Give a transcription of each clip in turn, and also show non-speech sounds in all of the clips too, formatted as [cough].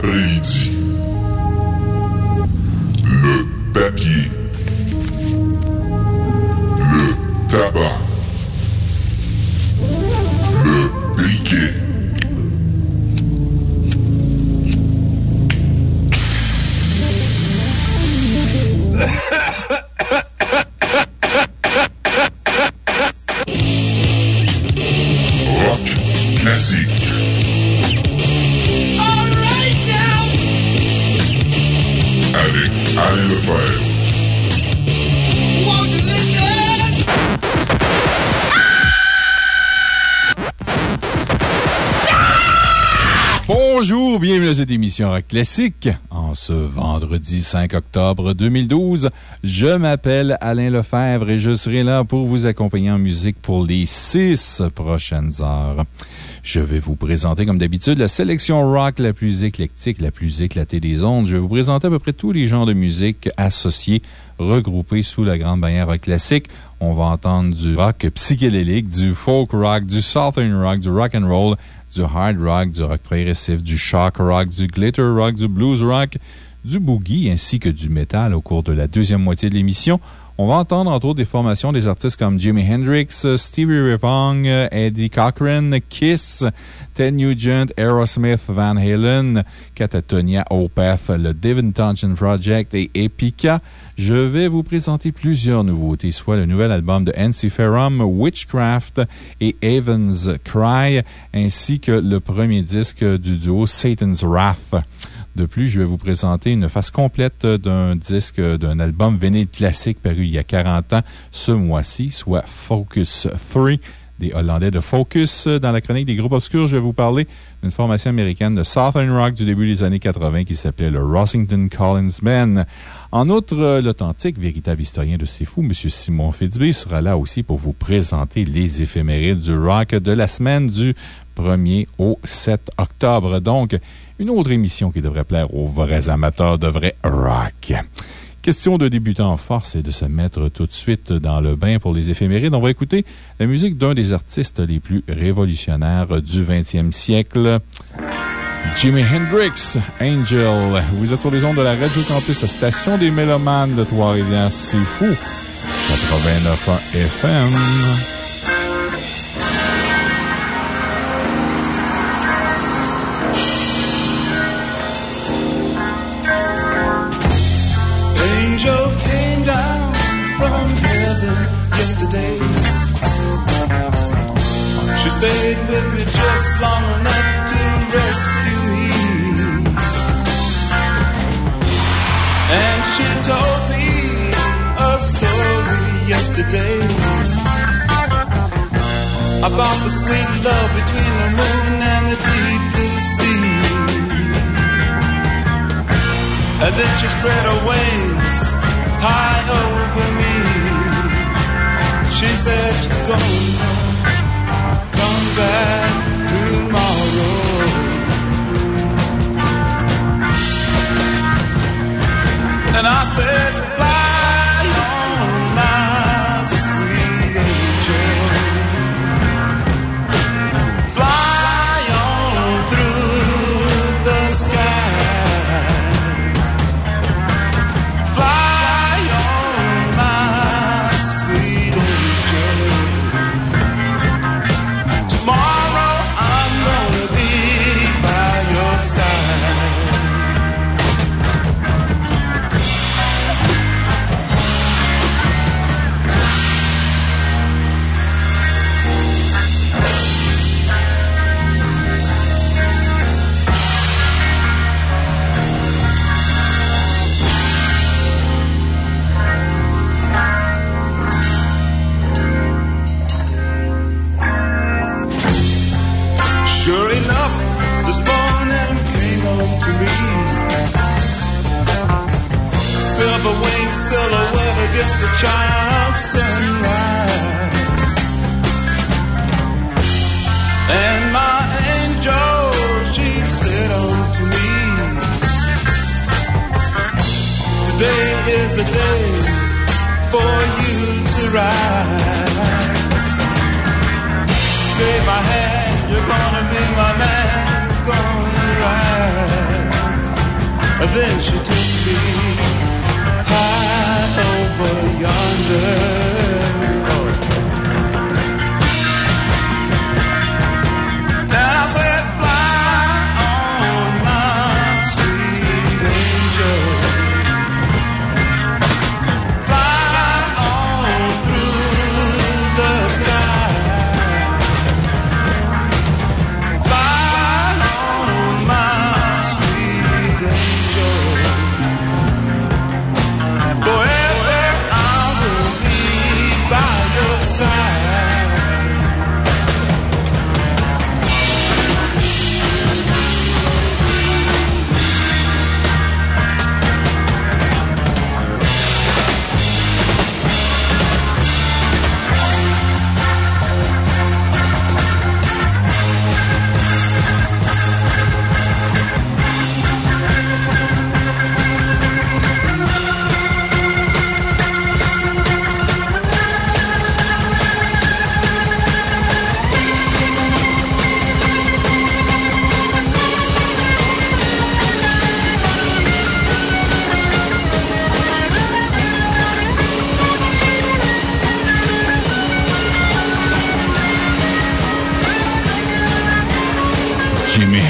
Vendredi bienvenue à cette émission Rock Classique. En ce vendredi 5 octobre 2012, je m'appelle Alain Lefebvre et je serai là pour vous accompagner en musique pour les six prochaines heures. Je vais vous présenter, comme d'habitude, la sélection rock la plus éclectique, la plus éclatée des ondes. Je vais vous présenter à peu près tous les genres de musique associés, regroupés sous la grande bannière rock classique. On va entendre du rock psychédélique, du folk rock, du southern rock, du rock and roll, du hard rock, du rock progressif, du shock rock, du glitter rock, du blues rock, du boogie ainsi que du metal au cours de la deuxième moitié de l'émission. On va entendre entre autres des formations des artistes comme Jimi Hendrix, Stevie Ray Vaughan, Eddie Cochran, Kiss, Ted Nugent, Aerosmith, Van Halen, Catatonia, Opeth, le Devin Townsend Project et Epica. Je vais vous présenter plusieurs nouveautés, soit le nouvel album de NC Ferrum, Witchcraft et Evans Cry, ainsi que le premier disque du duo Satan's Wrath. De plus, je vais vous présenter une face complète d'un disque, d'un album véné classique paru il y a 40 ans ce mois-ci, soit Focus 3 des Hollandais de Focus. Dans la chronique des groupes obscurs, je vais vous parler d'une formation américaine de Southern Rock du début des années 80 qui s'appelait le Rossington Collins Men. En outre, l'authentique, véritable historien de ces fous, M. Simon Fitzbee, sera là aussi pour vous présenter les éphémérides du rock de la semaine du 1er au 7 octobre. Donc, une autre émission qui devrait plaire aux vrais amateurs de vrai rock. Question de débuter en force et de se mettre tout de suite dans le bain pour les éphémérides. On va écouter la musique d'un des artistes les plus révolutionnaires du 20e siècle. Jimi Hendrix, Angel. Vous êtes sur les ondes de la Radio Campus, la station des mélomanes de Trois-Rivières. C'est fou. 89 FM. Stayed with me just long enough to rescue me. And she told me a story yesterday about the sweet love between the moon and the deep blue sea. And then she spread her wings high over me. She said she's back tomorrow. And I said, to me. Silver winged silhouette against a child's sunrise. And my angel, she said unto me, Today is the day for you to rise. Take my hand, you're gonna be my man. you're gonna rise. Then she took me high over yonder.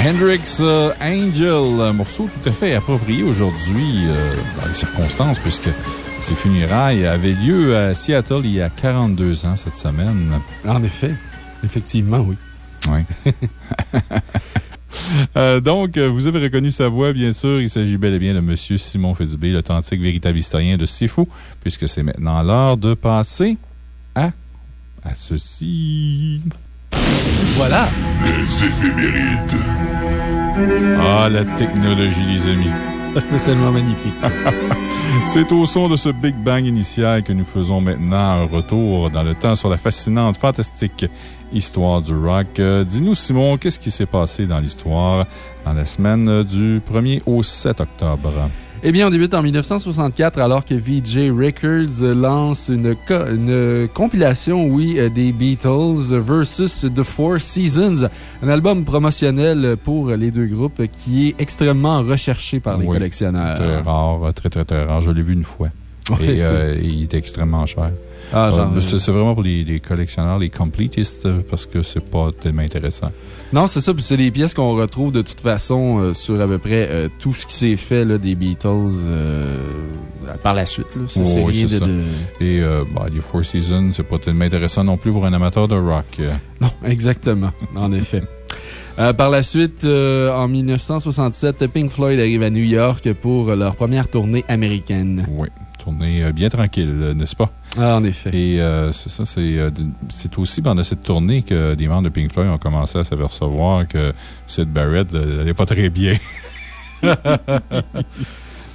Hendrix, euh, Angel, un morceau tout à fait approprié aujourd'hui euh, dans les circonstances, puisque ces funérailles avaient lieu à Seattle il y a 42 ans cette semaine. En effet. Effectivement, oui. Oui. [laughs] Euh, donc, vous avez reconnu sa voix, bien sûr. Il s'agit bel et bien de M. Simon Fitzbé, l'authentique véritable historien de Fou, puisque c'est maintenant l'heure de passer à, à ceci. Voilà. Les éphémérides. Ah, la technologie, les amis. C'est tellement magnifique. [laughs] C'est au son de ce Big Bang initial que nous faisons maintenant un retour dans le temps sur la fascinante, fantastique histoire du rock. Euh, Dis-nous, Simon, qu'est-ce qui s'est passé dans l'histoire dans la semaine du 1er au 7 octobre? Eh bien, on débute en 1964 alors que VJ Records lance une, co- une compilation, oui, euh, des Beatles versus The Four Seasons, un album promotionnel pour les deux groupes qui est extrêmement recherché par les Oui. collectionneurs. Très rare, très, très, très rare. Je l'ai vu une fois. Oui, et euh, il était extrêmement cher. Ah, Euh, mais c'est vraiment pour les, les collectionneurs, les completistes, euh, parce que c'est pas tellement intéressant. Non, c'est ça. Puis c'est des pièces qu'on retrouve de toute façon euh, sur à peu près euh, tout ce qui s'est fait là, des Beatles euh, par la suite. Oui, c'est oui, rien c'est de, Et euh, bah, les Four Seasons, c'est pas tellement intéressant non plus pour un amateur de rock. Euh, Non, [laughs] exactement. En effet. Euh, par la suite, euh, en 1967, Pink Floyd arrive à New York pour leur première tournée américaine. Oui, tournée euh, bien tranquille, euh, n'est-ce pas? Ah, en effet. Et euh, c'est ça, c'est aussi pendant cette tournée que des membres de Pink Floyd ont commencé à s'apercevoir que Sid Barrett n'allait pas très bien. [laughs] [laughs]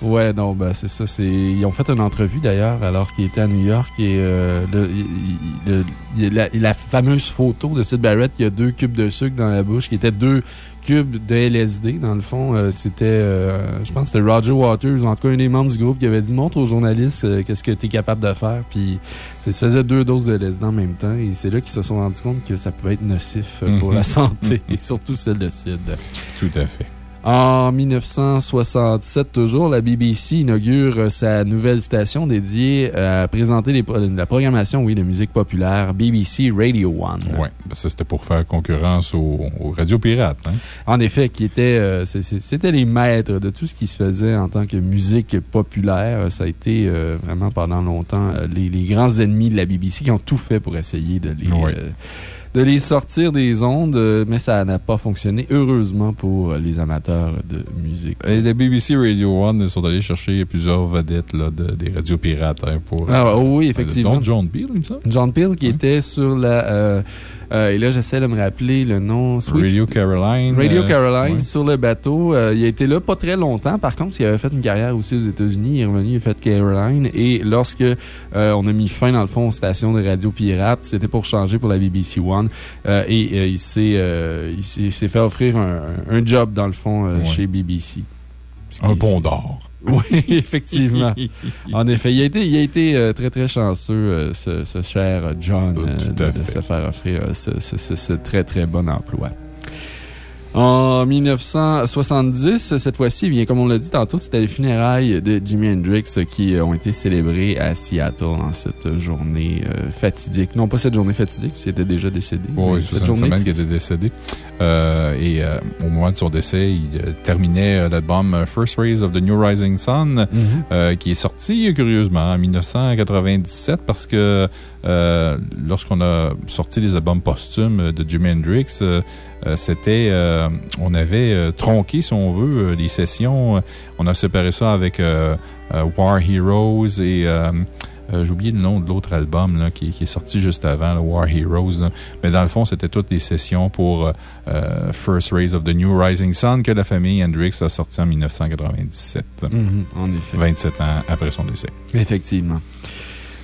Ouais, non, ben c'est ça. Ils ont fait une entrevue d'ailleurs alors qu'ils étaient à New York et euh, le- la, la fameuse photo de Sid Barrett qui a deux cubes de sucre dans la bouche, qui étaient deux cubes de LSD dans le fond. euh, c'était, euh, je pense que c'était Roger Waters, ou en tout cas un des membres du groupe qui avait dit Montre aux journalistes euh, qu'est-ce que tu es capable de faire. Puis ça se faisait deux doses de LSD en même temps et c'est là qu'ils se sont rendus compte que ça pouvait être nocif pour Mhm. la santé et surtout celle de Sid. Tout à fait. En 1967, toujours, la BBC inaugure euh, sa nouvelle station dédiée à présenter les la programmation oui, de musique populaire, BBC Radio One. Oui, ben ça c'était pour faire concurrence aux, aux radios pirates. Hein? En effet, qui euh, c'était les maîtres de tout ce qui se faisait en tant que musique populaire. Ça a été euh, vraiment pendant longtemps les, les grands ennemis de la BBC qui ont tout fait pour essayer de les, euh, de les sortir des ondes, euh, mais ça n'a pas fonctionné, heureusement, pour les amateurs de musique. Et la BBC Radio One sont allés chercher plusieurs vedettes là, de- des radios pirates hein, pour. Ah, oui, euh, effectivement. dont John Peel, il me semble. John Peel qui était sur la. euh, euh, et là, j'essaie de me rappeler le nom. Sweet- Radio Caroline. Radio euh, Caroline ouais. sur le bateau. Euh, il a été là pas très longtemps. Par contre, il avait fait une carrière aussi aux États-Unis. Il est revenu, il a fait Caroline. Et lorsque on a mis fin, dans le fond, aux stations de radio pirates, c'était pour changer pour la BBC One. Et il s'est fait offrir un, un job, dans le fond, Ouais. chez BBC. Un pont d'or. [laughs] Oui, effectivement. En effet, il a été, il a été euh, très, très chanceux, euh, ce, ce cher John, Tout euh, de, se faire offrir ce, ce- ce- ce très, très bon emploi. En 1970, cette fois-ci, eh bien, comme on l'a dit tantôt, c'était les funérailles de Jimi Hendrix qui euh, ont été célébrées à Seattle en cette journée euh, fatidique. Non, pas cette journée fatidique, parce qu'il était déjà décédé. Oui, c'est cette journée semaine qu'il était décédé. Euh, et au moment de son décès, il terminait l'album First Rays of the New Rising Sun, mhm. qui est sorti curieusement en 1997 parce que lorsqu'on a sorti les albums posthumes de Jimi Hendrix, c'était, euh, on avait euh, tronqué, si on veut, les sessions. On a séparé ça avec War Heroes et j'ai oublié le nom de l'autre album là, qui, est sorti juste avant, War Heroes. Mais dans le fond, c'était toutes des sessions pour First Rays of the New Rising Sun que la famille Hendrix a sorti en 1997. Mhm, en effet. 27 ans après son décès. Effectivement.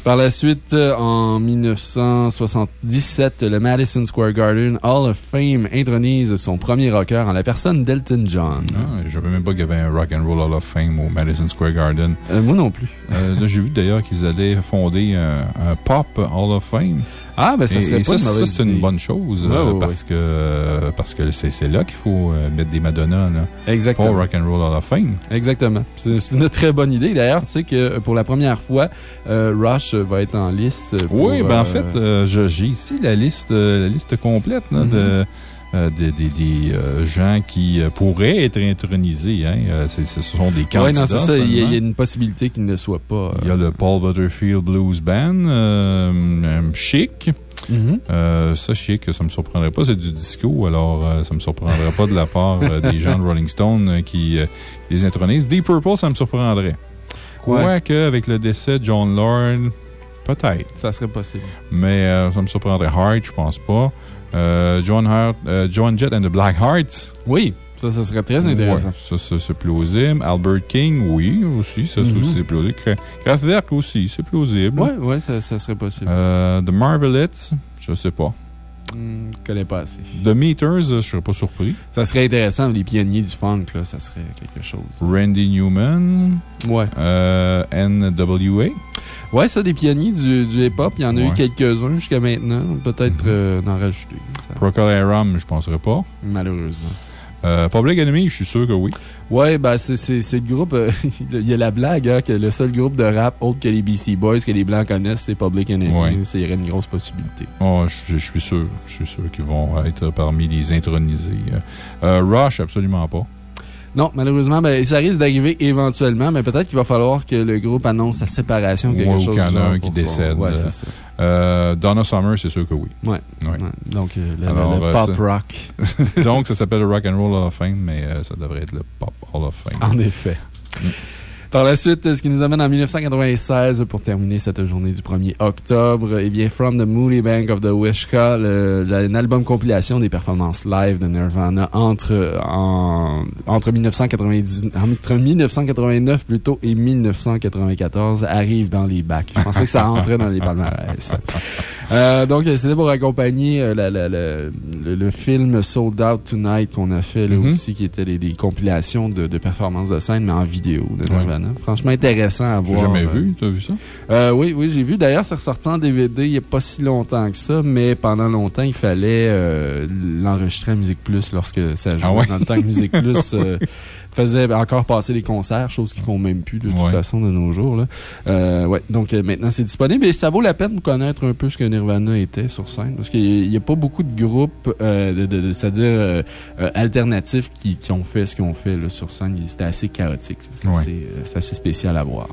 Par la suite, euh, en 1977, le Madison Square Garden Hall of Fame intronise son premier rocker en la personne d'Elton John. Ah, je ne savais même pas qu'il y avait un Rock and Roll Hall of Fame au Madison Square Garden. Euh, moi non plus. Euh, J'ai vu d'ailleurs qu'ils allaient fonder un Pop Hall of Fame. Ah, ben ça serait pas Ça, c'est une bonne chose euh, parce, Que, parce que c'est là qu'il faut euh, mettre des Madonna. Là, Exactement. Pour Rock'n'Roll Hall of Fame. Exactement. C'est une très bonne idée. D'ailleurs, tu sais que pour la première fois, euh, Rush va être en liste. oui, ben en fait, j'ai ici la liste, la liste complète de. Mm-hmm. des, des, gens qui pourraient être intronisés. Hein. ce sont des candidats. Oui, non, c'est ça. Il y, a, une possibilité qu'ils ne soient pas. Il y a le Paul Butterfield Blues Band, Chic, Mm-hmm. Euh, ça, je sais que ça ne me surprendrait pas. C'est du disco, alors euh, ça ne me surprendrait pas de la part euh, des gens de Rolling Stone qui les intronisent. Deep Purple, ça me surprendrait. Quoique, avec le décès de John Lord, peut-être. Ça serait possible. Mais ça me surprendrait. Heart, je pense pas. John, Hart, John Jett and the Black Hearts. Oui. Ça, ça serait très intéressant. ça, c'est plausible. Albert King, oui, aussi. Ça, c'est plausible. Kraftwerk aussi, c'est plausible. Oui, ouais, ça, ça, serait possible. Euh, The Marvelettes, je sais pas. Je hmm, je connais pas assez. The Meters, je serais pas surpris. Ça serait intéressant, les pionniers du funk, là, ça serait quelque chose. Randy Newman. Ouais. Euh, NWA. Ouais, ça, des pionniers du, du hip-hop, il y en a eu quelques-uns jusqu'à maintenant. Peut-être mm-hmm. euh, en rajouter. Procol Harum, je penserais pas. Malheureusement. Euh, Public Enemy, je suis sûr que oui. Ouais, ben, c'est le groupe. Euh, [laughs] il y a la blague hein, que le seul groupe de rap autre que les BC Boys que les Blancs connaissent, c'est Public Enemy. Ouais. Il y aurait une grosse possibilité. Oh, je, suis sûr. Je suis sûr qu'ils vont être parmi les intronisés. Euh, Rush, absolument pas. Non, malheureusement, ben, ça risque d'arriver éventuellement, mais peut-être qu'il va falloir que le groupe annonce sa séparation quelque ouais, chose. Ou qu'il y en a un qui décède. Ouais, c'est ça. Euh, Donna Summer, c'est sûr que oui. Ouais. Donc, euh, le, pop rock. [laughs] donc, ça s'appelle le Rock and Roll Hall of Fame, mais euh, ça devrait être le Pop Hall of Fame. En effet. Mm. Par la suite, ce qui nous amène en 1996 pour terminer cette journée du 1er octobre, eh bien, From the Moody Bank of the Wishka, un album compilation des performances live de Nirvana entre, entre, 1990, entre 1989 plutôt et 1994 arrive dans les bacs. Je pensais que ça entrait dans les palmarès. Euh, donc, c'était pour accompagner euh, le, film Sold Out Tonight qu'on a fait là mm-hmm. aussi, qui était des, compilations de, performances de scène, mais en vidéo de Nirvana. Franchement intéressant à voir. jamais euh, vu, tu as vu ça? Euh, oui, oui, j'ai vu. D'ailleurs, c'est ressorti en DVD il n'y a pas si longtemps que ça, mais pendant longtemps, il fallait euh, l'enregistrer à Musique Plus lorsque ça jouait. Ah dans le temps que Musique [laughs] Plus faisait encore passer les concerts, chose qu'ils font même plus de toute façon de nos jours. Là. Euh, ouais, donc euh, maintenant c'est disponible et ça vaut la peine de connaître un peu ce que Nirvana était sur scène parce qu'il n'y a pas beaucoup de groupes, euh, de, c'est-à-dire alternatifs qui, qui, ont fait ce qu'ils ont fait là, sur scène. C'était assez chaotique. C'est assez, assez spécial à voir.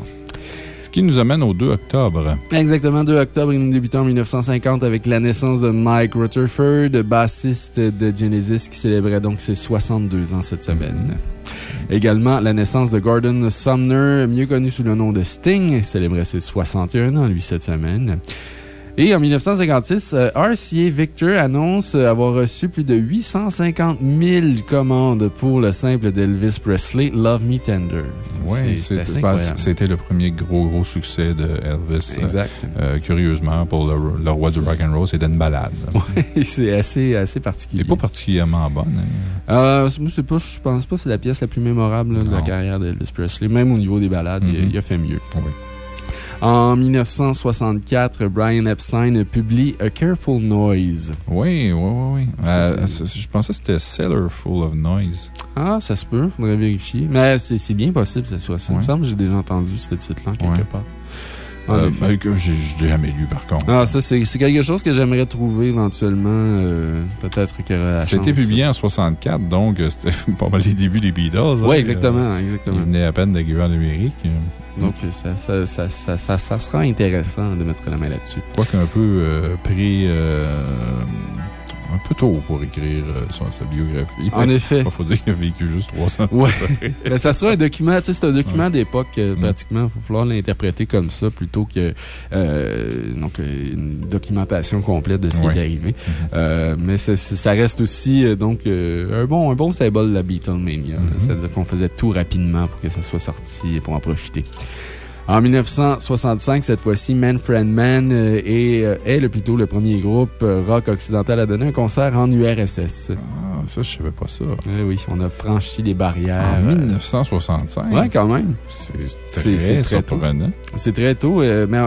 Ce qui nous amène au 2 octobre. Exactement, 2 octobre, nous débutons en 1950 avec la naissance de Mike Rutherford, bassiste de Genesis, qui célébrait donc ses 62 ans cette semaine. Également, la naissance de Gordon Sumner, mieux connu sous le nom de Sting, célébrait ses 61 ans, lui, cette semaine. Et en 1956, euh, RCA Victor annonce avoir reçu plus de 850 000 commandes pour le simple d'Elvis Presley, Love Me Tender. Oui, c'était le premier gros, gros succès de Elvis. Euh, exact. Euh, curieusement, pour le, roi du rock and roll, c'était une balade. [laughs] Oui, c'est assez, assez particulier. C'est pas particulièrement bonne. Hein. moi, pas, je pense pas que c'est la pièce la plus mémorable de la carrière d'Elvis Presley. Même au niveau des balades, il, mm-hmm. a fait mieux. Oui. En 1964, Brian Epstein publie A Careful Noise. Oui, oui, oui. oui. Euh, je pensais que c'était Cellar Full of Noise. Ah, ça se peut, faudrait vérifier. Mais c'est bien possible que ce soit ça. Il me semble que j'ai déjà entendu ce titre-là quelque part. Euh. Ben, j'ai jamais lu, par contre. Ah, ça, c'est quelque chose que j'aimerais trouver éventuellement. Euh, peut-être aurait C'était publié en 64, donc euh, c'était [laughs] pas mal les débuts des Beatles. Hein, oui, exactement, exactement. Il venait à peine d'arriver en Amérique. Donc, ça, ça, ça, ça, ça, sera intéressant de mettre la main là-dessus. Quoique un peu pris un peu tôt pour écrire euh, sa, biographie. En [laughs] effet. Il faut dire qu'il a vécu juste 300 ans. Ouais. [laughs] Ben, ça sera un document, tu sais, c'est un document d'époque, euh, pratiquement. Il va falloir l'interpréter comme ça plutôt que euh, donc, une documentation complète de ce qui est arrivé. Mm-hmm. mais ça reste aussi donc, un, bon, un bon symbole de la Beatlemania. Mm-hmm. C'est-à-dire qu'on faisait tout rapidement pour que ça soit sorti et pour en profiter. En 1965, cette fois-ci, Manfred Man euh, est, euh, est le, plutôt le premier groupe euh, rock occidental à donner un concert en URSS. Ah, ça, je savais pas ça. Eh oui, on a franchi les barrières. En 1965? Oui, quand même. C'est très, très tôt. C'est très tôt, mais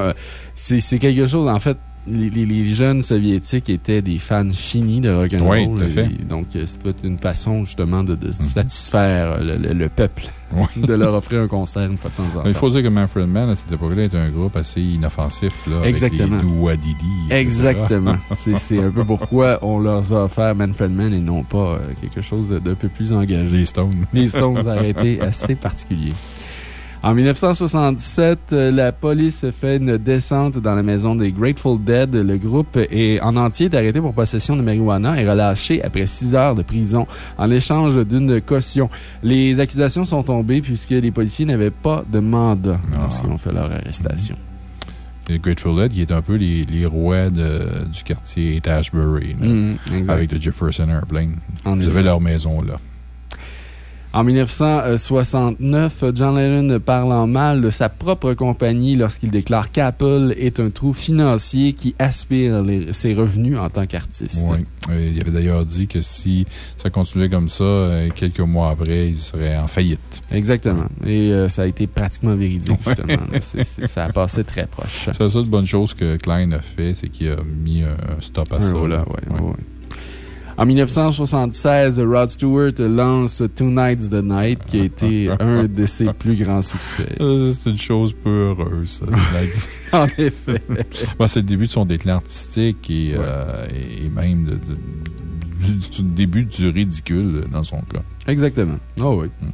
c'est quelque chose, en fait, les, jeunes soviétiques étaient des fans finis de rock'n'roll. Oui, tout à fait. donc, c'était une façon, justement, de, mhm. satisfaire le, peuple. [laughs] de leur offrir un concert une fois de temps en temps. Il faut dire que Manfred Mann, à cette époque-là, était un groupe assez inoffensif. Là, Exactement. Avec les Exactement. [laughs] C'est un peu pourquoi on leur a offert Manfred Mann et non pas euh, quelque chose d'un peu plus engagé. Les Stones. Les Stones [laughs] été assez particuliers. En 1977, euh, la police fait une descente dans la maison des Grateful Dead. Le groupe est en entier est arrêté pour possession de marijuana et relâché après six heures de prison en échange d'une caution. Les accusations sont tombées puisque les policiers n'avaient pas de mandat lorsqu'ils ont fait leur arrestation. Les Grateful Dead, qui est un peu les, rois du quartier Ashbury, mm, avec le Jefferson Airplane. Ils avaient leur maison là. En 1969, John Lennon parle en mal de sa propre compagnie lorsqu'il déclare qu'Apple est un trou financier qui aspire ses revenus en tant qu'artiste. Oui. Il avait d'ailleurs dit que si ça continuait comme ça, euh, quelques mois après, il serait en faillite. Exactement. Et euh, ça a été pratiquement véridique, justement. ça a [laughs] passé très proche. C'est la seule bonne chose que Klein a fait, c'est qu'il a mis un stop à ça. Voilà. En 1976, Rod Stewart lance Two Nights the Night, qui a été [laughs] un de ses plus grands succès. C'est une chose peu heureuse, ça. [laughs] en effet. [laughs] C'est le début de son déclin artistique et, euh, et même de, du, début du ridicule dans son cas. Exactement. Oh oui. Mm.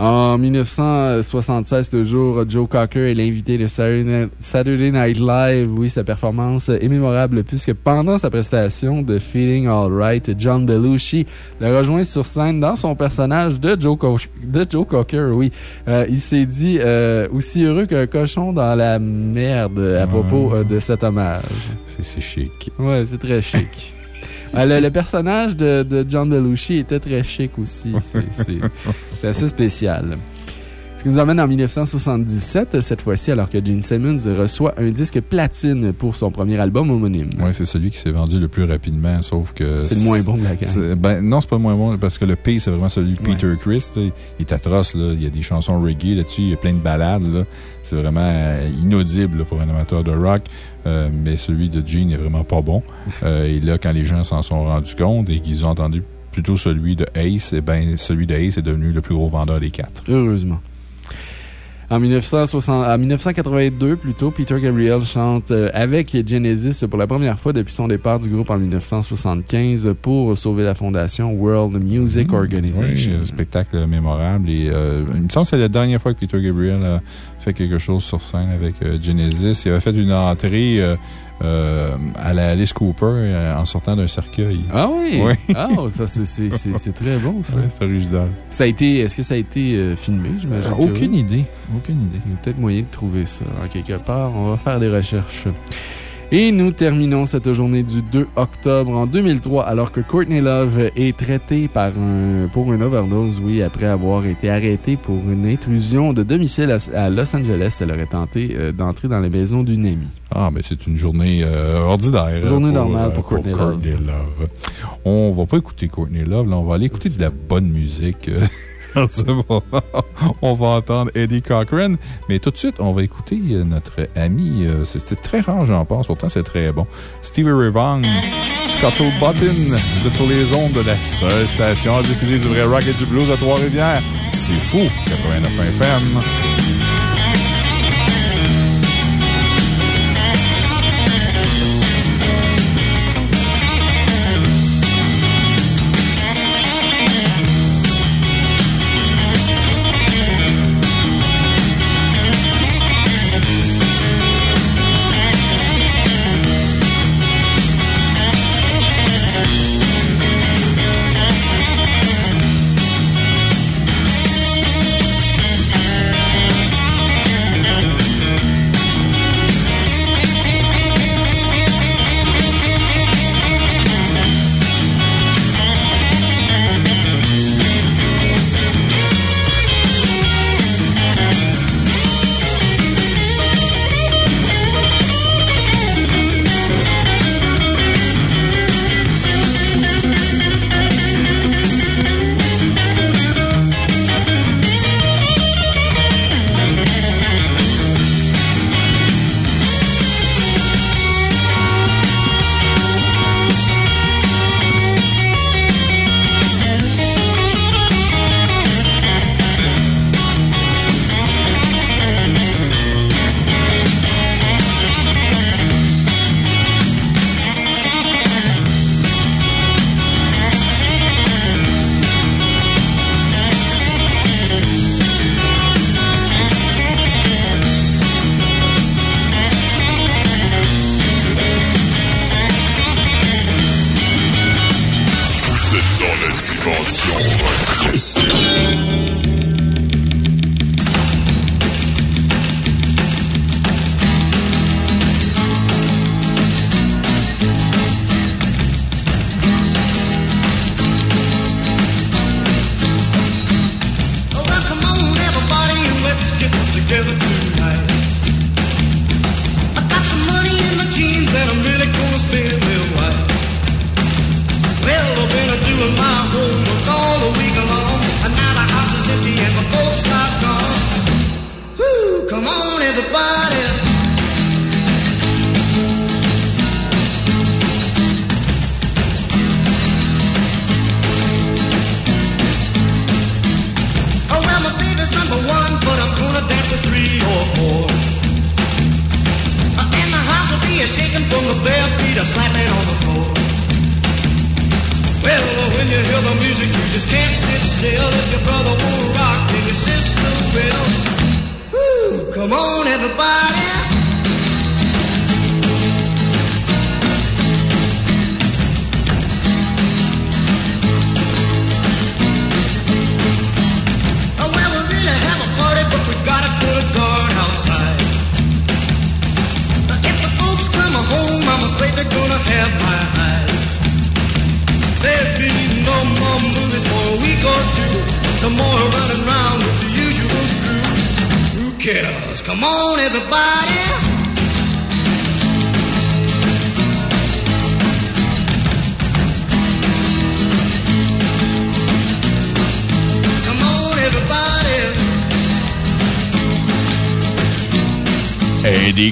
En 1976, toujours, Joe Cocker est l'invité de Saturday Night Live. Oui, sa performance est mémorable puisque pendant sa prestation de Feeling Alright, John Belushi l'a rejoint sur scène dans son personnage de Joe, de Joe Cocker. Oui, euh, il s'est dit euh, aussi heureux qu'un cochon dans la merde à propos euh, de cet hommage. C'est chic. Ouais, c'est très chic. [laughs] Ah, le, personnage de, de, John Belushi était très chic aussi. [laughs] C'est assez spécial. Ce qui nous emmène en 1977, cette fois-ci, alors que Gene Simmons reçoit un disque platine pour son premier album homonyme. Oui, c'est celui qui s'est vendu le plus rapidement, sauf que. C'est le moins bon de la gamme. Ben, non, c'est pas le moins bon, parce que le P, c'est vraiment celui de Peter Chris. Il est atroce, là. Il y a des chansons reggae là-dessus, il y a plein de ballades, C'est vraiment euh, inaudible pour un amateur de rock. Euh, mais celui de Gene est vraiment pas bon. [laughs] Euh, et là, quand les gens s'en sont rendus compte et qu'ils ont entendu plutôt celui de Ace, eh ben, celui de Ace est devenu le plus gros vendeur des quatre. Heureusement. En 1982, plutôt, Peter Gabriel chante euh, avec Genesis pour la première fois depuis son départ du groupe en 1975 pour sauver la fondation World Music mmh. Organization. un spectacle mémorable. Et, il me semble que c'est la dernière fois que Peter Gabriel a fait quelque chose sur scène avec euh, Genesis. Il avait fait une entrée euh, euh, à la Alice Cooper en sortant d'un cercueil. Ah oui? Oui. Ah, ça, [laughs] c'est très bon, ça. c'est original. Ça a été, est-ce que ça a été filmé, j'imagine? aucune idée. Aucune idée. Il y a peut-être moyen de trouver ça en quelque part. On va faire des recherches. Et nous terminons cette journée du 2 octobre en 2003, alors que Courtney Love est traitée par un, pour une overdose, oui, après avoir été arrêtée pour une intrusion de domicile à, Los Angeles. Elle aurait tenté euh, d'entrer dans la maison d'une amie. Ah, mais c'est une journée euh, ordinaire. Journée normale pour, euh, Courtney, Love. On va pas écouter Courtney Love, là, on va aller écouter de la bonne musique. [laughs] en ce moment, [laughs] on va entendre Eddie Cochran. Mais tout de suite, on va écouter euh, notre ami. euh, c'est- très rare, j'en pense. Pourtant, c'est très bon. Stevie Ray Vaughan, Scuttle Button. Vous êtes sur les ondes de la seule station à diffuser du vrai rock et du blues à Trois-Rivières. C'est fou, 89 FM.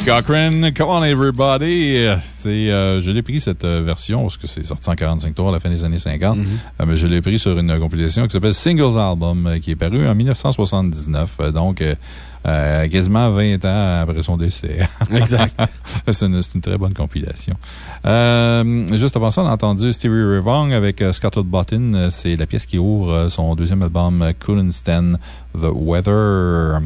Cochran, come on everybody! C'est, euh, je l'ai pris cette euh, version parce que c'est sorti en 45 tours à la fin des années 50. Euh, mais je l'ai pris sur une compilation qui s'appelle Singles Album, qui est paru en 1979. euh, donc, euh, quasiment 20 ans après son décès. [laughs] Exact. c'est une, très bonne compilation. Euh, juste avant ça, on a entendu Stevie Ray Vaughan avec euh, Scotland Button. Euh, C'est la pièce qui ouvre son deuxième album, Couldn't Stand the Weather.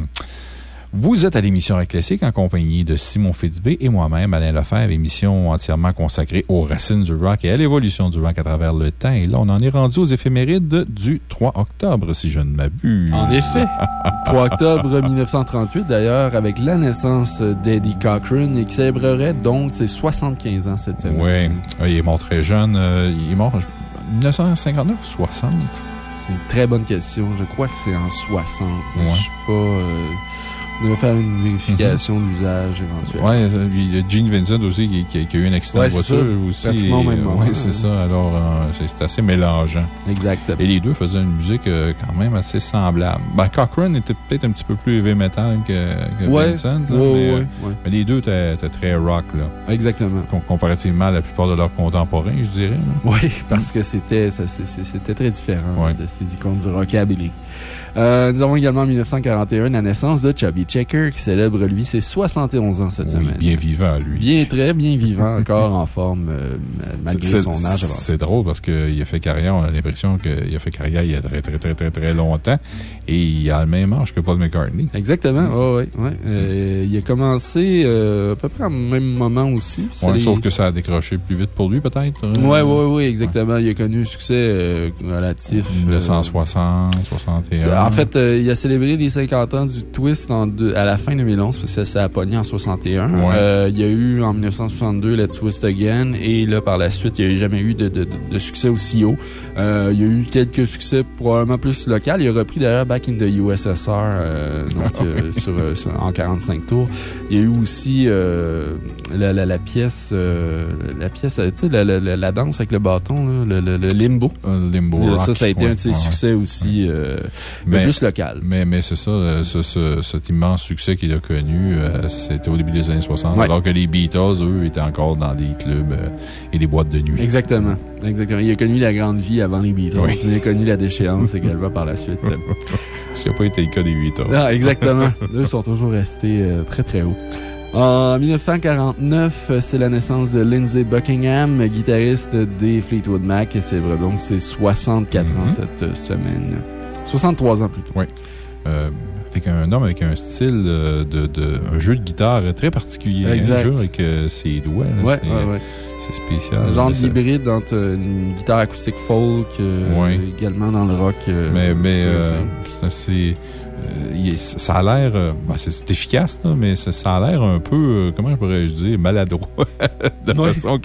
Vous êtes à l'émission Rock Classique en compagnie de Simon Fitzbé et moi-même, Alain Lefebvre, émission entièrement consacrée aux racines du rock et à l'évolution du rock à travers le temps. Et là, on en est rendu aux éphémérides du 3 octobre, si je ne m'abuse. En effet. [laughs] 3 octobre 1938, d'ailleurs, avec la naissance d'Eddie Cochran et qui célébrerait donc ses 75 ans cette semaine. Oui, il est mort très jeune. euh, il est mort en 1959 ou 60? C'est une très bonne question. Je crois que c'est en 60. mais Ouais. Je suis pas. euh, On devrait faire une vérification d'usage éventuelle. Oui, il y a Gene Vincent aussi qui, qui- qui a eu un accident Ouais, de voiture ça. aussi. Pratiquement même euh, ouais, c'est ouais. ça. Alors, euh, c'est- assez mélangeant. Exact. Et les deux faisaient une musique euh, quand même assez semblable. Ben, Cochrane était peut-être un petit peu plus heavy metal que, que Ouais. Vincent. là, mais, mais les deux étaient, très rock, là, Exactement. com- comparativement à la plupart de leurs contemporains, je dirais. Oui, [laughs] parce que c'était très différent de ces icônes du rockabilly. Euh, nous avons également en 1941 la naissance de Chubby Checker qui célèbre, lui, ses 71 ans cette Oui, semaine. bien vivant, lui. Bien, très bien vivant, encore en forme, euh, malgré son âge. C'est drôle parce qu'il a fait carrière, on a l'impression qu'il a fait carrière il y a très, très, très, très, très longtemps. Et il a le même âge que Paul McCartney. Exactement, oui, oui. ouais. Euh, il a commencé à peu près au même moment aussi. Ouais, les- Sauf que ça a décroché plus vite pour lui, peut-être. Oui, oui, oui, exactement. Il a connu un succès relatif. euh, 1960, 61. En fait, euh, il a célébré les 50 ans du Twist en deux- à la fin 2011, parce que ça a pogné en 61. Ouais. Euh, il y a eu en 1962 le Twist Again, et là, par la suite, il n'y a jamais eu de, de- de succès aussi haut. Euh, il y a eu quelques succès probablement plus locaux. Il a repris d'ailleurs Back in the USSR, donc [laughs] sur, sur- en 45 tours. Il y a eu aussi la, la- la pièce, la pièce, tu sais, la, danse avec le bâton, là, le, le- le limbo. Limbo Rock, ça, ça a été ouais, un de ses ouais, succès aussi, mais, Mais- plus local. Mais, mais c'est ça, euh, ce- ce- cet immense succès qu'il a connu, euh, c'était au début des années 60, Ouais. alors que les Beatles, eux, étaient encore dans des clubs euh, et des boîtes de nuit. Exactement. Exactement. Il a connu la grande vie avant les Beatles. Oui. Il a connu la déchéance également par la suite. [laughs] Ce qui n'a pas été le cas des Beatles. Ah, exactement. Eux sont toujours restés très, très hauts. En 1949, euh, c'est la naissance de Lindsey Buckingham, guitariste des Fleetwood Mac, et célèbre donc ses 64 ans Mhm. cette semaine. 63 ans plutôt. Oui. Euh, c'est un homme avec un style euh, de, de- un jeu de guitare très particulier. Exact. Un jeu avec euh, ses doigts. c'est ouais, ouais. c'est spécial. Un genre d'hybride entre une guitare acoustique folk, euh, Ouais. également dans le rock. Mais, mais c'est. Euh, ça a l'air. euh, ben, c'est efficace, là, mais ça, ça a l'air un peu. euh, comment pourrais-je dire Maladroit. [laughs] de la façon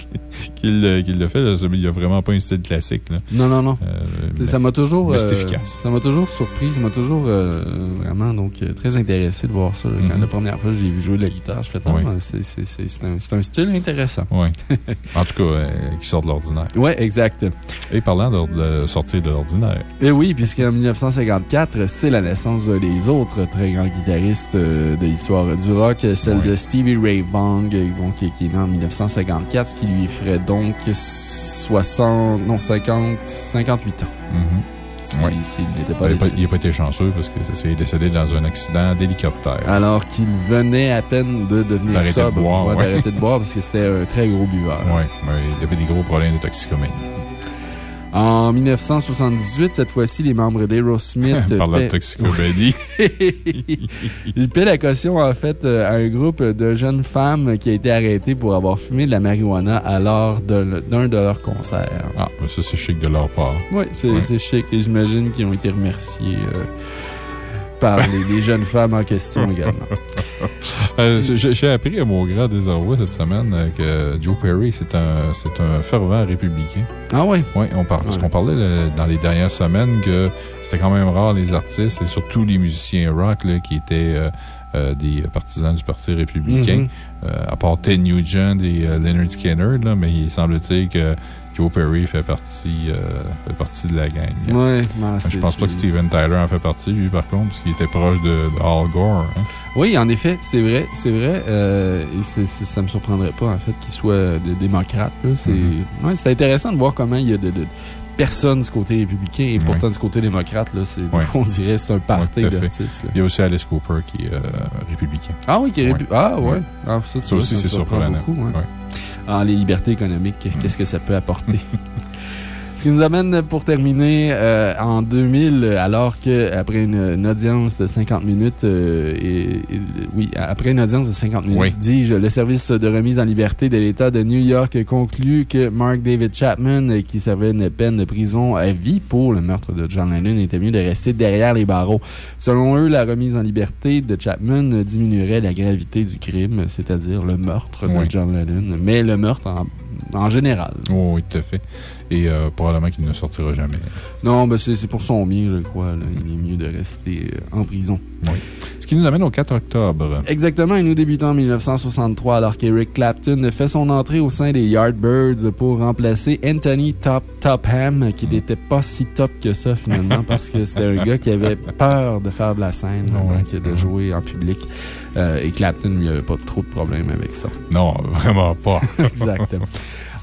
qu'il le fait. là. Il n'y a vraiment pas un style classique. là. Non, non, non. Euh, mais- Ça m'a toujours. euh, efficace. Ça m'a toujours surpris. Ça m'a toujours euh, vraiment donc, très intéressé de voir ça. là. Quand Mhm. la première fois que j'ai vu jouer de la guitare, je fais Oui. c'est c'est- un, style intéressant. Ouais. [laughs] en tout cas, qui sort de l'ordinaire. Oui, exact. Et parlant de, de sortir de l'ordinaire. Et oui, puisqu'en 1954, c'est la naissance des autres très grands guitaristes euh, de l'histoire du rock, celle Oui. de Stevie Ray Vaughan, euh, donc, qui est né en 1954, ce qui lui ferait donc 60, non, 50, 58 ans. Mhm. Oui. S'il n'était Il pas n'a pas, décédé. il a pas été chanceux parce que c'est décédé dans un accident d'hélicoptère. Alors qu'il venait à peine de devenir D'arrêter de sobre. boire, Ouais. D'arrêter de boire parce que c'était un très gros buveur. Oui, il avait des gros problèmes de toxicomanie. En 1978, cette fois-ci, les membres d'Aerosmith. [laughs] De paient- toxicomanie. [laughs] Ils paient la caution, en fait, euh, à un groupe de jeunes femmes qui a été arrêté pour avoir fumé de la marijuana à l'heure d'un de leurs concerts. Ah, mais ça, c'est chic de leur part. Oui, c'est Ouais. c'est chic et j'imagine qu'ils ont été remerciés euh, par les, les jeunes femmes en question [laughs] également. Euh, J'ai appris à mon grand désarroi cette semaine euh, que Joe Perry, c'est un, un fervent républicain. Ah ouais? Oui, on parle, parce qu'on parlait dans les dernières semaines que c'était quand même rare les artistes et surtout les musiciens rock là, qui étaient euh, euh, des partisans du Parti républicain, Mhm. euh, à part Ted Nugent et euh, Leonard Skinner, là, mais il semble-t-il que Joe Perry fait partie, euh, fait partie de la gang. Ouais, ben, Je pense pas que Steven Tyler en fait partie, lui, par contre, parce qu'il était proche de, de Al Gore. hein. Oui, en effet, c'est vrai, c'est vrai. euh, et ça me surprendrait pas, en fait, qu'il soit de- démocrate. là. C'est ouais, intéressant de voir comment il y a de, de personnes du côté républicain et pourtant du côté démocrate. Là. On dirait que c'est un à fait. d'artistes. Il y a aussi Alice Cooper qui est euh, républicain. Ah oui, qui est Ouais. répu- Ah ouais. Ah, ça, tu Ça vois, aussi, c'est surprenant. beaucoup. Ouais. Ah, les libertés économiques, qu'est-ce que ça peut apporter? [laughs] Ce qui nous amène pour terminer euh, en 2000, alors que après une, une audience de 50 minutes, euh, et, et- oui, après une audience de 50 minutes, Oui. dis-je, le service de remise en liberté de l'État de New York conclut que Mark David Chapman, qui servait une peine de prison à vie pour le meurtre de John Lennon, était mieux de rester derrière les barreaux. Selon eux, la remise en liberté de Chapman diminuerait la gravité du crime, c'est-à-dire le meurtre Oui. de John Lennon, mais le meurtre en, en général. Oh, oui, tout à fait. Et euh, probablement qu'il ne sortira jamais. Non, ben c'est pour son bien, je crois. là. Il est mieux de rester euh, en prison. Oui. Ce qui nous amène au 4 octobre. Exactement, et nous débutons en 1963 alors qu'Eric Clapton fait son entrée au sein des Yardbirds pour remplacer Anthony Top Topham, qui n'était pas si top que ça finalement parce que c'était un gars qui avait peur de faire de la scène, Ouais. donc de jouer en public. Euh, et Clapton, il n'y avait pas trop de problème avec ça. Non, vraiment pas. [laughs] Exactement.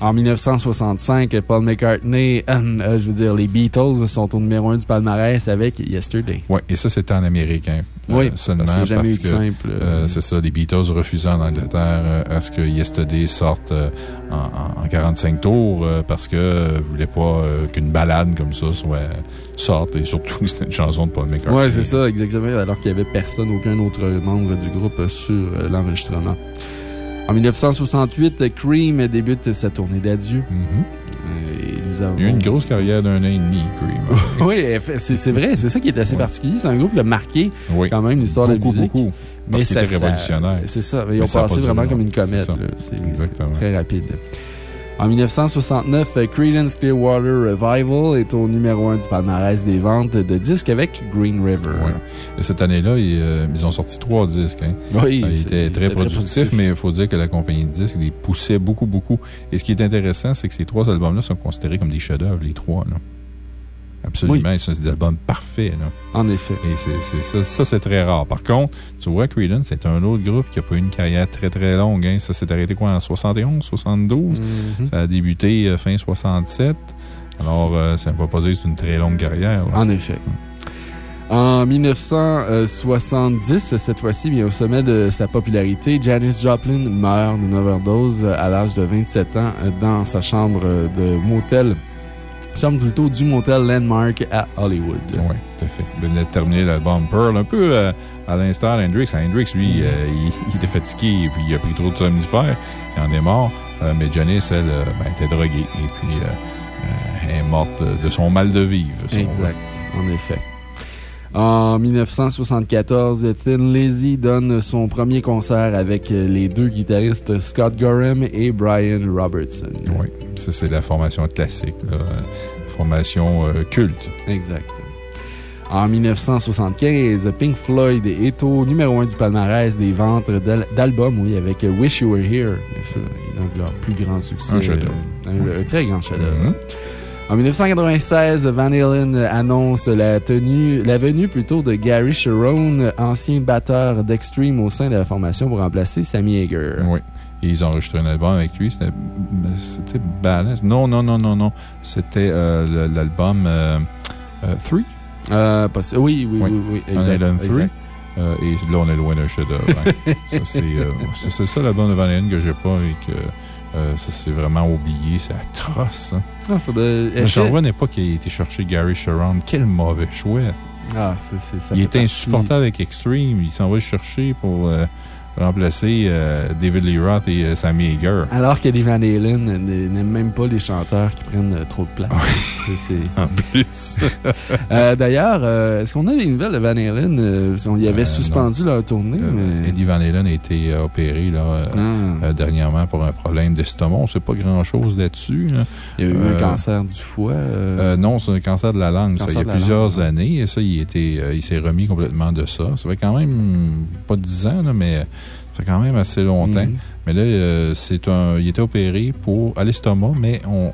En 1965, Paul McCartney, euh, [clears throat] euh, je veux dire, les Beatles sont au numéro 1 du palmarès avec Yesterday. Oui, et ça, c'était en américain. Oui, seulement parce eu que, simple. euh, c'est ça, les Beatles refusaient en Angleterre euh, à ce que Yesterday sorte euh, en, en- en 45 tours euh, parce qu'ils ne voulaient pas euh, qu'une balade comme ça soit, sorte et surtout que c'était une chanson de Paul McCartney. Oui, c'est ça, exactement. Alors qu'il n'y avait personne, aucun autre membre du groupe sur euh, l'enregistrement. En 1968, Cream débute sa tournée d'adieu. Mhm. Euh. Il y a eu une grosse carrière d'un an et demi, Cream. [laughs] Oui, c'est vrai, c'est ça qui est assez particulier. C'est un groupe qui a marqué oui. quand même l'histoire de la musique. beaucoup. Parce qu'il ça- était ça- révolutionnaire. C'est ça, ils ont Mais passé vraiment comme une comète. c'est très rapide. En 1969, euh, Creedence Clearwater Revival est au numéro 1 du palmarès des ventes de disques avec Green River. Ouais. Et cette année-là, ils, euh, ils ont sorti trois disques. hein. Oui, Euh, Il c'est- était très productif, mais il faut dire que la compagnie de disques les poussait beaucoup, beaucoup. Et ce qui est intéressant, c'est que ces trois albums-là sont considérés comme des chefs-d'œuvre, les trois. Là. Absolument, des albums parfaits. Là. En effet. Et c'est c'est ça, ça c'est très rare. Par contre, tu vois, Creedence, c'est un autre groupe qui n'a pas eu une carrière très, très longue. hein. Ça s'est arrêté quoi en 71, 72? Mhm. Ça a débuté euh, fin 67. Alors, euh, ça ne va pas dire que c'est une très longue carrière. là. En effet. En 1970, cette fois-ci, bien au sommet de sa popularité, Janis Joplin meurt d'une overdose à l'âge de 27 ans dans sa chambre de motel. Chambre plutôt du motel Landmark à Hollywood. Oui, tout à fait. Il a terminé l'album Pearl, un peu euh, à l'instar d'Hendrix. Hendrix, lui, euh, il, il était fatigué et puis il a pris trop de somnifères. Il en est mort. Euh, mais Janice, elle, ben, était droguée. Et puis, elle est morte de son mal de vivre. Exact, en effet. En 1974, Thin Lizzy donne son premier concert avec les deux guitaristes Scott Gorham et Brian Robertson. Oui, ça, c'est la formation classique, là. formation euh, culte. Exact. En 1975, Pink Floyd est au numéro 1 du palmarès des ventes d'al- d'albums, oui, avec Wish You Were Here, donc leur plus grand succès. Un chef-d'œuvre. Euh, Un, un très grand chef-d'œuvre. Mhm. En 1996, Van Halen annonce la, tenue, la venue plutôt de Gary Sharon, ancien batteur d'Extreme au sein de la formation pour remplacer Sammy Hager. Oui. Et ils ont enregistré un album avec lui. C'était Balance. Non, non, non, non, non. C'était euh, l'album euh, euh, Three. Euh, oui, oui, Oui. oui, oui, Van exact. Halen 3. exact. Euh, et là, on est loin d'un chef-d'œuvre. hein. [laughs] Euh, c'est ça l'album de Van Halen que j'ai pas et que euh, ça, c'est vraiment oublié. C'est atroce. hein. Ah, faudrait- Mais je ne revenais pas qu'il ait été chercher Gary Sharon. Quel mauvais choix. Ah, c'est c'est- ça Il était insupportable avec Extreme. Il s'en va le chercher pour euh, remplacer euh, David Lee Roth et euh, Sammy Hager. Alors que les Van Halen n'aiment même pas les chanteurs qui prennent euh, trop de place. C'est- c'est- [laughs] En plus. [laughs] Euh, D'ailleurs, est-ce qu'on a des nouvelles de Van Halen? Qu'on y avait suspendu leur tournée, mais... Eddie Van Halen a été opéré là, Ah, dernièrement pour un problème d'estomac. On ne sait pas grand-chose là-dessus. là. il y a eu un cancer du foie. non, c'est un cancer de la langue. Ça, il y a la plusieurs langue, années. Et ça, il, était, il s'est remis complètement de ça. Ça fait quand même pas 10 ans, là, mais ça fait quand même assez longtemps. mhm. Mais là, euh, c'est un, il était opéré pour, à l'estomac, mais on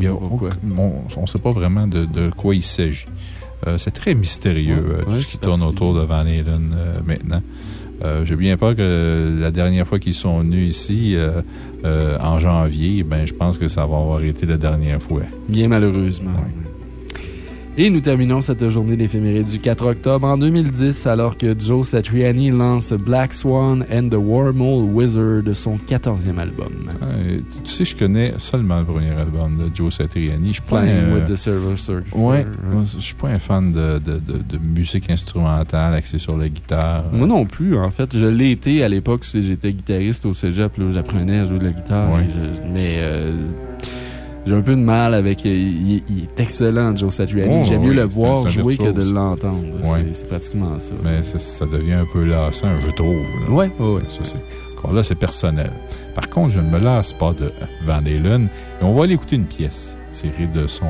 ne sait pas vraiment de, de quoi il s'agit. Euh, c'est très mystérieux, Ouais, euh, tout ouais, ce qui tourne autour de Van Halen maintenant. J'ai bien peur que la dernière fois qu'ils sont venus ici, en janvier, ben, je pense que ça va avoir été la dernière fois. Bien malheureusement. Et nous terminons cette journée d'éphéméride du 4 octobre en 2010, alors que Joe Satriani lance Black Swan and the Wormhole Wizard, son 14e album. Euh, tu, sais, je connais seulement le premier album de Joe Satriani. Je suis pas un- with the Silver Surfer. Ouais, moi, je suis pas un fan de, de, de, de musique instrumentale axée sur la guitare. Moi non plus, en fait. Je l'ai été à l'époque, j'étais guitariste au cégep, j'apprenais à jouer de la guitare. Ouais. et je- mais euh, j'ai un peu de mal avec. Il, il est excellent, Joe Satriani. Oh, J'aime mieux oui, le voir jouer que de l'entendre. Ouais. C'est- pratiquement ça. Mais ça, ça devient un peu lassant, je trouve. ouais, ouais. Ça, c'est- encore là, c'est personnel. Par contre, je ne me lasse pas de Van Halen. Et on va aller écouter une pièce tirée de son,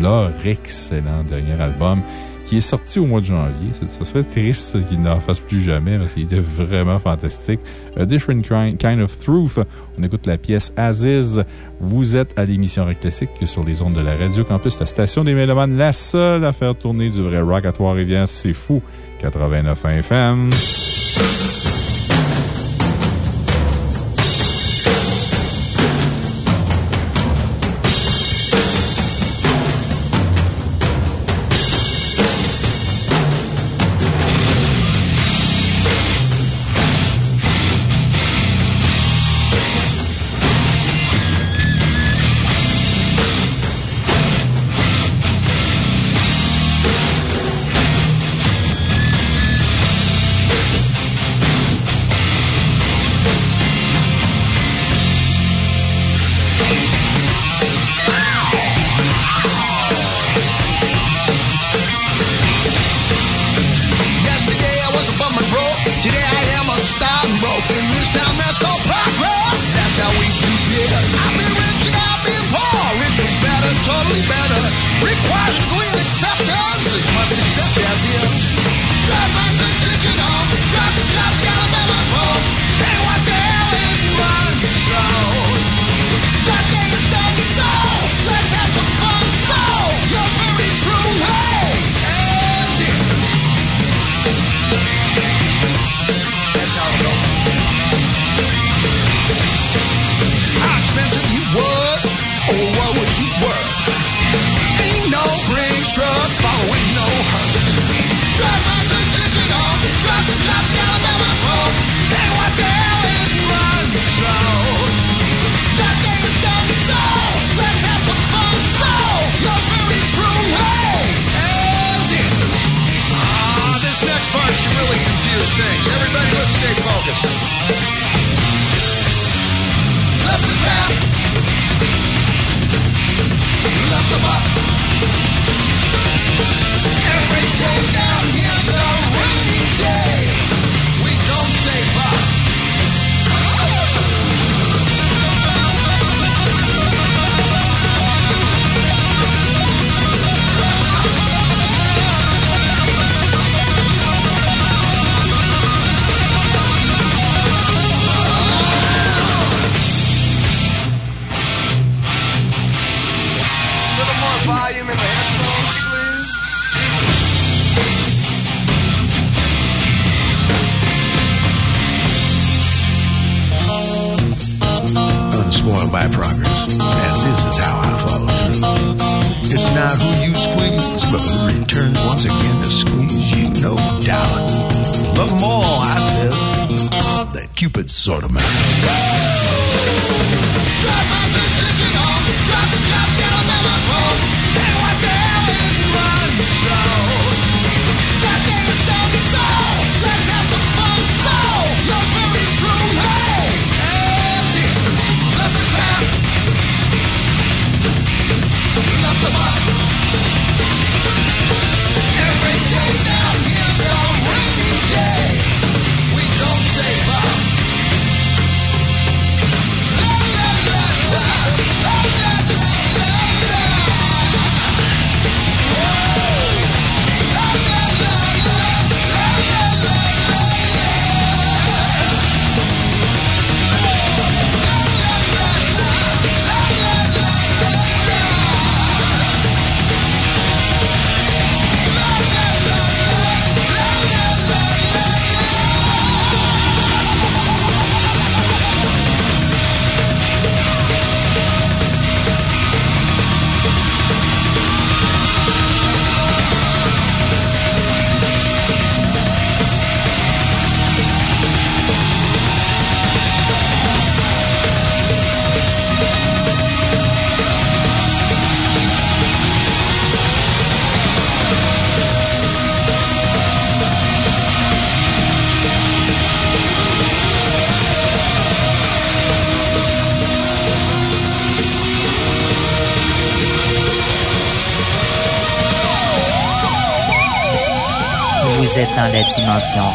leur excellent dernier album qui est sorti au mois de janvier. Ce serait triste qu'il n'en fasse plus jamais parce qu'il était vraiment fantastique. A Different Kind of Truth. On écoute la pièce Aziz. Vous êtes à l'émission Rock Classique sur les ondes de la Radio Campus, la station des Mélomanes, la seule à faire tourner du vrai rock à Trois-Rivières. C'est fou. 89 FM.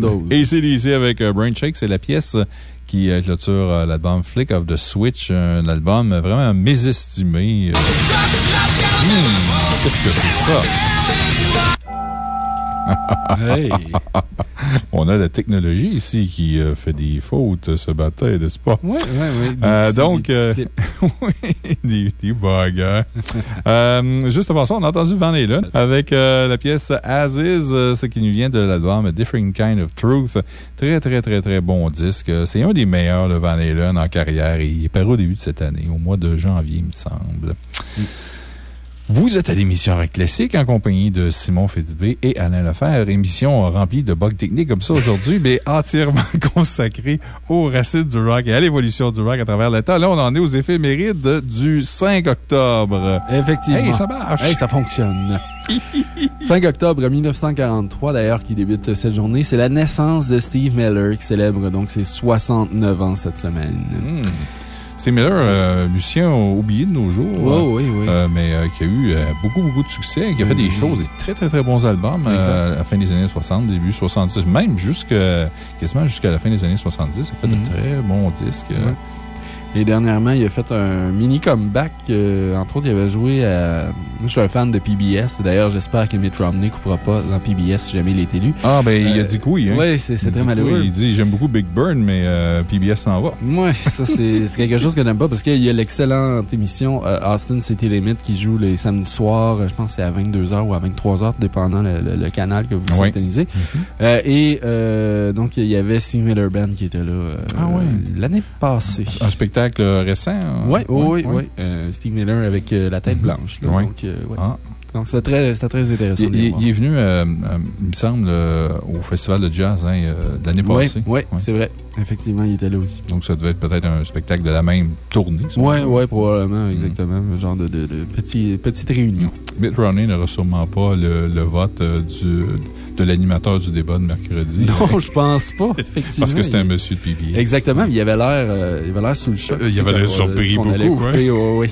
Dose. Et c'est ici avec euh, Brain Shake, c'est la pièce qui euh, clôture euh, l'album Flick of the Switch, un album vraiment mésestimé. Hmm, Qu'est-ce que c'est ça? Hey. [laughs] On a la technologie ici qui euh, fait des fautes ce matin, n'est-ce pas? [laughs] Oui, oui, oui. Euh, donc, euh, oui, [laughs] [laughs] Euh, juste avant ça, on a entendu Van Halen avec euh, la pièce As Is, euh, ce qui nous vient de l'album Different Kind of Truth. Très, très, très, très bon disque. C'est un des meilleurs de Van Halen en carrière il est paru au début de cette année, au mois de janvier, il me semble. Vous êtes à l'émission Rock Classique en compagnie de Simon Fitzbé et Alain Lefebvre. Émission remplie de bugs techniques comme ça aujourd'hui, mais entièrement [laughs] consacrée aux racines du rock et à l'évolution du rock à travers le temps. Là, on en est aux éphémérides du 5 octobre. Effectivement. Hey, ça marche! Hey, ça fonctionne. [laughs] 5 octobre 1943, d'ailleurs, qui débute cette journée, c'est la naissance de Steve Miller, qui célèbre donc ses 69 ans cette semaine. Hmm. Steve Miller, euh, musicien oublié de nos jours. Oui, oui. Euh, mais euh, qui a eu euh, beaucoup, beaucoup de succès, qui a fait des Mhm. choses, des très, très, très bons albums euh, à la fin des années 60, début 70, même jusqu'à quasiment jusqu'à la fin des années 70. Il a fait Mhm. de très bons disques. euh. Ouais. Et dernièrement, il a fait un mini comeback. euh, entre autres, il avait joué à. Moi, je suis un fan de PBS. D'ailleurs, j'espère que Mitt Romney ne coupera pas dans PBS si jamais il est élu. Ah, ben, il a dit que oui. Hein? Oui, c'est très malheureux. Il dit J'aime beaucoup Big Burn, mais euh, PBS s'en va. Oui, ça, [laughs] c'est quelque chose que j'aime pas parce qu'il y a l'excellente émission euh, Austin City Limit qui joue les samedis soirs. Je pense que c'est à 22h ou à 23h, dépendant le, le- le canal que vous Oui. syntonisez. Euh, et donc, il y avait Steve Miller Band qui était là Ah ouais. l'année passée. Un spectacle récent. hein? Oui, oui, oui. Steve Miller avec euh, la tête Mhm. blanche. là. Donc, euh, ouais. Ah. Donc, c'était très, très intéressant. Il, est venu, euh, euh, il me semble, euh, au Festival de jazz hein, l'année Oui, passée. oui, Ouais. c'est vrai. Effectivement, il était là aussi. Donc, ça devait être peut-être un spectacle de la même tournée. Oui, oui, probablement, exactement. Un genre de, de, de petit- petite réunion. Mitt Romney n'aura sûrement pas le, le vote du, de l'animateur du débat de mercredi. Non, [laughs] je pense pas, effectivement. Parce que c'était un monsieur de PBS. Exactement, mais il avait l'air euh, sous le choc. Il avait l'air surpris beaucoup, écouter, ouais, ouais.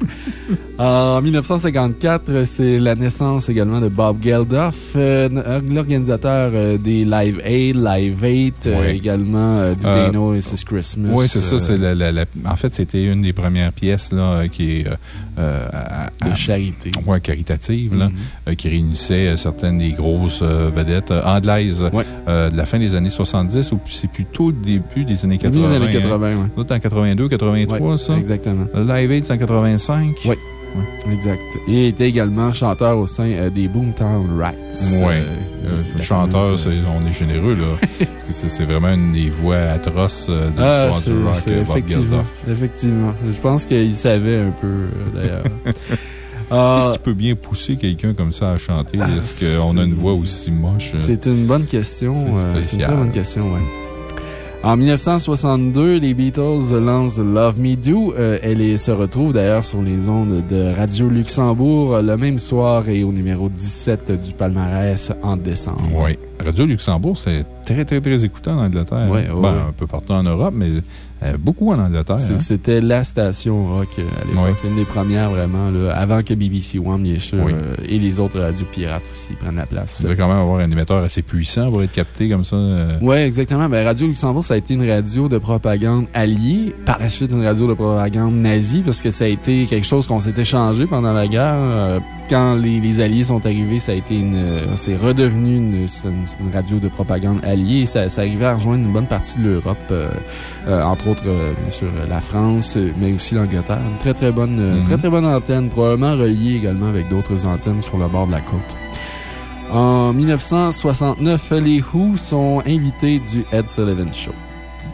[laughs] En 1954, c'est la naissance également de Bob Geldof, euh, l'organisateur euh, des Live Aid, Live 8, euh, également euh, Do Euh, They Know It's Christmas. Oui, c'est ça. euh, c'est la- la- la- en fait, c'était une des premières pièces là, euh, qui est euh, euh, à- à- de charité. ouais, caritative, là, Mhm. euh, qui réunissait euh, certaines des grosses euh, vedettes euh, anglaises euh, de la fin des années 70 ou c'est plutôt le début des années Début 80. des années hein. 80, oui. L'autre en 82, 83, ça? Exactement. Live Aid, c'est en 85. Ouais. Exact. Et il était également chanteur au sein euh, des Boomtown Rats. Ouais. Euh, Euh, chanteur, c'est- on est généreux, là. [laughs] Parce que c'est- vraiment une des voix atroces euh, de Ah, l'histoire du rock, euh, Bob effectivement, effectivement. Je pense qu'il savait un peu, euh, d'ailleurs. [laughs] Ah, Qu'est-ce qui peut bien pousser quelqu'un comme ça à chanter? Ah, Est-ce qu'on a une voix aussi moche? C'est une bonne question. C'est euh, une très bonne question, oui. En 1962, les Beatles lancent Love Me Do. Euh, elle est- se retrouve d'ailleurs sur les ondes de Radio Luxembourg le même soir et au numéro 17 du palmarès en décembre. Oui. Radio Luxembourg, c'est très, très, très écouté en Angleterre. Ouais, Ben, ouais, ouais. Un peu partout en Europe, mais euh, beaucoup en Angleterre. Hein. C'était la station rock euh, à l'époque, une des premières vraiment, là, avant que BBC One, bien sûr, Oui. euh, et les autres radios pirates aussi prennent la place. Ça devait quand même avoir un émetteur assez puissant pour être capté comme ça. euh. Oui, exactement. Ben, radio Luxembourg, ça a été une radio de propagande alliée. Par la suite, une radio de propagande nazie, parce que ça a été quelque chose qu'on s'est échangé pendant la guerre. Quand les, les Alliés sont arrivés, ça a été une, c'est redevenu une, radio de propagande alliée. Ça, ça arrivait à rejoindre une bonne partie de l'Europe, entre autres, euh, bien sûr, euh, la France, euh, mais aussi l'Angleterre. Une très, très bonne, Mhm. très, très bonne antenne, probablement reliée également avec d'autres antennes sur le bord de la côte. En 1969, les Who sont invités du Ed Sullivan Show.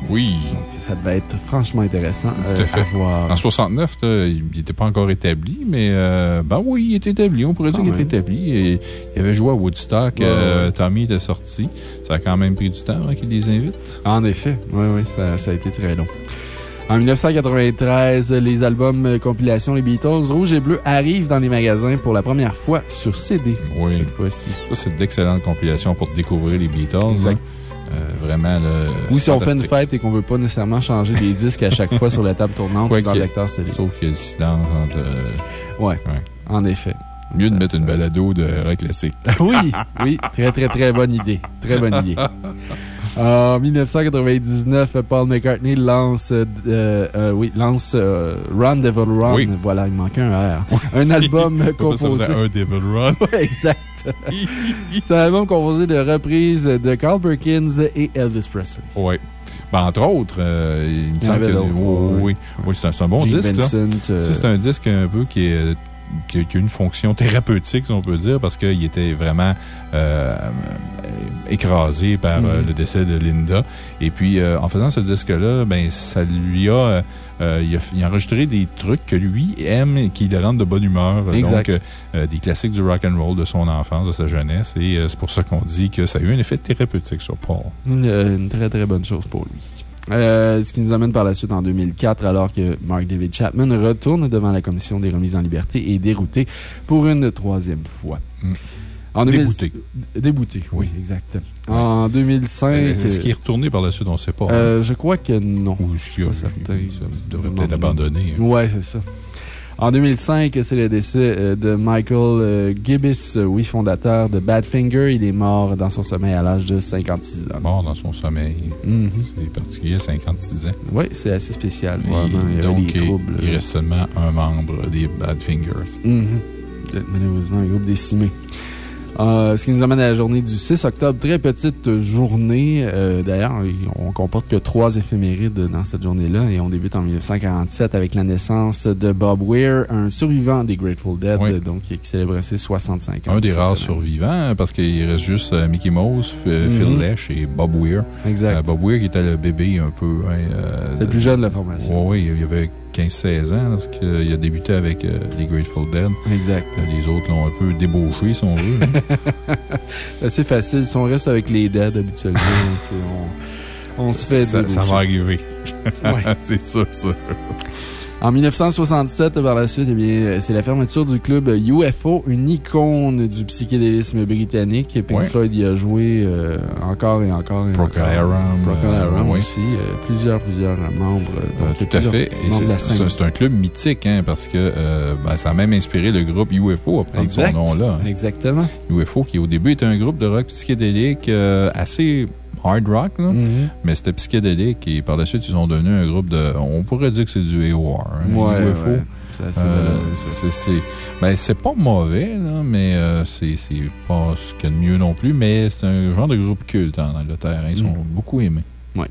Oui. Donc, ça devait être franchement intéressant euh, à voir. En 69, là, il n'était pas encore établi, mais euh, ben oui, il était établi. On pourrait dire Ah qu'il était établi. Et, il avait joué à Woodstock. Ouais, euh, ouais. Tommy était sorti. Ça a quand même pris du temps qu'il les invite. En effet, oui, oui, ça, ça a été très long. En 1993, les albums compilation Les Beatles Rouge et Bleu arrivent dans les magasins pour la première fois sur CD. Oui. Cette fois-ci. Ça, c'est d'excellentes compilations pour découvrir les Beatles. Exact. hein. Euh, vraiment, là, Ou si on fait une fête et qu'on veut pas nécessairement changer les disques à chaque fois sur la table tournante Ouais, ou dans le lecteur CD. Sauf qu'il y a le silence entre. euh, Ouais, ouais. en effet. Mieux de Ça- mettre une balado de rock classique. [laughs] Oui, oui, très, très, très bonne idée. Très bonne idée. [laughs] En 1999, Paul McCartney lance, euh, euh, oui, lance euh, Run Devil Run. Oui. Voilà, il manquait un R. Un album [laughs] Ça composé. faisait un Devil Run. [laughs] Ouais, exact. [laughs] C'est un album composé de reprises de Carl Perkins et Elvis Presley. Oui. Ben, entre autres, euh, il me semble que. oui, oui, oui, c'est un, bon Gene disque, ça. Euh, Ça, C'est un disque un peu qui, est, qui, a, qui a une fonction thérapeutique, si on peut dire, parce qu'il était vraiment euh, écrasé par euh, Mhm. le décès de Linda. Et puis, euh, en faisant ce disque-là, ben, ça lui a, euh, il a. il a enregistré des trucs que lui aime et qui le rendent de bonne humeur. Exact. Donc, des classiques du rock and roll de son enfance, de sa jeunesse. Et c'est pour ça qu'on dit que ça a eu un effet thérapeutique sur Paul. Une, une très, très bonne chose pour lui. Euh, ce qui nous amène par la suite en 2004, alors que Mark David Chapman retourne devant la commission des remises en liberté et est dérouté pour une troisième fois. Mm. En 2000 Débouté. Débouté, oui, Oui. exact. En 2005. Est-ce qu'il est retourné par la suite? On ne sait pas. hein. euh, je crois que non. Ou a- pas certain. il devrait peut-être abandonner. hein. Ouais, c'est ça. En 2005, c'est le décès euh, de Michael euh, Gibbs, euh, oui, fondateur de Badfinger. Il est mort dans son sommeil à l'âge de 56 ans. Mort dans son sommeil. Mhm. C'est particulier, 56 ans. Oui, c'est assez spécial. Vraiment, il donc, des troubles. il reste seulement un membre des Badfingers. Mhm. Malheureusement, un groupe décimé. Euh, ce qui nous amène à la journée du 6 octobre. Très petite journée. Euh, D'ailleurs, on comporte que trois éphémérides dans cette journée-là. Et on débute en 1947 avec la naissance de Bob Weir, un survivant des Grateful Dead, Oui. donc, qui célébrait ses 65 ans. Un des rares survivants, parce qu'il reste juste euh, Mickey Mouse, Phil Mhm. Lesh et Bob Weir. Exact. Euh, Bob Weir qui était le bébé un peu. hein, C'est le plus jeune de la formation. Oui, oui, il avait 15-16 ans lorsqu'il a débuté avec euh, les Grateful Dead. Exact. Euh, Les autres l'ont un peu débauché, si on veut. hein. [laughs] C'est facile. Si on reste avec les Dead habituellement, [laughs] on, on se fait ça, ça va arriver. Ouais. [laughs] c'est ça, ça. En 1967, par la suite, eh bien, c'est la fermeture du club UFO, une icône du psychédélisme britannique. Pink Ouais. Floyd y a joué euh, encore et encore et Procol encore. Harum, Procol euh, Harum aussi. euh, plusieurs, plusieurs membres. Euh, Donc, tout à fait. C'est un club mythique, hein, parce que euh, ben, ça a même inspiré le groupe UFO à prendre Exact. son nom-là. hein. Exactement. UFO, qui au début était un groupe de rock psychédélique euh, assez hard rock, là, Mhm. mais c'était psychédélique. Et par la suite, ils ont devenu un groupe de. On pourrait dire que c'est du AOR. hein, Ouais, UFO. ouais. C'est Euh, ben, c'est pas mauvais, là, mais euh, c'est c'est pas ce qu'il y a de mieux non plus. Mais c'est un genre de groupe culte en Angleterre. hein, Ils sont Mm. beaucoup aimés. Ouais.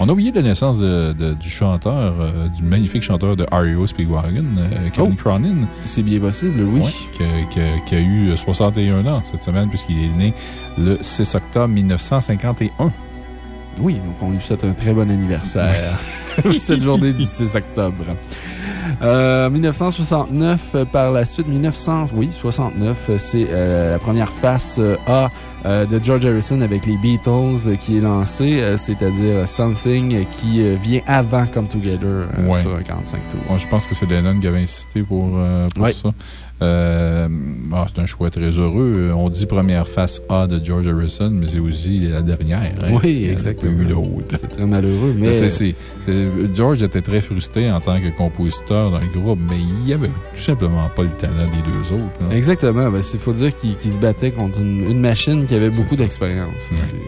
On a oublié la naissance de, de- du chanteur, euh, du magnifique chanteur de R.E.O. Speedwagon, euh, Kevin Oh. Cronin. C'est bien possible, oui. Ouais, qui a eu 61 ans cette semaine, puisqu'il est né le 6 octobre 1951. Oui, donc on lui souhaite un très bon anniversaire [laughs] cette journée du 6 octobre. Euh, 1969, euh, par la suite, 1900, oui, 69, euh, c'est euh, la première face euh, A euh, de George Harrison avec les Beatles euh, qui est lancée, euh, c'est-à-dire Something euh, qui euh, vient avant Come Together euh, Ouais. sur un 45 tours. Je pense que c'est Lennon qui avait incité pour, euh, pour Ouais. ça. Euh, ah, c'est un choix très heureux. On dit première face A de George Harrison, mais c'est aussi la dernière. hein. Oui, Il y en a exactement. C'est très malheureux, mais. C'est- c'est- c'est- George était très frustré en tant que compositeur dans le groupe, mais il avait tout simplement pas le talent des deux autres. là. Exactement. Ben, Il faut dire qu'il se battait contre une, une machine qui avait beaucoup d'expérience. Ouais.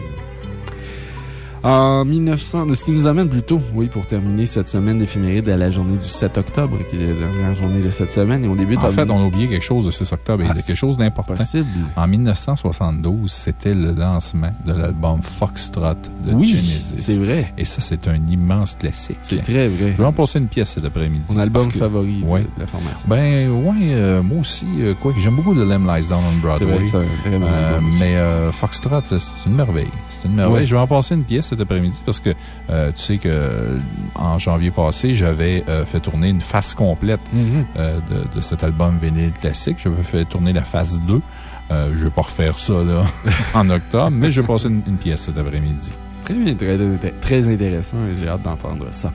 En 1900, ce qui nous amène plutôt, oui, pour terminer cette semaine d'éphéméride à la journée du 7 octobre, qui est la dernière journée de cette semaine, et on débute En fait, on a oublié quelque chose de 6 octobre, et Ah, quelque chose d'important. possible. En 1972, c'était le lancement de l'album Foxtrot de Oui, Genesis. c'est vrai. Et ça, c'est un immense classique. C'est très vrai. Je vais en passer une pièce cet après-midi. Mon album que- favori de- Ouais. de la formation. Ben, ouais, euh, moi aussi, euh, quoi que j'aime beaucoup The Lamb Lies Down on Broadway. vrai, c'est un très bon Euh, mais euh, Foxtrot, c'est- c'est une merveille. C'est une merveille. Ouais. Je vais en passer une pièce cet après-midi parce que euh, tu sais que euh, en janvier passé, j'avais euh, fait tourner une face complète Mhm. euh, de, de cet album vinyle classique. J'avais fait tourner la phase 2. Euh, je vais pas refaire ça là, [laughs] en octobre, mais je vais passer une, une pièce cet après-midi. Très bien, très, très, très intéressant et j'ai hâte d'entendre ça.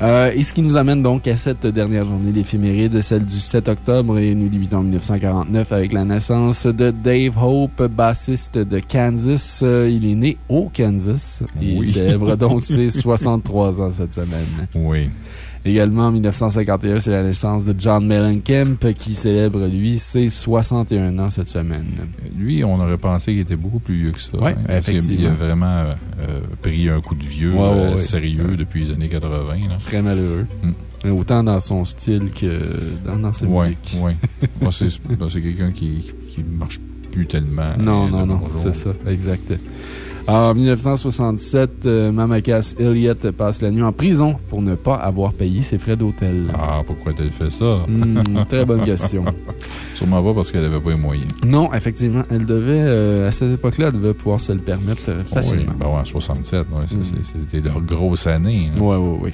Euh, et ce qui nous amène donc à cette dernière journée d'éphéméride, celle du 7 octobre, et nous débutons en 1949 avec la naissance de Dave Hope, bassiste de Kansas. Euh, il est né au Kansas Oui. il célèbre donc [laughs] ses 63 ans cette semaine. Oui. Également, en 1951, c'est la naissance de John Mellencamp qui célèbre, lui, ses 61 ans cette semaine. Lui, on aurait pensé qu'il était beaucoup plus vieux que ça. Hein, qu'il- effectivement. Il a vraiment euh, euh, pris un coup de vieux Ouais, ouais, euh, ouais. sérieux depuis les années 80. là. Très malheureux. Mm. Autant dans son style que dans, dans ses musiques. ouais. [laughs] Moi, c'est quelqu'un qui, qui marche plus tellement. Non, non, non, c'est ça, exact. En 1967, euh, Mamakas Elliott passe la nuit en prison pour ne pas avoir payé ses frais d'hôtel. Ah, pourquoi t'as fait ça? Hmm, [laughs] très bonne question. Sûrement pas parce qu'elle avait pas les moyens. Non, effectivement, elle devait, euh, à cette époque-là, elle devait pouvoir se le permettre euh, facilement. Oui, ben ouais, en 67, ouais, ça, Mm. c'est- c'était leur grosse année. hein. Oui, oui, oui.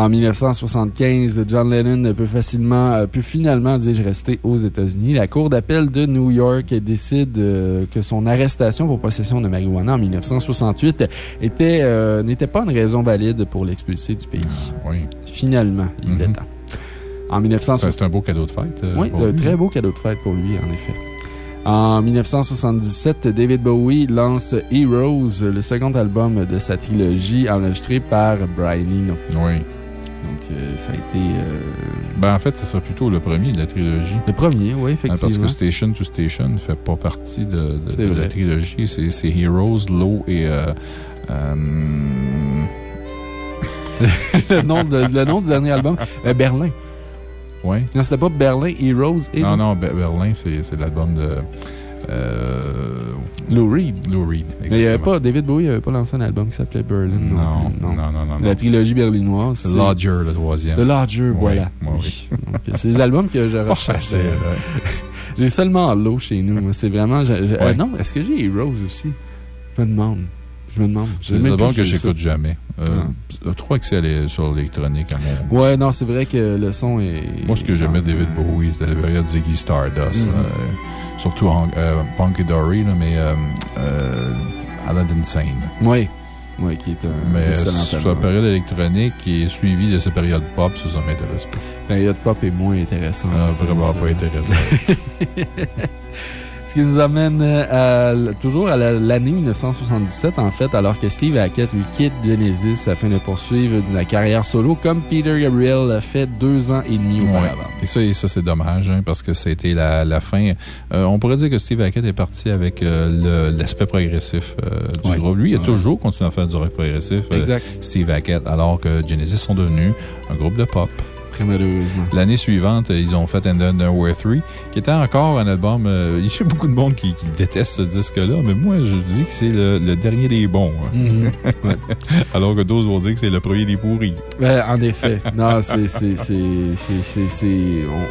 En 1975, John Lennon peut facilement, euh, peut finalement, dis-je, rester aux États-Unis. La Cour d'appel de New York décide euh, que son arrestation pour possession de marijuana en 1968 était, euh, n'était pas une raison valide pour l'expulser du pays. Oui. Finalement, il était Mhm. temps. En Ça, 1960 C'est un beau cadeau de fête. euh, oui, un très beau cadeau de fête pour lui, en effet. En 1977, David Bowie lance Heroes, le second album de sa trilogie enregistré par Brian Eno. Oui. Donc, euh, ça a été euh, Ben, en fait, ce serait plutôt le premier de la trilogie. le premier, oui, effectivement. Parce que Station to Station ne fait pas partie de, de- C'est de la trilogie. C'est Heroes, Low et. euh, [laughs] le, nom de- le nom du dernier album, [laughs] Berlin. ouais. Non, c'était pas Berlin, Heroes et Non, non, Be- Berlin, c'est l'album de. Euh, Lou Reed. Lou Reed. Mais il y avait exactement. pas, David Bowie n'avait pas lancé un album qui s'appelait Berlin. Non, non, non, non. non, La trilogie berlinoise. C'est- Lodger, le troisième. The Lodger, voilà. oui. C'est les albums que je Pas facile, hein. J'ai seulement l'eau chez nous. C'est vraiment. euh, non, est-ce que j'ai Heroes aussi? Je me demande. Je me demande. C'est des albums que j'écoute jamais. Euh, Ah. Trop les- sur l'électronique à mon. Ouais, non, c'est vrai que le son est. Moi, ce que j'aimais David Bowie, c'était la période Ziggy Stardust. Mhm. euh, surtout en, euh, Punky Dory, là, mais euh, euh, Aladdin Sane. Oui. Oui, qui est un Mais excellent sur la album. période électronique qui est suivie de cette période pop, ça, ça m'intéresse pas. La période pop est moins intéressante. Ah, vraiment pas intéressant. [laughs] Ce qui nous amène euh, à toujours à la- l'année 1977, en fait, alors que Steve Hackett lui quitte Genesis afin de poursuivre la carrière solo, comme Peter Gabriel l'a fait deux ans et demi Ouais. auparavant. Et ça, et ça c'est dommage, hein, parce que c'était la, la fin. Euh, on pourrait dire que Steve Hackett est parti avec euh, l'aspect progressif euh, du Ouais. groupe. Lui, il a Ouais. toujours continué à faire du rock progressif. Exact. Steve Hackett, alors que Genesis sont devenus un groupe de pop. Très malheureusement. L'année suivante, ils ont fait And Were Three, qui était encore un album. euh, il y a beaucoup de monde qui, qui déteste ce disque-là, mais moi, je dis que c'est le, le dernier des bons. hein. Mhm. Ouais. [laughs] Alors que d'autres vont dire que c'est le premier des pourris. Ouais, en effet. Non, c'est.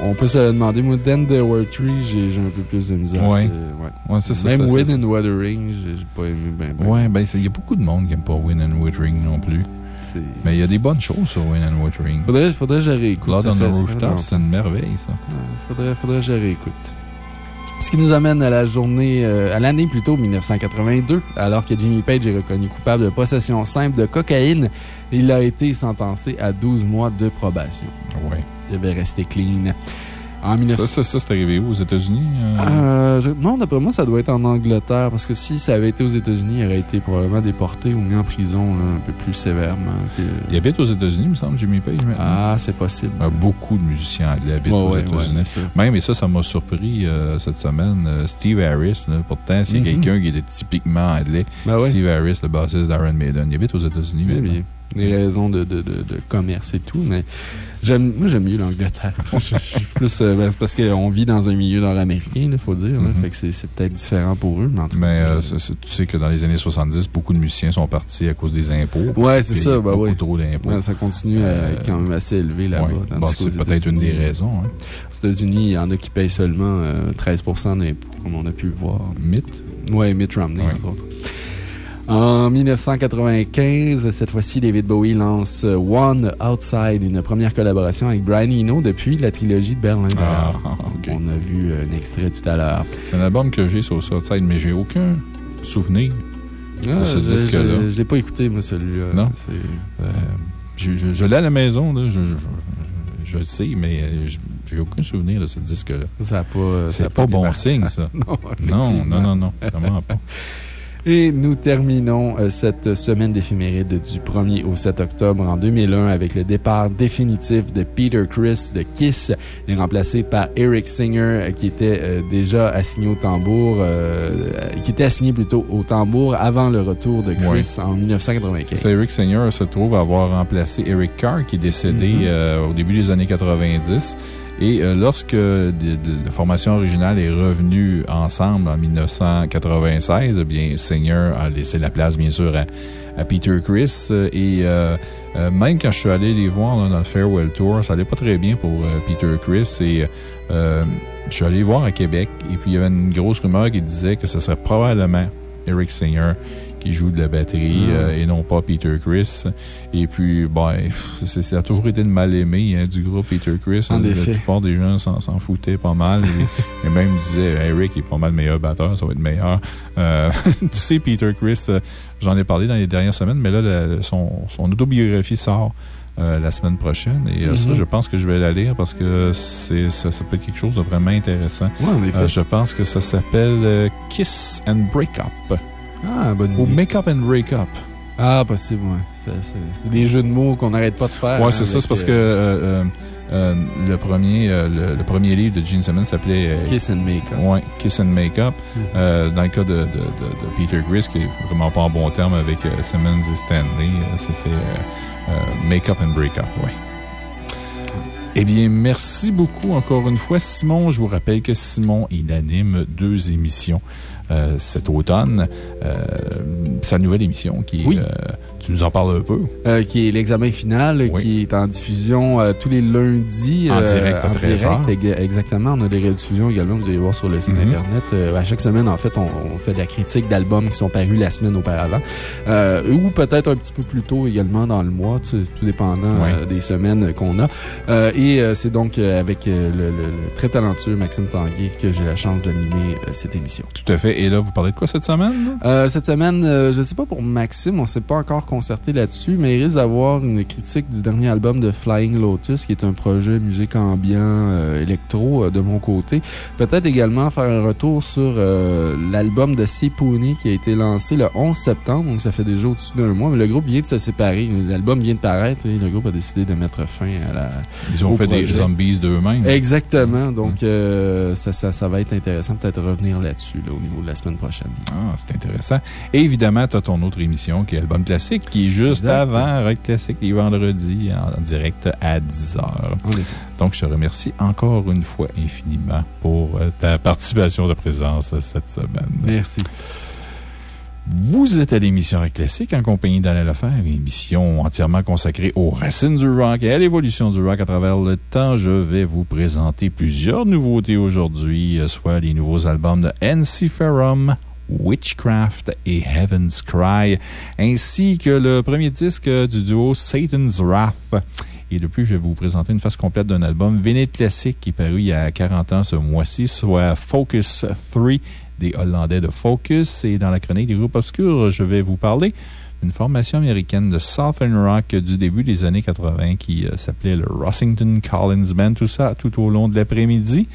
On, on peut se le demander. Moi, Then There Were Three, j'ai j'ai un peu plus de misère. Ouais. Euh, ouais. Ouais, ça. Même ça, Win and Wuthering, j'ai pas aimé ben, ben. Ben, c'est- il y a beaucoup de monde qui n'aime pas Win and Withering non plus. Mais il y a des bonnes choses sur Win and Withering. Faudrait, faudrait que je réécoute. Blood on the Rooftop, c'est une merveille, ça. Faudrait, faudrait que je réécoute. Ce qui nous amène à la journée, euh, à l'année plutôt 1982, alors que Jimmy Page est reconnu coupable de possession simple de cocaïne. Il a été sentencé à 12 mois de probation. Ouais. Il devait rester clean. En Ça, 19... ça, ça, c'est arrivé où, aux États-Unis? euh? Euh, je- non, d'après moi, ça doit être en Angleterre, parce que si ça avait été aux États-Unis, il aurait été probablement déporté ou mis en prison là, un peu plus sévèrement. que- Il habite aux États-Unis, il me semble, Jimmy Page, maintenant. Ah, c'est possible. Euh, beaucoup de musiciens anglais habitent Ouais, aux ouais, États-Unis. ouais. Même, et ça, ça m'a surpris euh, cette semaine, euh, Steve Harris, là, pourtant, c'est Mhm. quelqu'un qui était typiquement anglais. Ben. Steve Harris, le bassiste d'Iron Maiden, il habite aux États-Unis maintenant. Des raisons de, de, de, de commerce et tout, mais j'aime, moi, j'aime mieux l'Angleterre. [laughs] je, plus. euh, ben, c'est parce qu'on vit dans un milieu nord-américain, il faut dire. là, Mhm. fait que c'est, peut-être différent pour eux, mais en tout cas. Mais euh, tu sais que dans les années 70, beaucoup de musiciens sont partis à cause des impôts. Ouais, c'est ça, bah beaucoup oui. trop d'impôts. Ouais, ça continue à Euh, être quand même assez élevé là-bas. Ouais. Bon, c'est peut-être une des raisons. Hein. Aux États-Unis, il y en a qui payent seulement euh, 13 d'impôts, comme on a pu le voir. Mythe. Ouais, Mitt Romney, entre autres. En 1995, cette fois-ci, David Bowie lance euh, One Outside, une première collaboration avec Brian Eno depuis la trilogie de Berlin. Ah. [laughs] On a vu un extrait tout à l'heure. C'est un album que j'ai sur Southside, mais j'ai aucun souvenir. Ah, ce disque-là. Je ne l'ai pas écouté, moi, celui-là. Non? Euh, je je- je l'ai à la maison, là, je, le sais, mais euh, je- j'ai aucun souvenir de ce disque-là. Ça n'a pas. C'est pas bon signe, ça. [laughs] Non, Non, non, non, non, vraiment pas. [laughs] Et nous terminons euh, cette semaine d'éphéméride du 1er au 7 octobre en 2001 avec le départ définitif de Peter Chris de Kiss. Il est remplacé par Eric Singer euh, qui était euh, déjà assigné au tambour, qui était assigné plutôt au tambour avant le retour de Chris en 1995. Eric Singer se trouve avoir remplacé Eric Carr qui est décédé mm-hmm. au début des années 90. Et euh, lorsque la formation originale est revenue ensemble en 1996, eh bien, Seigneur a laissé la place, bien sûr, à, Peter Chris. Et euh, euh, même quand je suis allé les voir dans le Farewell Tour, ça allait pas très bien pour Peter Chris. Et je suis allé les voir à Québec. Et puis, il y avait une grosse rumeur qui disait que ce serait probablement Eric Singer qui joue de la batterie ah. euh, et non pas Peter Chris. Et puis, ben, ça a toujours été le mal-aimé hein, du groupe Peter Chris. En la plupart des gens s'en foutaient pas mal et, [laughs] même disaient Eric est pas mal meilleur batteur, ça va être meilleur. Euh, [laughs] tu sais, Peter Chris, euh, j'en ai parlé dans les dernières semaines, mais là, son, son, autobiographie sort. la semaine prochaine. Et ça, mm-hmm. je pense que je vais la lire parce que ça, ça peut être quelque chose de vraiment intéressant. je pense que ça s'appelle Kiss and Break Up. Ah, bonne Ou Make Up and Break Up. Ah, possible, oui. C'est des jeux de mots qu'on n'arrête pas de faire. Oui, c'est ça. C'est parce que euh, euh, euh, le, premier, le, premier livre de Gene Simmons s'appelait Kiss and Make Up. Oui, Kiss and Make Up. Hmm. dans le cas de, de, de, Peter Gris, qui est vraiment pas en bon terme avec Simmons et Stanley, c'était Make Up and Break Up, oui. Eh bien, merci beaucoup encore une fois, Simon. Je vous rappelle que Simon, il anime deux émissions euh, cet automne. Euh, sa nouvelle émission qui est. Euh, tu nous en parles un peu? qui est l'examen final, qui est en diffusion tous les lundis. En direct, en direct, Exactement. On a des rediffusions également. Vous allez voir sur le site mm-hmm. Internet. à chaque semaine, en fait, on, fait de la critique d'albums qui sont parus la semaine auparavant. ou peut-être un petit peu plus tôt également dans le mois, tout dépendant des semaines qu'on a. et c'est donc avec le, très talentueux Maxime Tanguay que j'ai la chance d'animer cette émission. Tout à fait. Et là, vous parlez de quoi cette semaine? Euh, cette semaine, euh, je ne sais pas pour Maxime, on ne s'est pas encore concerté là-dessus, mais il risque d'avoir une critique du dernier album de Flying Lotus, qui est un projet musique ambiant euh, électro de mon côté. Peut-être également faire un retour sur l'album de Siponi qui a été lancé le 11 septembre, donc ça fait déjà au-dessus d'un mois, mais le groupe vient de se séparer. L'album vient de paraître et le groupe a décidé de mettre fin à la. Ils ont fait des zombies d'eux-mêmes. Exactement. Donc, ça, ça, ça, va être intéressant peut-être revenir là-dessus, là, au niveau de la semaine prochaine. Ah, c'est intéressant. Et évidemment, tu as ton autre émission qui est Album Classique, qui est juste avant Rock Classique les vendredis en, direct à 10h. Donc, je te remercie encore une fois infiniment pour euh, ta participation de présence cette semaine. Merci. Vous êtes à l'émission Rock Classique en compagnie d'Alain Lefebvre, émission entièrement consacrée aux racines du rock et à l'évolution du rock à travers le temps. Je vais vous présenter plusieurs nouveautés aujourd'hui, soit les nouveaux albums de NC Ferrum, Witchcraft et Heaven's Cry, ainsi que le premier disque du duo Satan's Wrath. Et depuis, je vais vous présenter une phase complète d'un album vénéte classique qui est paru il y a 40 ans ce mois-ci, soit Focus 3 des Hollandais de Focus. Et dans la chronique des groupes obscurs, je vais vous parler d'une formation américaine de Southern Rock du début des années 80 qui euh, s'appelait le Rossington Collins Band. Tout ça tout au long de l'après-midi.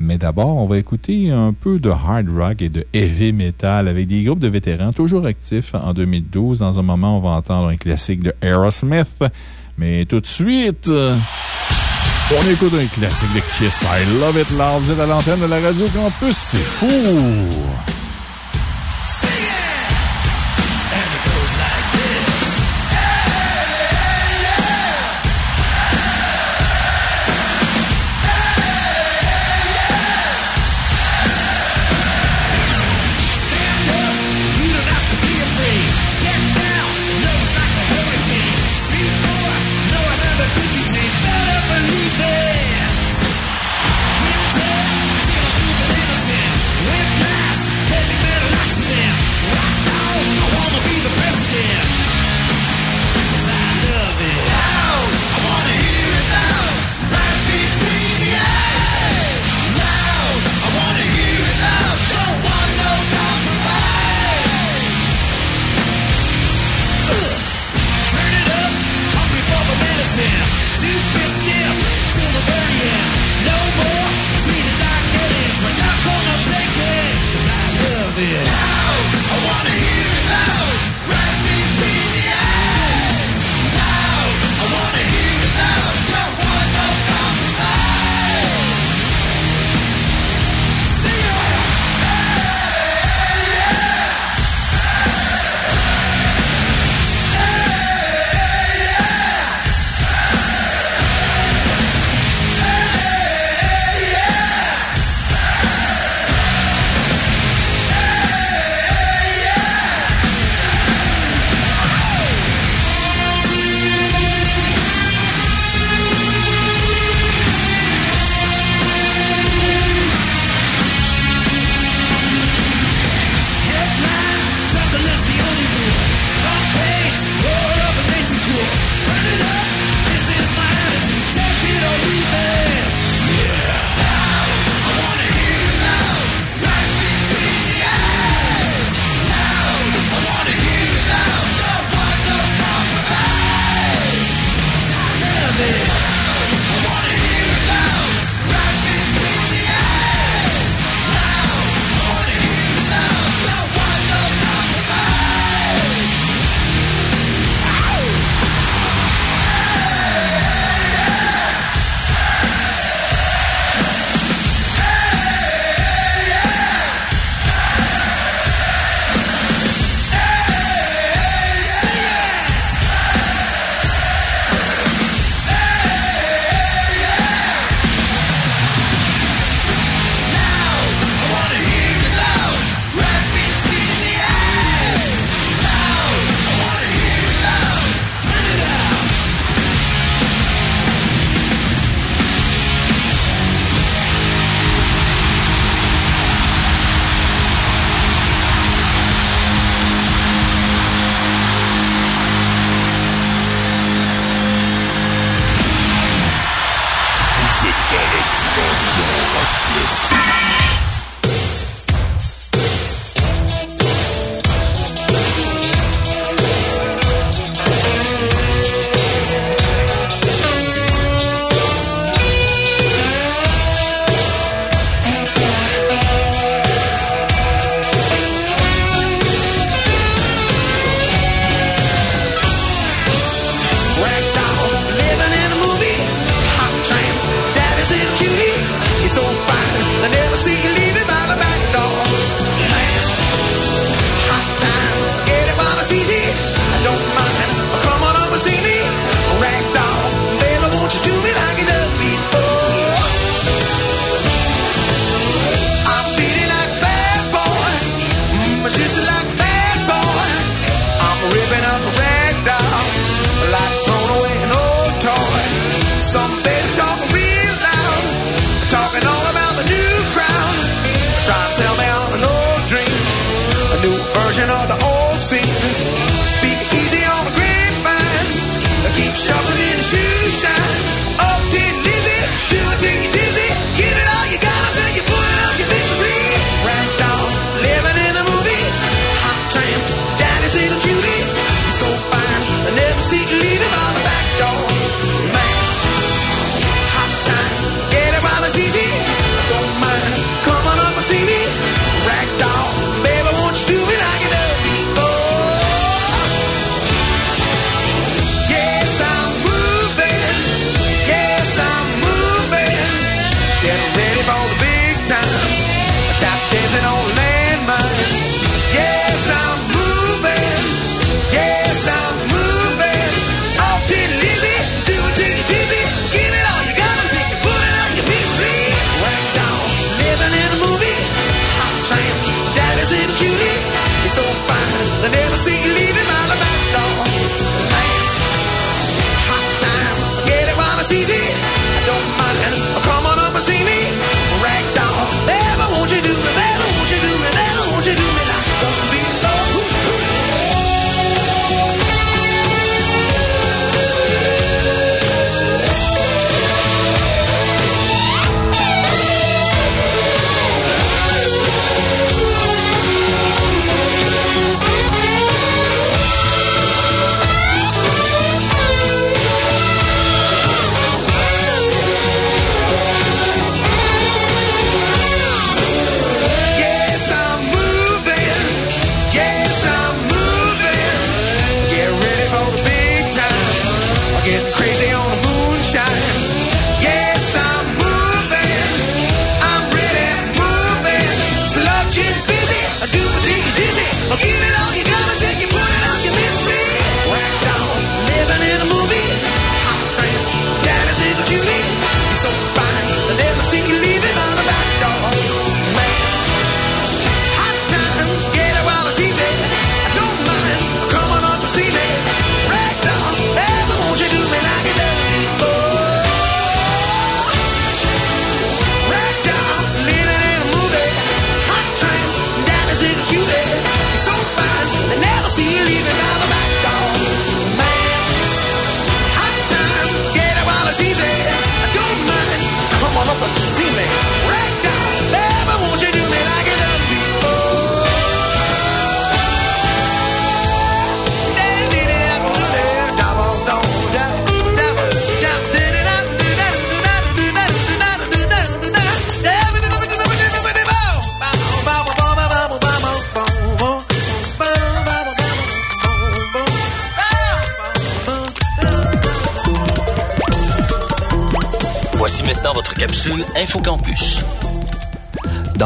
Mais d'abord, on va écouter un peu de hard rock et de heavy metal avec des groupes de vétérans toujours actifs en 2012. Dans un moment, on va entendre un classique de Aerosmith. Mais tout de suite. On écoute un classique de Kiss, I Love It Loud. Vous êtes à l'antenne de la Radio Campus, c'est fou!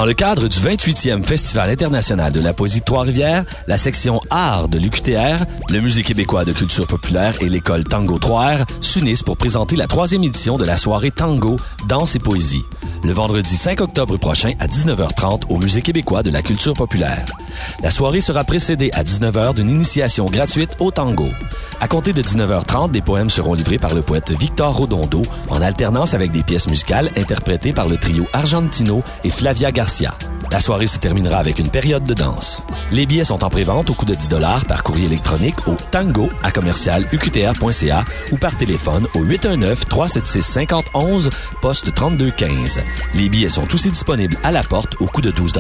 le cadre du 28e Festival international de la poésie Trois-Rivières, la section Art de l'UQTR, le Musée québécois de culture populaire et l'école Tango 3R s'unissent pour présenter la troisième édition de la soirée Tango, Danse et Poésie, le vendredi 5 octobre prochain à 19h30 au Musée québécois de la culture populaire. La soirée sera précédée à 19h d'une initiation gratuite au tango. À compter de 19h30, des poèmes seront livrés par le poète Victor Rodondo, en alternance avec des pièces musicales interprétées par le trio Argentino et Flavia Garcia. La soirée se terminera avec une période de danse. Les billets sont en prévente au coût de 10 par courrier électronique au tango à commercial uqtr.ca ou par téléphone au 819-376-5011, poste 3215. Les billets sont aussi disponibles à la porte au coût de 12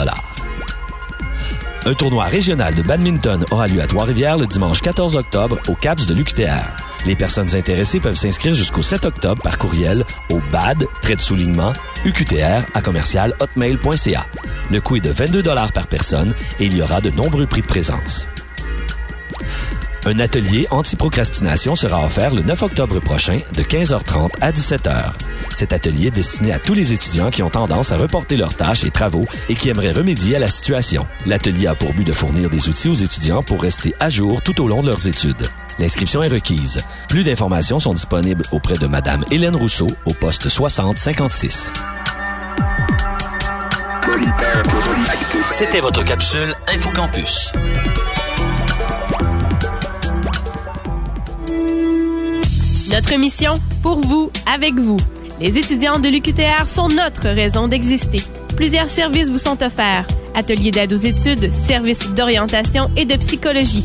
un tournoi régional de badminton aura lieu à Trois-Rivières le dimanche 14 octobre au CAPS de l'UQTR. Les personnes intéressées peuvent s'inscrire jusqu'au 7 octobre par courriel au BAD, trait de soulignement, UQTR à commercial hotmail.ca. Le coût est de 22 par personne et il y aura de nombreux prix de présence. Un atelier anti-procrastination sera offert le 9 octobre prochain de 15h30 à 17h. Cet atelier est destiné à tous les étudiants qui ont tendance à reporter leurs tâches et travaux et qui aimeraient remédier à la situation. L'atelier a pour but de fournir des outils aux étudiants pour rester à jour tout au long de leurs études. L'inscription est requise. Plus d'informations sont disponibles auprès de Madame Hélène Rousseau au poste 6056. C'était votre capsule InfoCampus. Notre mission, pour vous, avec vous. Les étudiants de l'UQTR sont notre raison d'exister. Plusieurs services vous sont offerts. Ateliers d'aide aux études, services d'orientation et de psychologie.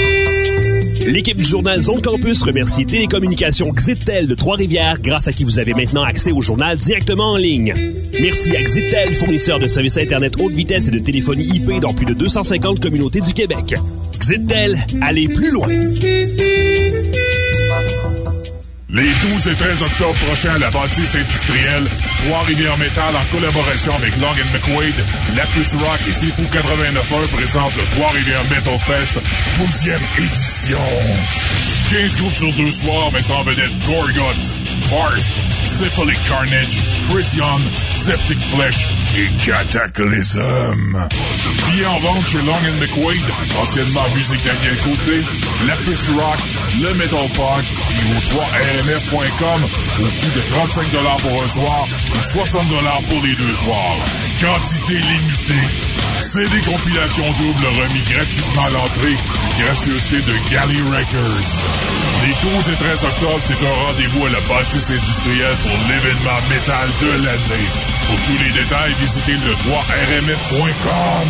L'équipe du journal Zone Campus remercie Télécommunications Xitel de Trois-Rivières, grâce à qui vous avez maintenant accès au journal directement en ligne. Merci à Xitel, fournisseur de services Internet haute vitesse et de téléphonie IP dans plus de 250 communautés du Québec. Xitel, allez plus loin! Les 12 et 13 octobre prochains à la bâtisse industrielle, Trois-Rivières Métal en collaboration avec Long McQuaid, Lapus Rock et Sifu 89.1 présentent le Trois-Rivières Metal Fest 12e édition. 15 groupes sur deux soirs mettant en vedette Gorguts, Hearth, Syphilic Carnage, Chris Young, Septic Flesh et Cataclysm. Billets en vente chez Long McQuaid, anciennement Musique Daniel Côté, Lapus Rock, le Metal Park et au 3rmf.com au coût de 35 pour un soir 60 pour les deux soirs. Quantité limitée. CD compilation double remis gratuitement à l'entrée. Gracieuseté de Galley Records. Les 12 et 13 octobre, c'est un rendez-vous à la bâtisse industrielle pour l'événement métal de l'année. Pour tous les détails, visitez le 3rmf.com.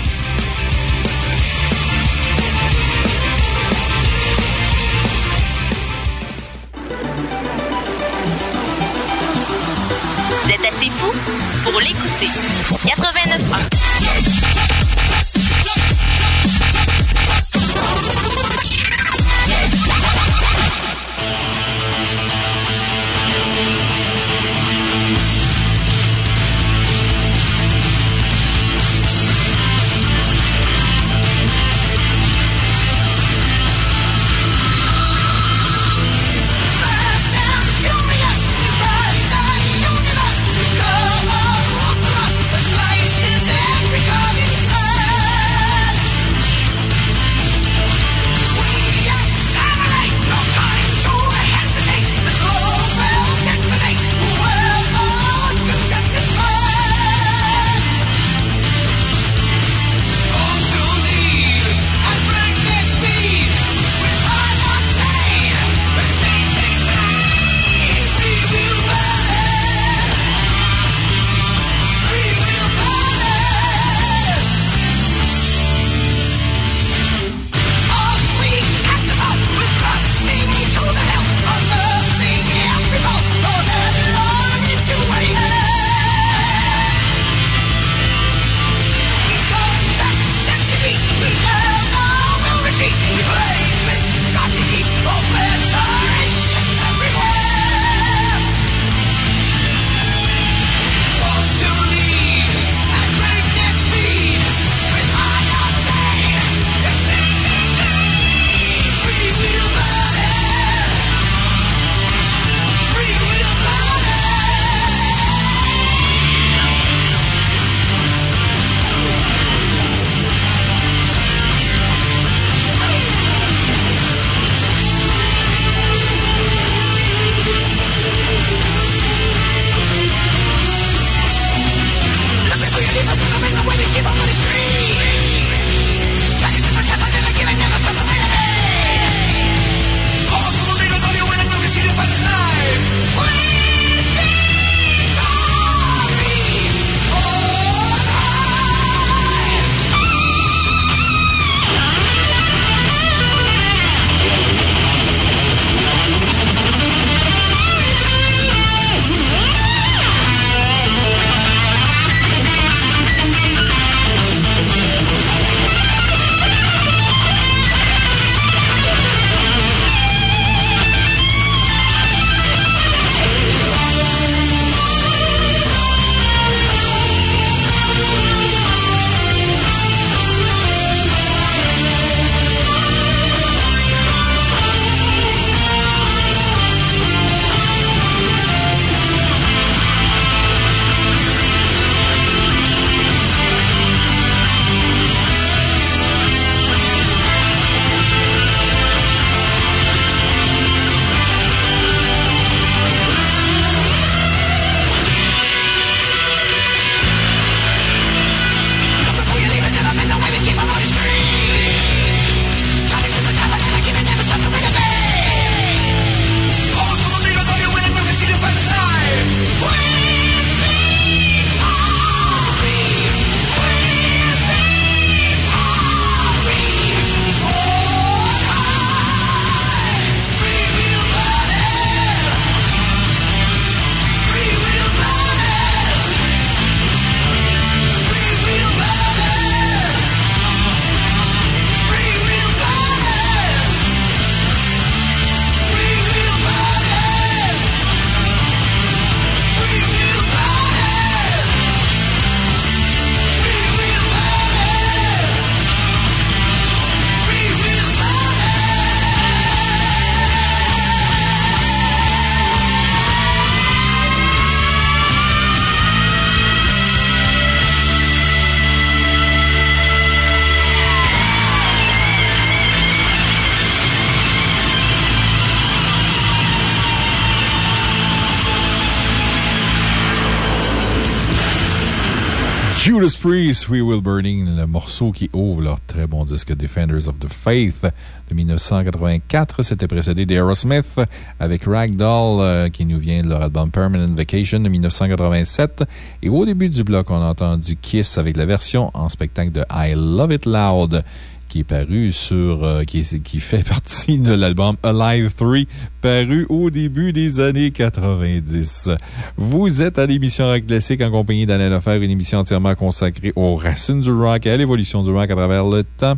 Pour l'écouter. 89 Judas Priest, We Will Burning, le morceau qui ouvre leur très bon disque Defenders of the Faith de 1984. C'était précédé d'Aerosmith avec Ragdoll euh, qui nous vient de leur album Permanent Vacation de 1987. Et au début du bloc, on a entendu Kiss avec la version en spectacle de I Love It Loud qui est paru sur, euh, qui, fait [laughs] partie de l'album Alive 3, paru au début des années 90. Vous êtes à l'émission Rock Classique en compagnie d'Alain Lefer, une émission entièrement consacrée aux racines du rock et à l'évolution du rock à travers le temps.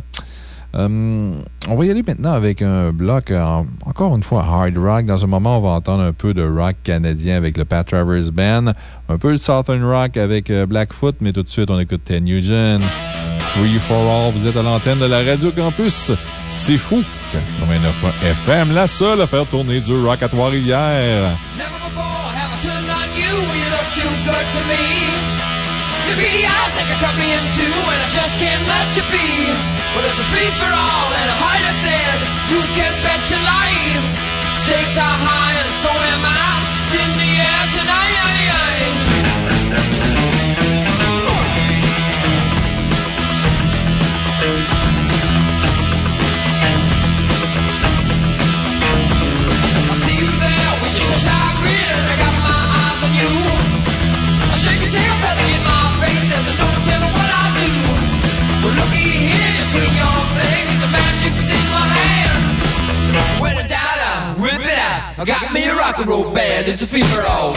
Euh, on va y aller maintenant avec un bloc, euh, encore une fois, hard rock. Dans un moment, on va entendre un peu de rock canadien avec le Pat Travers Band, un peu de Southern rock avec Blackfoot, mais tout de suite, on écoute Ted Nugent. Free for All. Vous êtes à l'antenne de la Radio Campus. C'est fou. 89 FM, la seule à faire tourner du rock à Trois-Rivières. Your beady eyes cut me in two, and I just can't let you be. Well, it's a free for all, and a heart I said, you can bet your life. Stakes are high, and so am I. It's in the air tonight. I see you there with your Cheshire grin. I got my eyes on you. I shake your tail feather in my face as I don't tell me what I do. Well, looky here, you swing your things. The magic's in my hands. Sweat it down, I whip it out. I got me a rock and roll band. It's a fever all.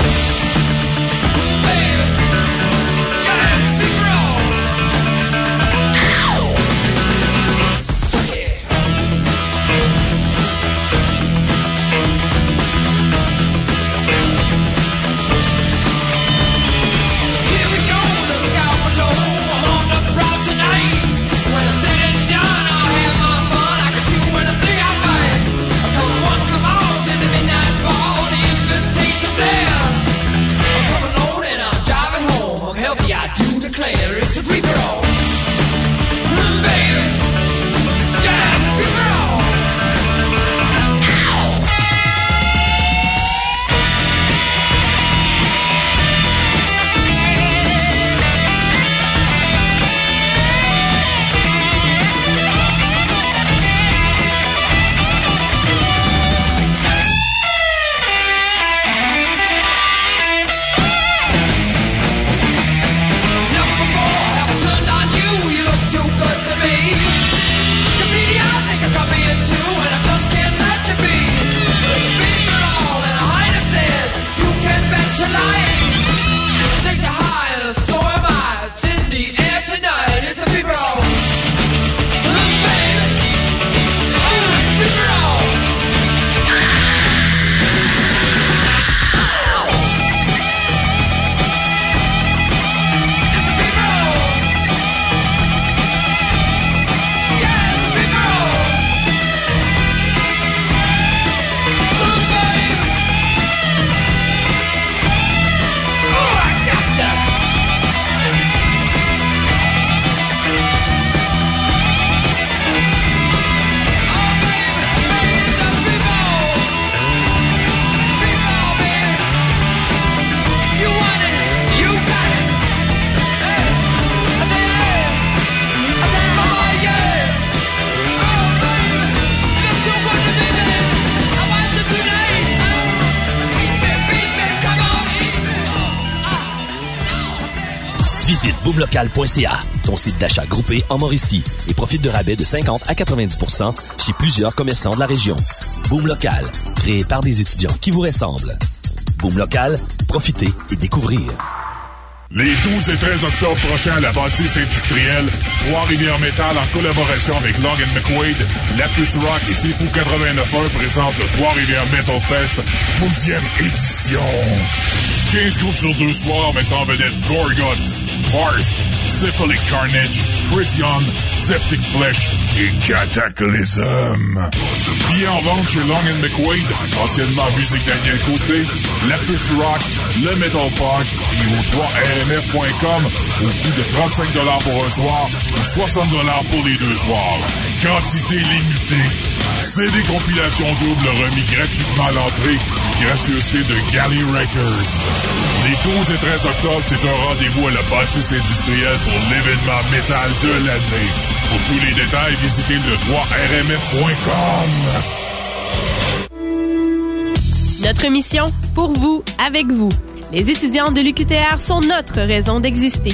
Boomlocal.ca, ton site d'achat groupé en Mauricie, et profite de rabais de 50 à 90% chez plusieurs commerçants de la région. Boom Local, créé par des étudiants qui vous ressemblent. Boom Local, profitez et découvrez. Les 12 et 13 octobre prochains à la bâtisse industrielle, Trois-Rivières Métal en collaboration avec Long McQuaid, Lapus Rock et Sifu 89.1 présentent le Trois-Rivières Metal Fest 12e édition. 15 groupes sur deux soirs mettant en vedette Gorguts, Barth, Syphilic Carnage, Chris Septic Flesh et Cataclysm. Billets en vente chez Long McQuaid, anciennement Musique Daniel Côté, Lapus Rock, le Metal Punk et au 3rmf.com au coût de 35 pour un soir ou 60 pour les deux soirs. Quantité limitée. CD compilation double remis gratuitement à l'entrée. Gracieuseté de Galley Records. Les 12 et 13 octobre, c'est un rendez-vous à la bâtisse industrielle pour l'événement métal de l'année. Pour tous les détails, visitez le 3rmf.com. Notre mission, pour vous, avec vous. Les étudiants de l'UQTR sont notre raison d'exister.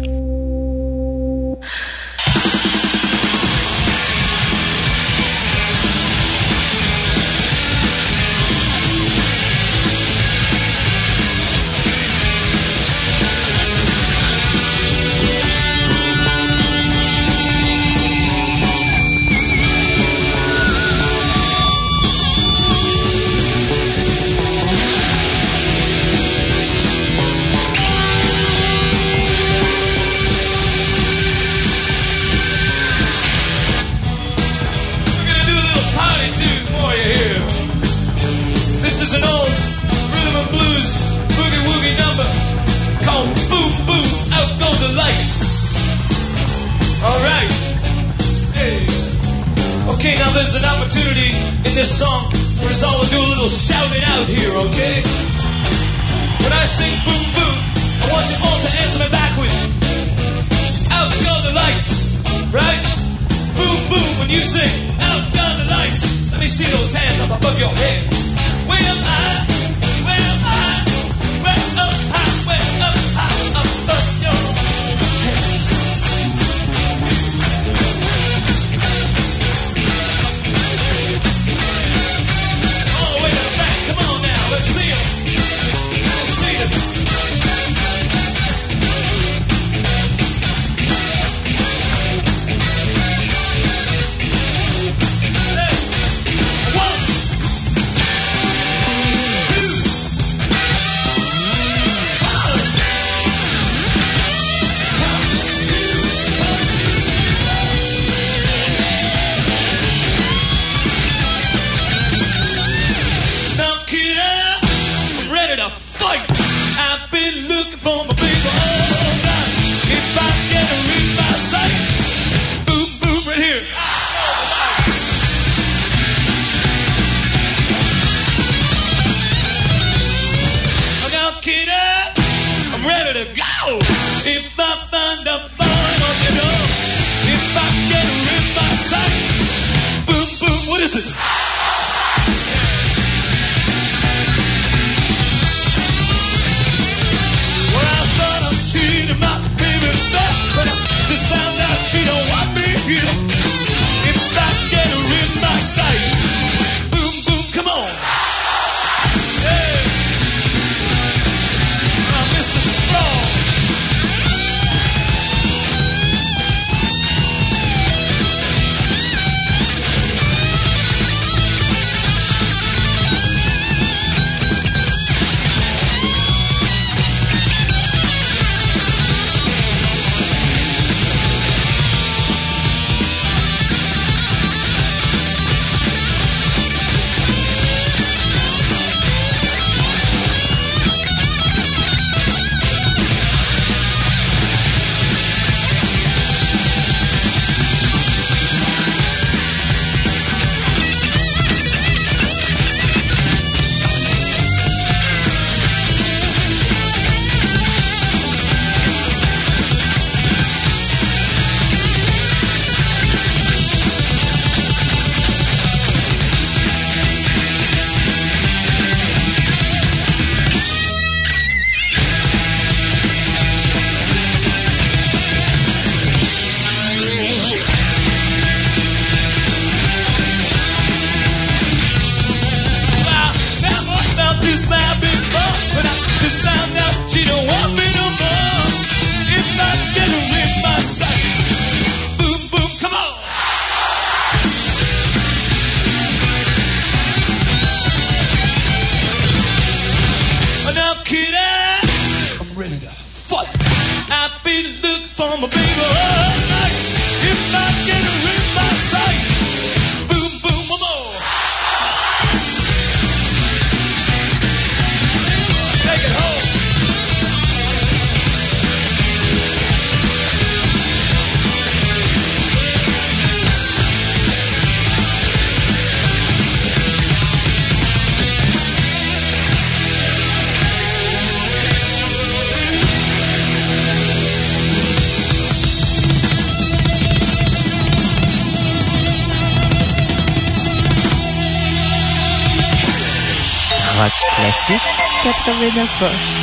There's an opportunity in this song for us all to do a little shouting out here, okay? When I sing boom boom, I want you all to answer me back with Out go the lights, right? Boom, boom, when you sing, out down the lights. Let me see those hands up above your head. Way up Rock classique 89 Find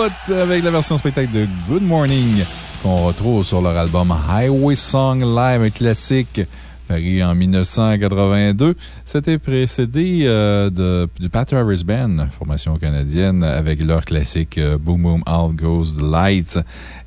Avec la version spectacle de Good Morning qu'on retrouve sur leur album Highway Song Live, un classique paru en 1982. C'était précédé euh, du Pat Harris Band, formation canadienne, avec leur classique euh, Boom Boom All Goes the Lights.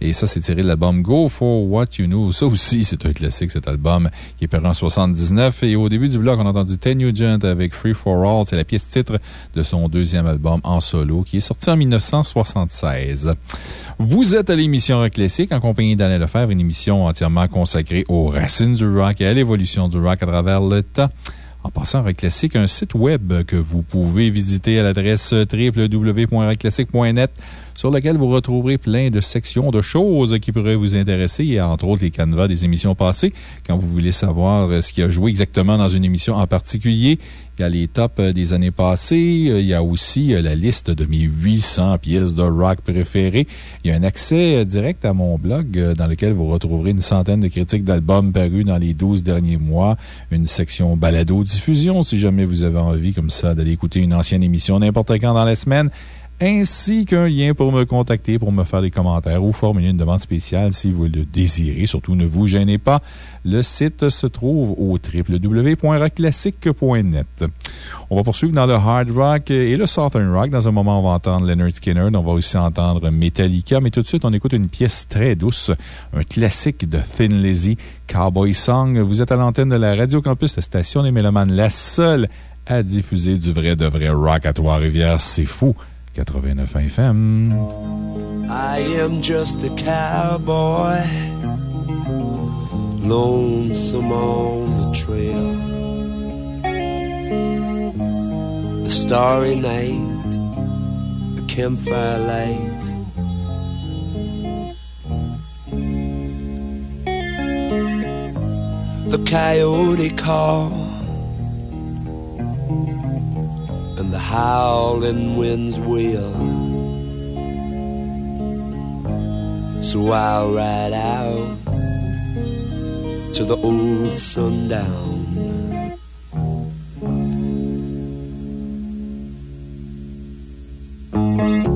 Et ça, c'est tiré de l'album Go for What You Know. Ça aussi, c'est un classique, cet album, qui est paru en 79. Et au début du bloc, on a entendu Ten Nugent avec Free for All. C'est la pièce titre de son deuxième album en solo, qui est sorti en 1976. Vous êtes à l'émission Rock Classique en compagnie d'Alain Lefebvre, une émission entièrement consacrée aux racines du rock et à l'évolution du rock à travers le temps. En passant Rock Classique, un site web que vous pouvez visiter à l'adresse www.rockclassique.net sur lequel vous retrouverez plein de sections de choses qui pourraient vous intéresser et entre autres les canevas des émissions passées. Quand vous voulez savoir ce qui a joué exactement dans une émission en particulier, il y a les tops des années passées. Il y a aussi la liste de mes 800 pièces de rock préférées. Il y a un accès direct à mon blog dans lequel vous retrouverez une centaine de critiques d'albums parus dans les 12 derniers mois, une section balado rediffusion si jamais vous avez envie, comme ça, d'aller écouter une ancienne émission n'importe quand dans la semaine ainsi qu'un lien pour me contacter, pour me faire des commentaires ou formuler une demande spéciale si vous le désirez. Surtout, ne vous gênez pas. Le site se trouve au www.rockclassique.net. On va poursuivre dans le hard rock et le southern rock. Dans un moment, on va entendre Leonard Skinner. On va aussi entendre Metallica. Mais tout de suite, on écoute une pièce très douce, un classique de Thin Lizzy, Cowboy Song. Vous êtes à l'antenne de la Radio Campus, la station des Mélomanes, la seule à diffuser du vrai de vrai rock à Trois-Rivières. C'est fou. 89 FM. I am just a cowboy, lonesome on the trail. A starry night, a campfire light. The coyote call and the howling winds will. So I'll ride out to the old sundown. I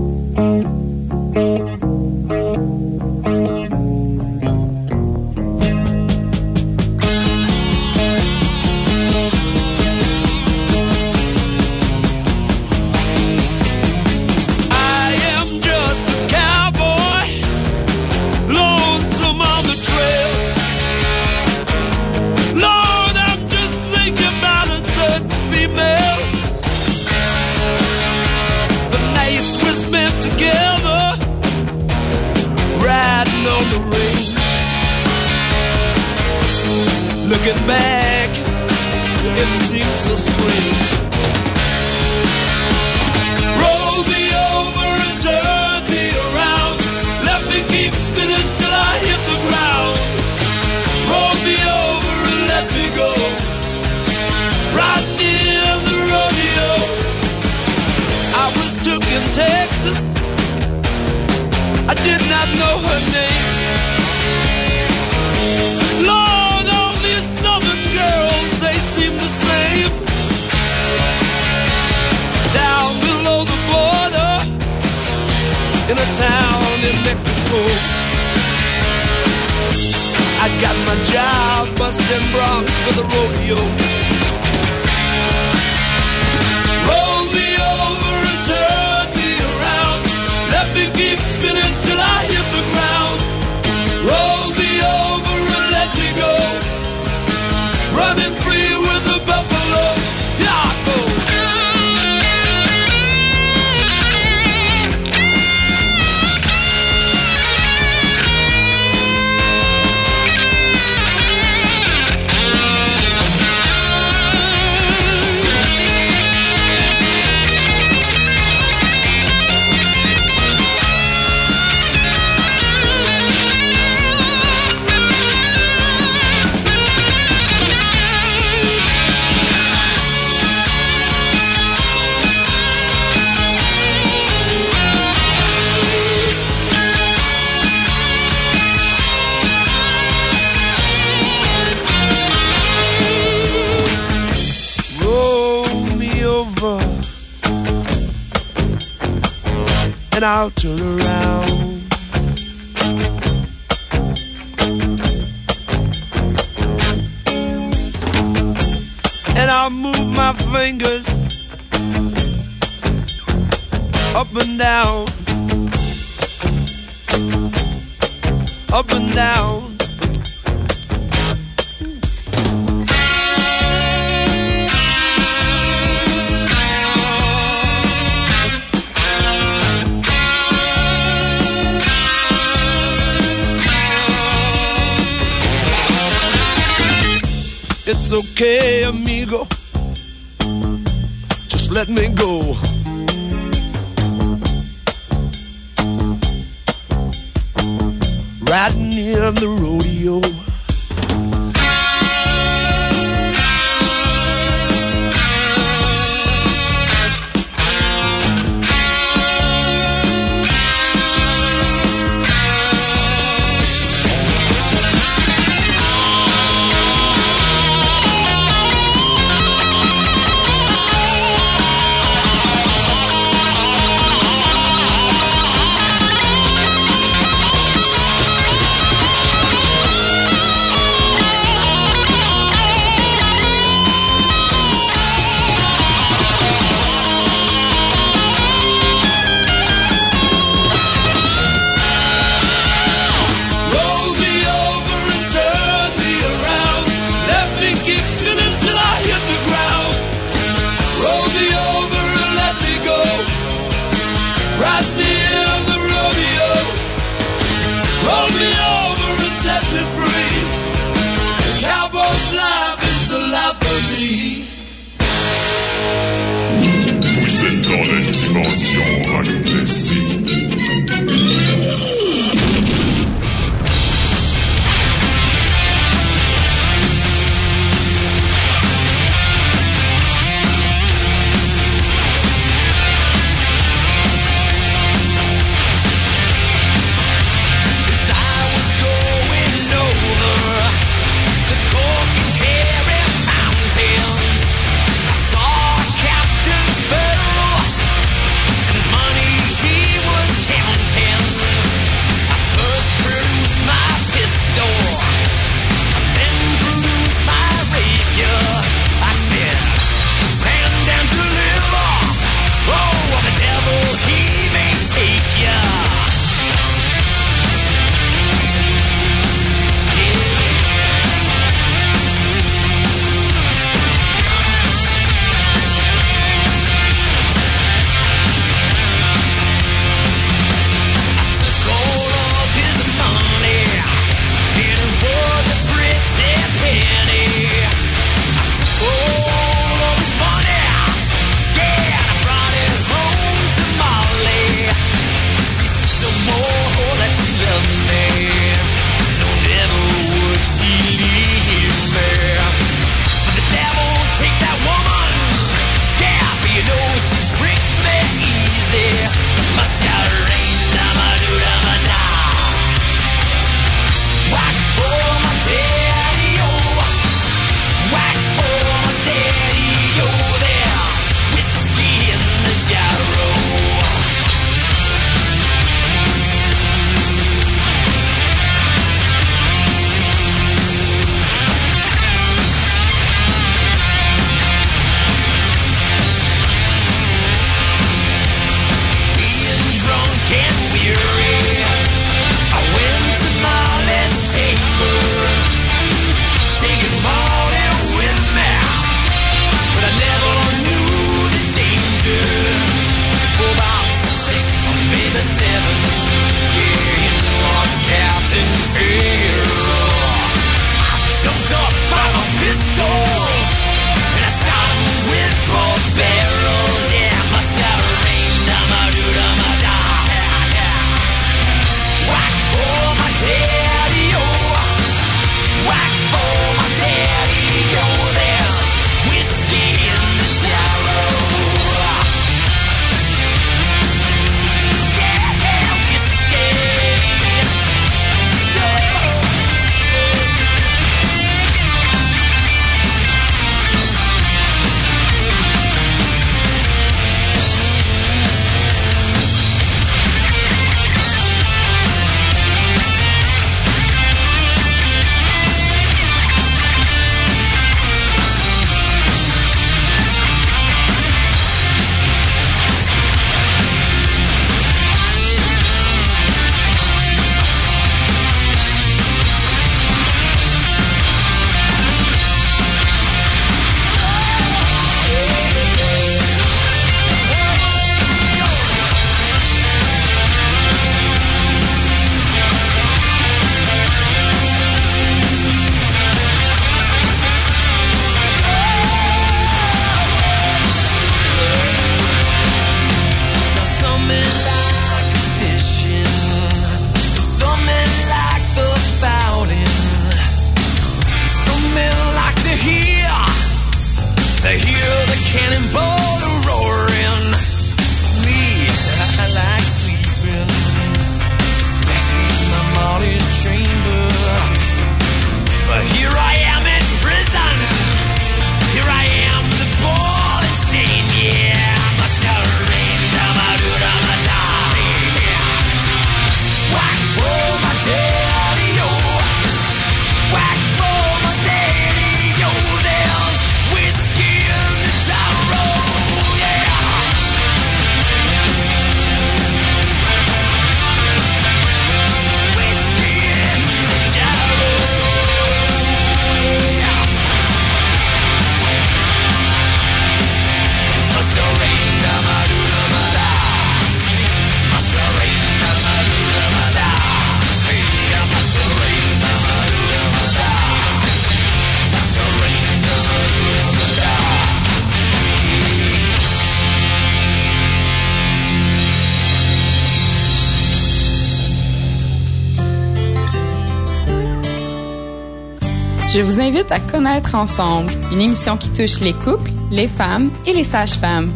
À Connaître ensemble, une émission qui touche les couples, les femmes et les sages-femmes.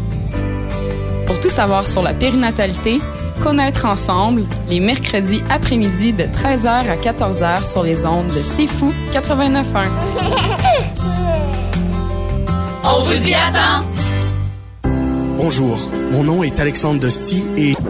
Pour tout savoir sur la périnatalité, Connaître ensemble, les mercredis après-midi de 13h à 14h sur les ondes de C'est Fou 89.1. On vous y attend! Bonjour, mon nom est Alexandre Dosti et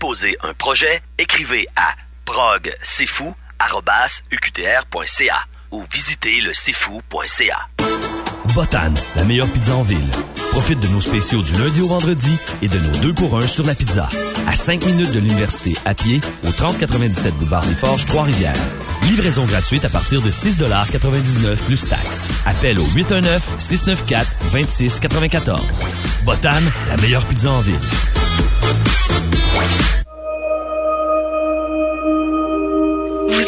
déposer un projet, écrivez à progcfou.uqtr.ca ou visitez le cfou.ca. Botan, la meilleure pizza en ville. Profite de nos spéciaux du lundi au vendredi et de nos 2 pour 1 sur la pizza. À 5 minutes de l'université à pied au 3097 boulevard des Forges, Trois-Rivières. Livraison gratuite à partir de 6,99 plus taxes. Appel au 819-694-2694. Botan, la meilleure pizza en ville.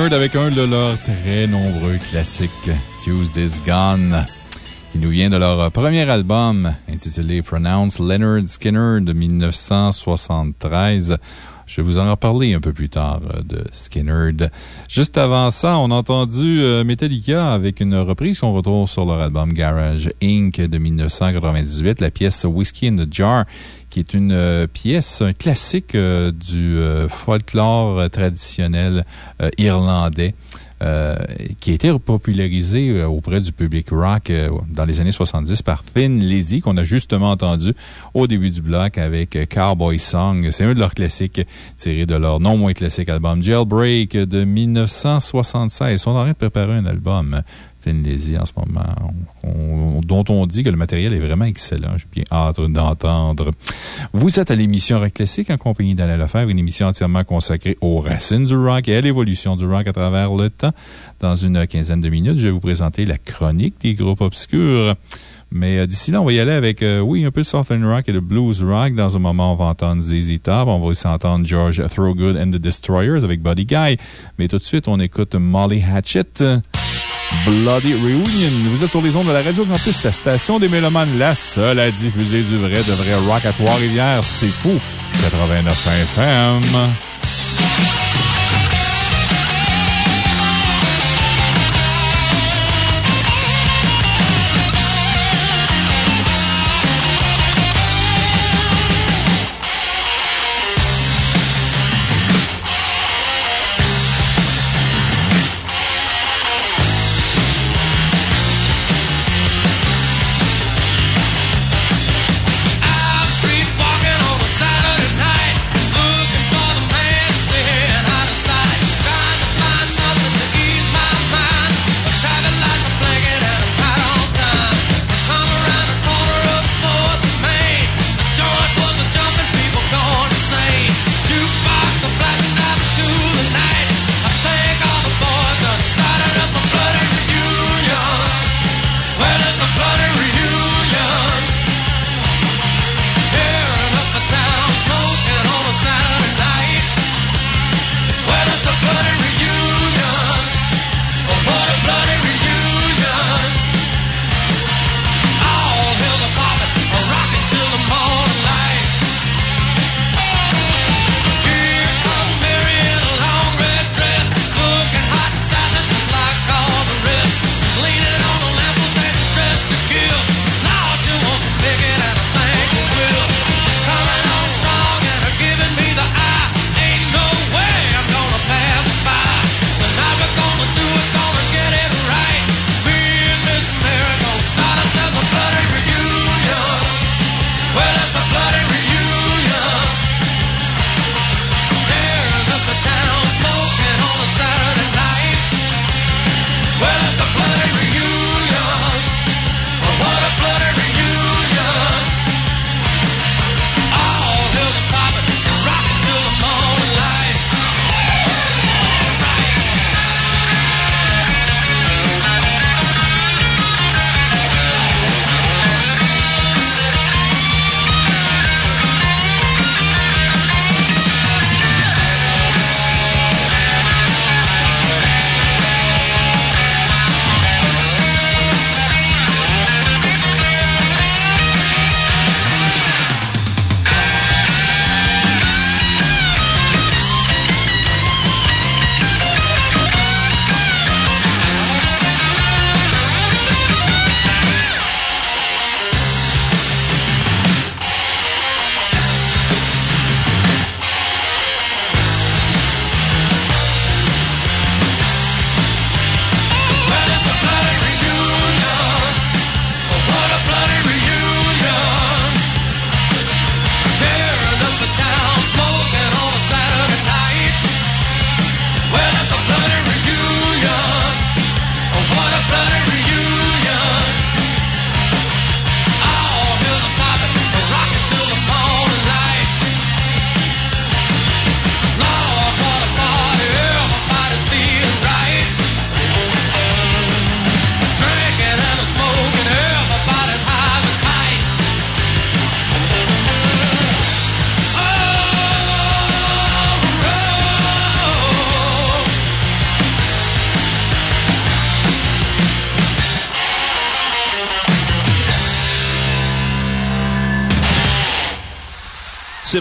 Avec un de leurs très nombreux classiques, Tuesday's Gone, qui nous vient de leur premier album intitulé Pronounce Leonard Skinner de 1973. Je vais vous en reparler un peu plus tard euh, de Skinner. Juste avant ça, on a entendu euh, Metallica avec une reprise qu'on retrouve sur leur album Garage Inc. de 1998, la pièce Whiskey in the Jar, qui est une euh, pièce, un classique du folklore traditionnel irlandais. Euh, qui a été popularisé euh, auprès du public rock euh, dans les années 70 par Thin Lizzy, qu'on a justement entendu au début du bloc avec Cowboy Song. C'est un de leurs classiques tirés de leur non moins classique album Jailbreak de 1976. Ils sont en train de préparer un album En ce moment, dont on dit que le matériel est vraiment excellent. J'ai bien hâte d'entendre. Vous êtes à l'émission Rock Classique en compagnie d'Alain Lefebvre, une émission entièrement consacrée aux racines du rock et à l'évolution du rock à travers le temps. Dans une quinzaine de minutes, je vais vous présenter la chronique des groupes obscurs. Mais euh, d'ici là, on va y aller avec, euh, oui, un peu de Southern Rock et de Blues Rock. Dans un moment, on va entendre ZZ Top. On va aussi entendre George Throgood and the Destroyers avec Buddy Guy. Mais tout de suite, on écoute Molly Hatchet. Bloody Reunion. Vous êtes sur les ondes de la Radio Campus, la station des Mélomanes, la seule à diffuser du vrai, de vrai rock à Trois-Rivières. C'est fou. 89 FM.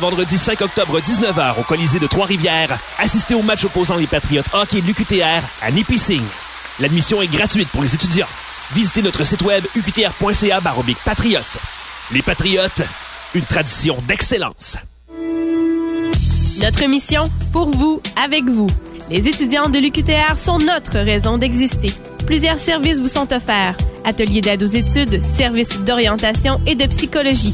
Vendredi 5 octobre 19h au Colisée de Trois-Rivières, assistez au match opposant les Patriotes hockey l'UQTR à Nipissing. L'admission est gratuite pour les étudiants. Visitez notre site web uqtr.ca patriote. Les Patriotes, une tradition d'excellence. Notre mission, pour vous, avec vous. Les étudiants de l'UQTR sont notre raison d'exister. Plusieurs services vous sont offerts. Ateliers d'aide aux études, services d'orientation et de psychologie.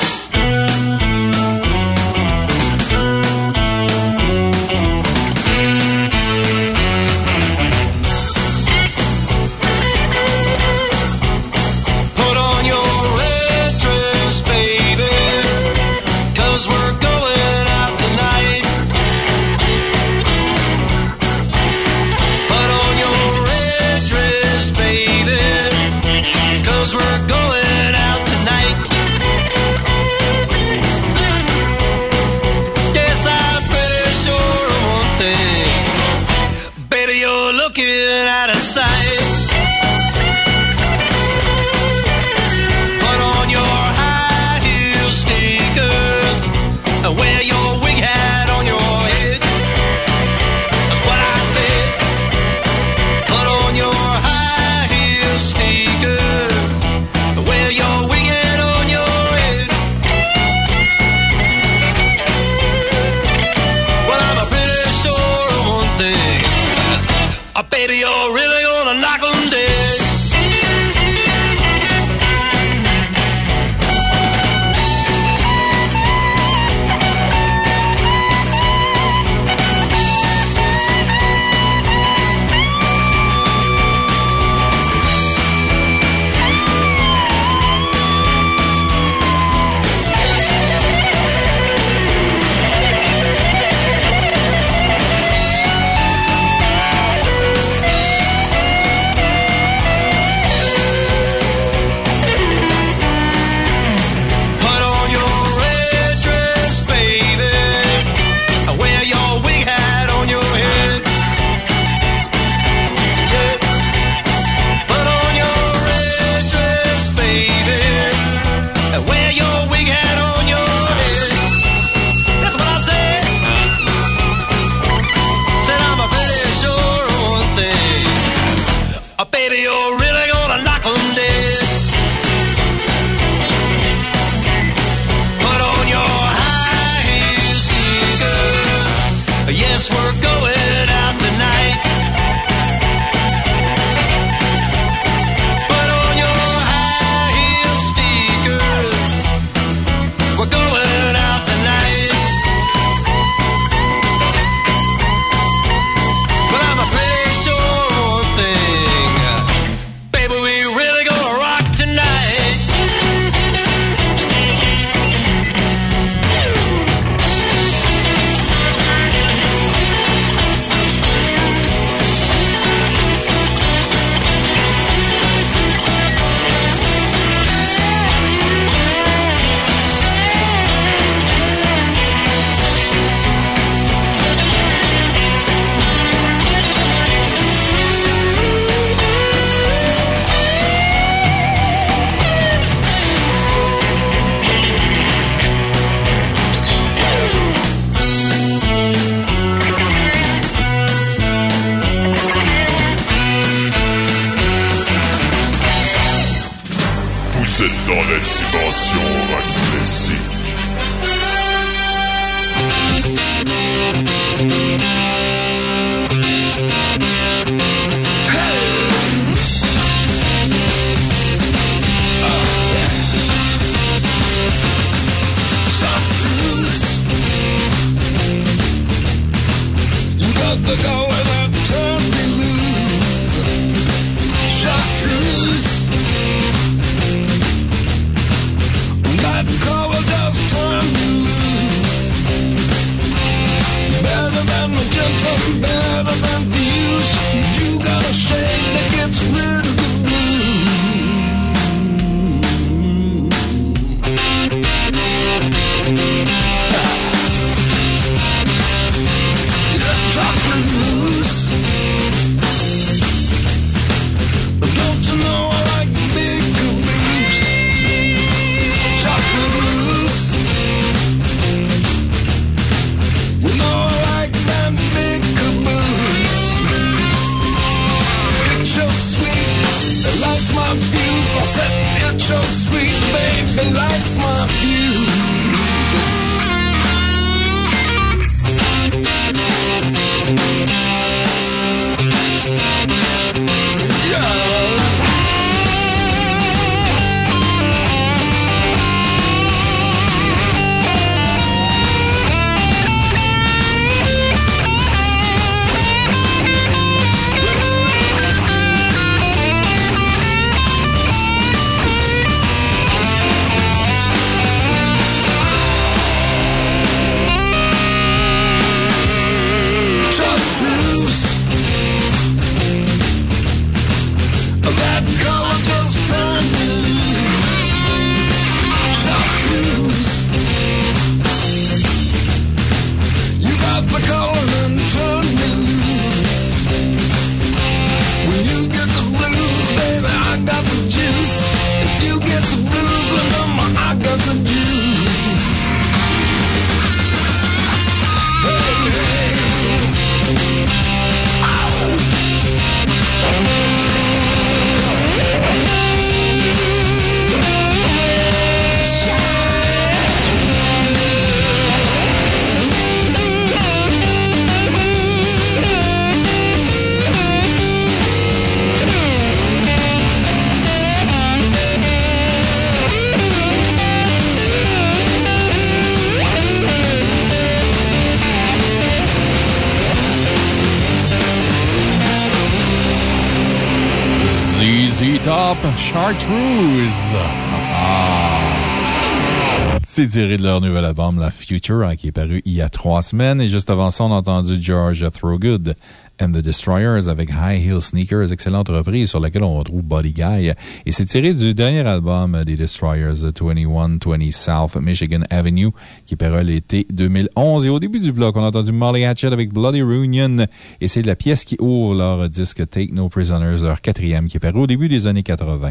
C'est tiré de leur nouvel album, La Future, hein, qui est paru il y a trois semaines. Et juste avant ça, on a entendu George Throgood and the Destroyers avec High Heel Sneakers, excellente reprise sur laquelle on retrouve Body Guy. Et c'est tiré du dernier album des Destroyers, 2120 South Michigan Avenue, qui paru l'été 2011. Et au début du bloc, on a entendu Molly Hatchet avec Bloody Reunion. Et c'est la pièce qui ouvre leur disque Take No Prisoners, leur quatrième, qui est paru au début des années 80.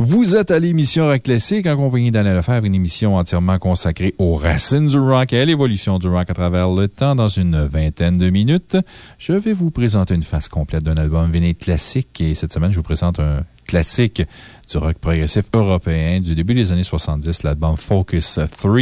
Vous êtes à l'émission Rock Classique en compagnie d'Alain Lefebvre, une émission entièrement consacrée aux racines du rock et à l'évolution du rock à travers le temps. Dans une vingtaine de minutes, je vais vous présenter une face complète d'un album vinyle classique. Et cette semaine, je vous présente un classique du rock progressif européen du début des années 70, l'album Focus 3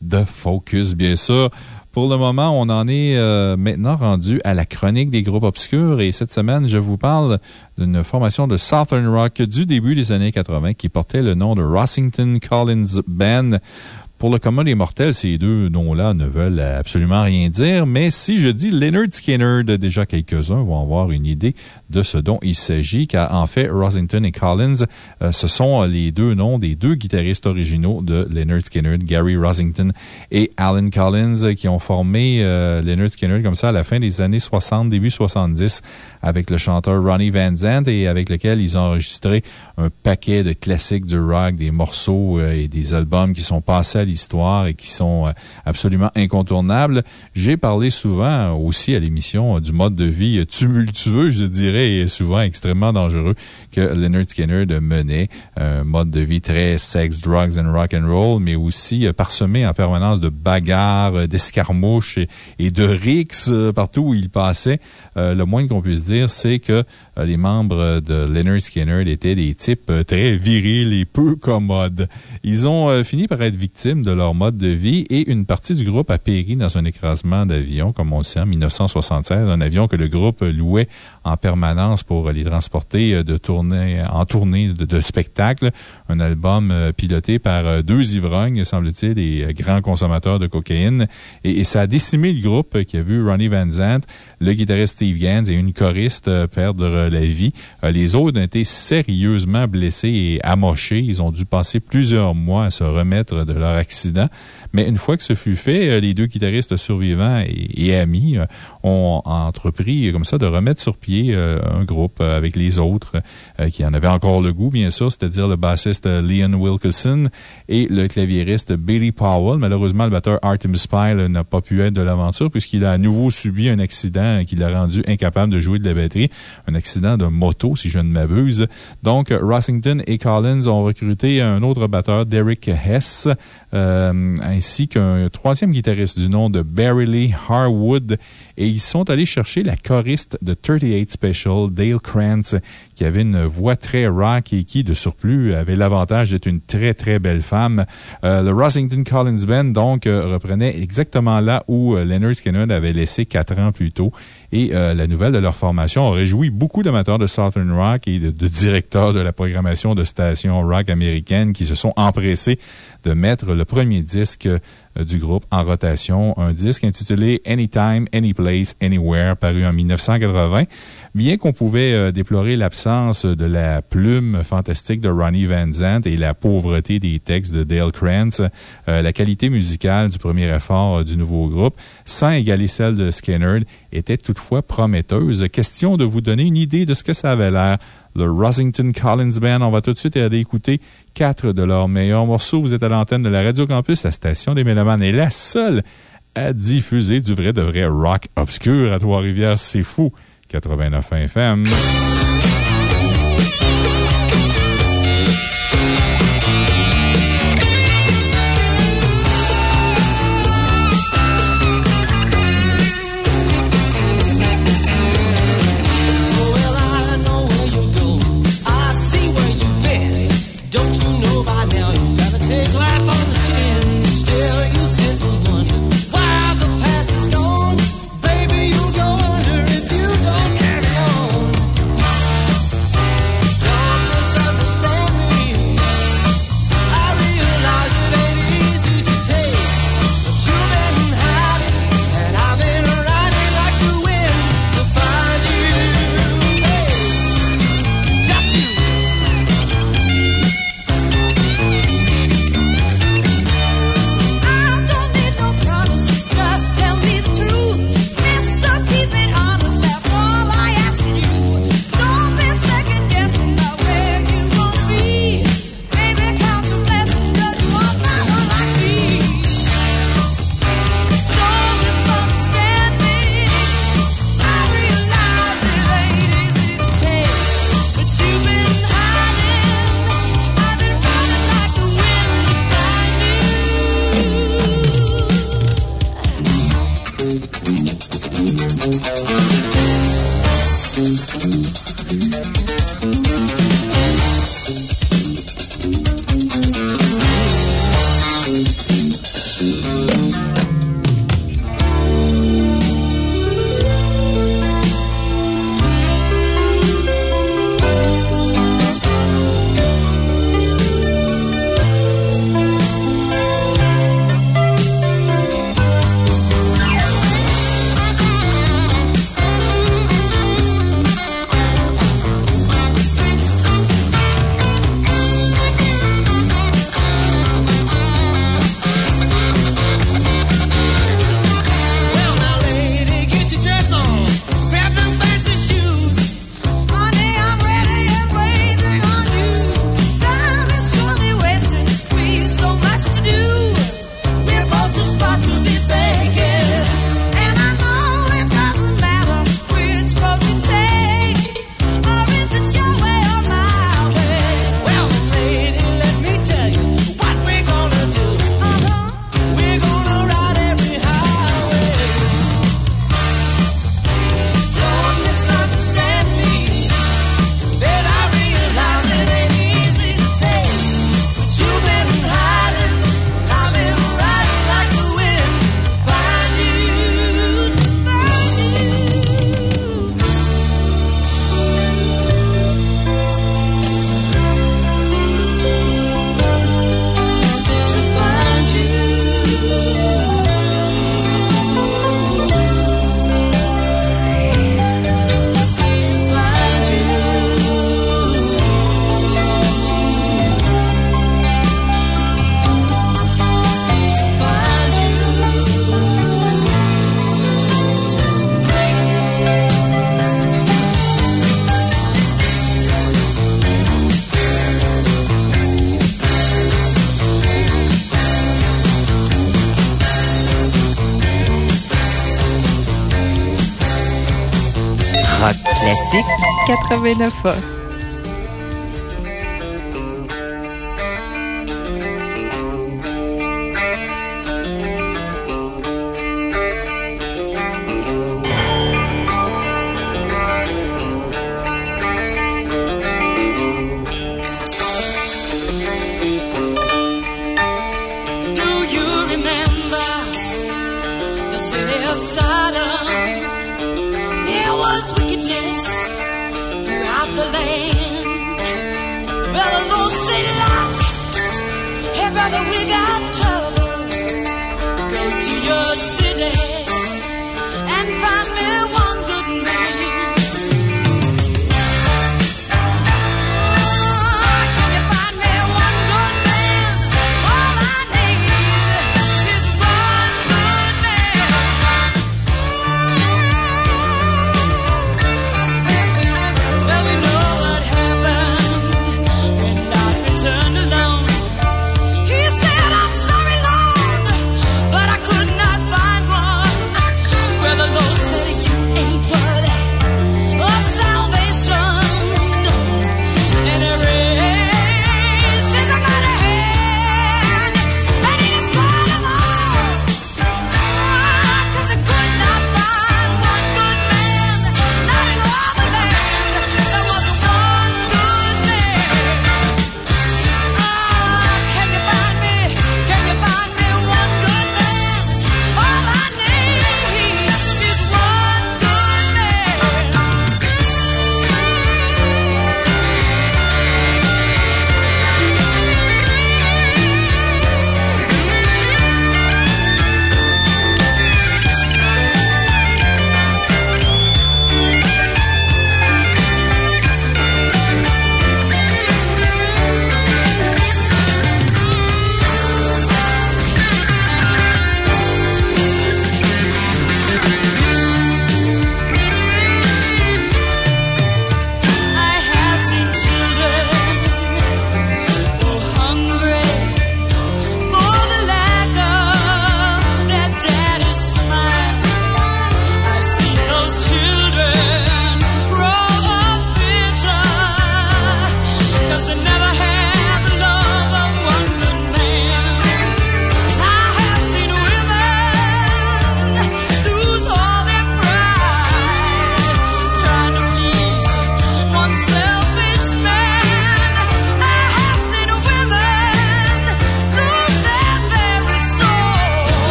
de Focus, bien sûr. Pour le moment, on en est euh, maintenant rendu à la chronique des groupes obscurs et cette semaine, je vous parle d'une formation de Southern Rock du début des années 80 qui portait le nom de Rossington Collins Band. Pour le commun des mortels, ces deux noms-là ne veulent absolument rien dire, mais si je dis Leonard Skinner, déjà quelques-uns vont avoir une idée de ce dont il s'agit, car en fait, Rossington et Collins, euh, ce sont les deux noms des deux guitaristes originaux de Leonard Skinner, Gary Rossington et Alan Collins, qui ont formé euh, Leonard Skinner comme ça à la fin des années 60, début 70, avec le chanteur Ronnie Van Zandt et avec lequel ils ont enregistré un paquet de classiques du rock, des morceaux euh, et des albums qui sont passés à l'histoire et qui sont euh, absolument incontournables. J'ai parlé souvent aussi à l'émission du mode de vie tumultueux, je dirais, et souvent extrêmement dangereux que Leonard Skinner menait. Un mode de vie très sex, drugs and rock and roll, mais aussi parsemé en permanence de bagarres, d'escarmouches et, de rixes partout où il passait. le moins qu'on puisse dire, c'est que les membres de Leonard Skinner étaient des types très virils et peu commodes. Ils ont fini par être victimes de leur mode de vie et une partie du groupe a péri dans un écrasement d'avion, comme on le sait, en 1976. Un avion que le groupe louait en permanence pour les transporter de tournée, en tournée de, spectacle. Un album piloté par deux ivrognes, semble-t-il, des grands consommateurs de cocaïne. Et, ça a décimé le groupe qui a vu Ronnie Van Zant, le guitariste Steve Gans et une choriste perdre la vie. Les autres ont été sérieusement blessés et amochés. Ils ont dû passer plusieurs mois à se remettre de leur accident. Mais une fois que ce fut fait, euh, les deux guitaristes survivants et, amis euh, ont entrepris comme ça de remettre sur pied euh, un groupe avec les autres qui en avaient encore le goût, bien sûr, c'est-à-dire le bassiste Leon Wilkerson et le claviériste Billy Powell. Malheureusement, le batteur Artemis Pyle n'a pas pu être de l'aventure puisqu'il a à nouveau subi un accident qui l'a rendu incapable de jouer de la batterie. Un accident de moto, si je ne m'abuse. Donc, Rossington et Collins ont recruté un autre batteur, Derek Hess, ainsi qu'un troisième guitariste du nom de Barry Lee Harwood. Et ils sont allés chercher la choriste de 38 Special, Dale Krantz, qui avait une voix très rock et qui, de surplus, avait l'avantage d'être une très, très belle femme. Euh, le Rossington Collins Band, donc, euh, reprenait exactement là où euh, Leonard Skinner avait laissé quatre ans plus tôt. Et la nouvelle de leur formation a réjoui beaucoup d'amateurs de Southern Rock et de, directeurs de la programmation de stations rock américaines qui se sont empressés de mettre le premier disque du groupe en rotation, un disque intitulé Anytime, Anyplace, Anywhere, paru en 1980. Bien qu'on pouvait euh, déplorer l'absence de la plume fantastique de Ronnie Van Zant et la pauvreté des textes de Dale Krantz, euh, la qualité musicale du premier effort du nouveau groupe, sans égaler celle de Skinner, était toutefois prometteuse. Question de vous donner une idée de ce que ça avait l'air le Rosington Collins Band. On va tout de suite aller écouter quatre de leurs meilleurs morceaux. Vous êtes à l'antenne de la Radio Campus, la station des Mélomanes est la seule à diffuser du vrai de vrai rock obscur à Trois-Rivières. C'est fou. 89 FM. 89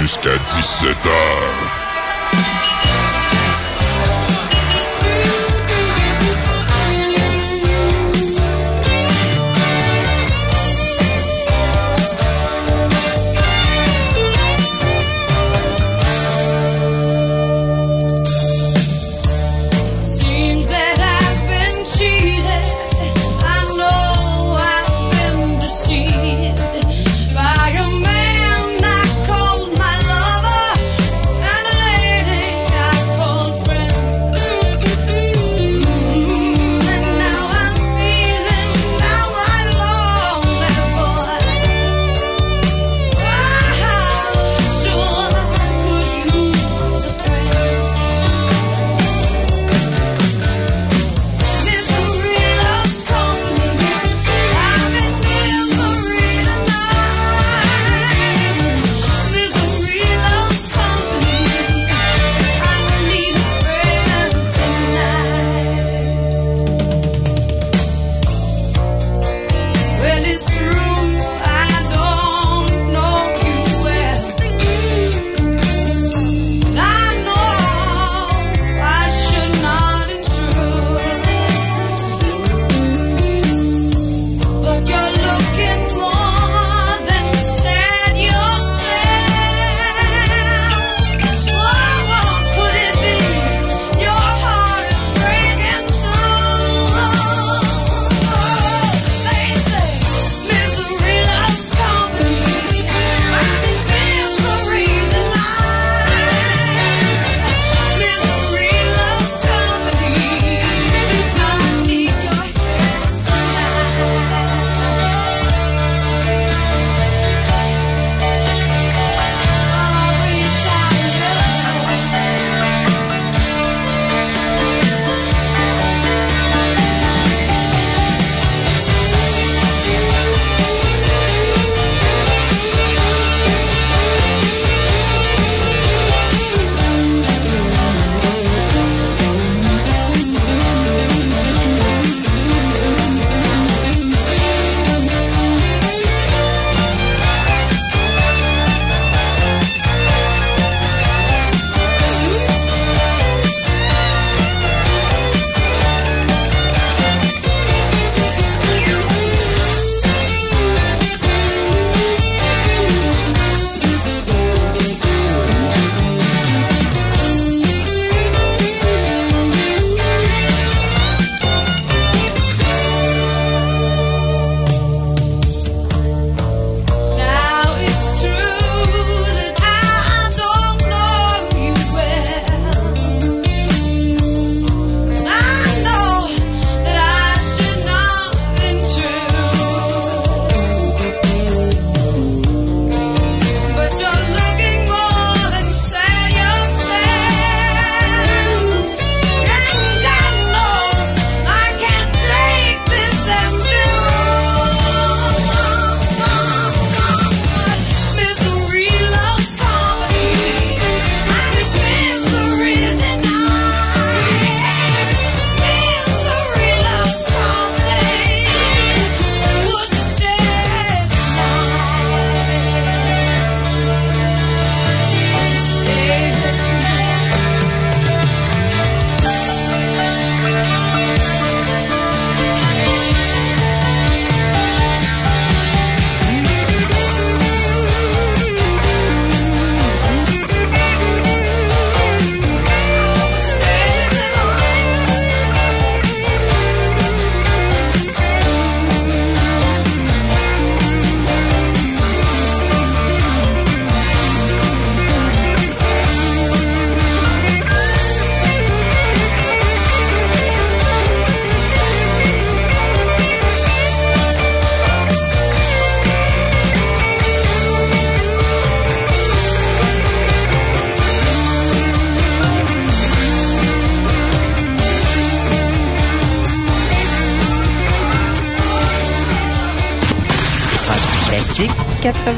jusqu'à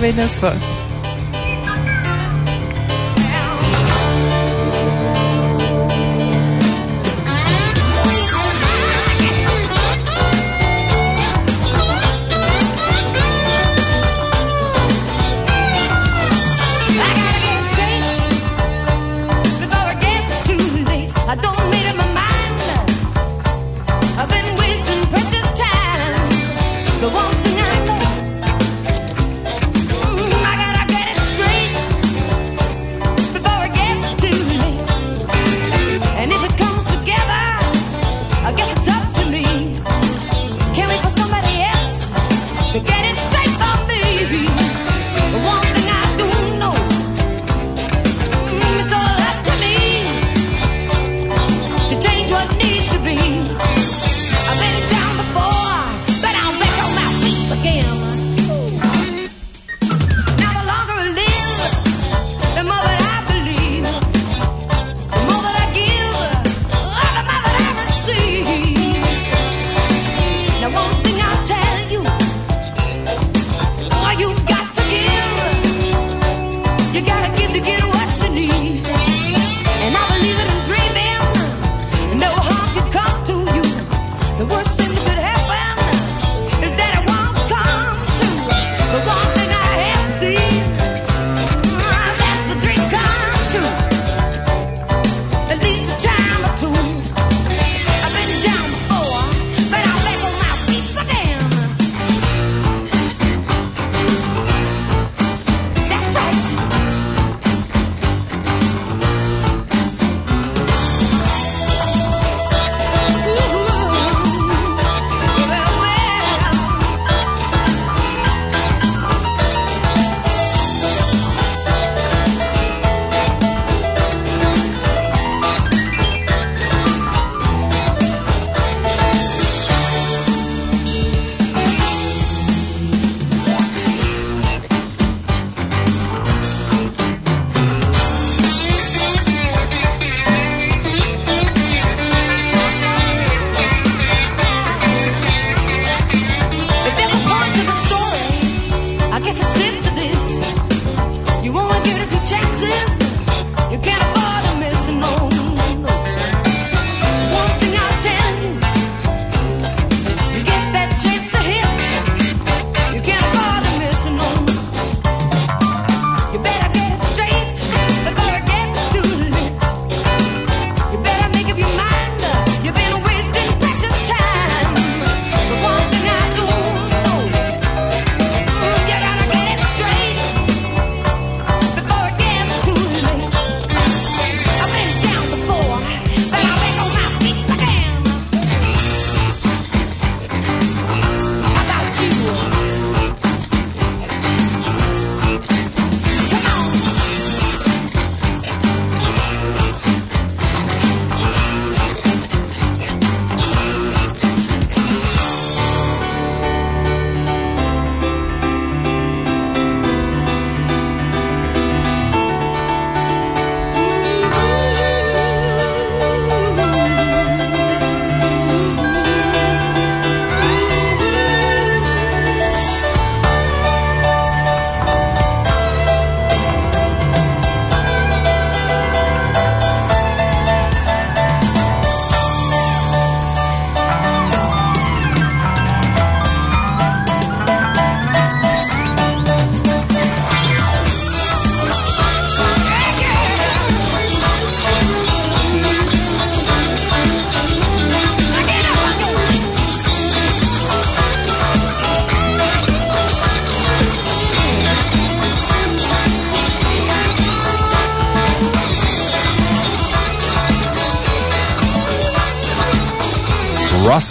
89.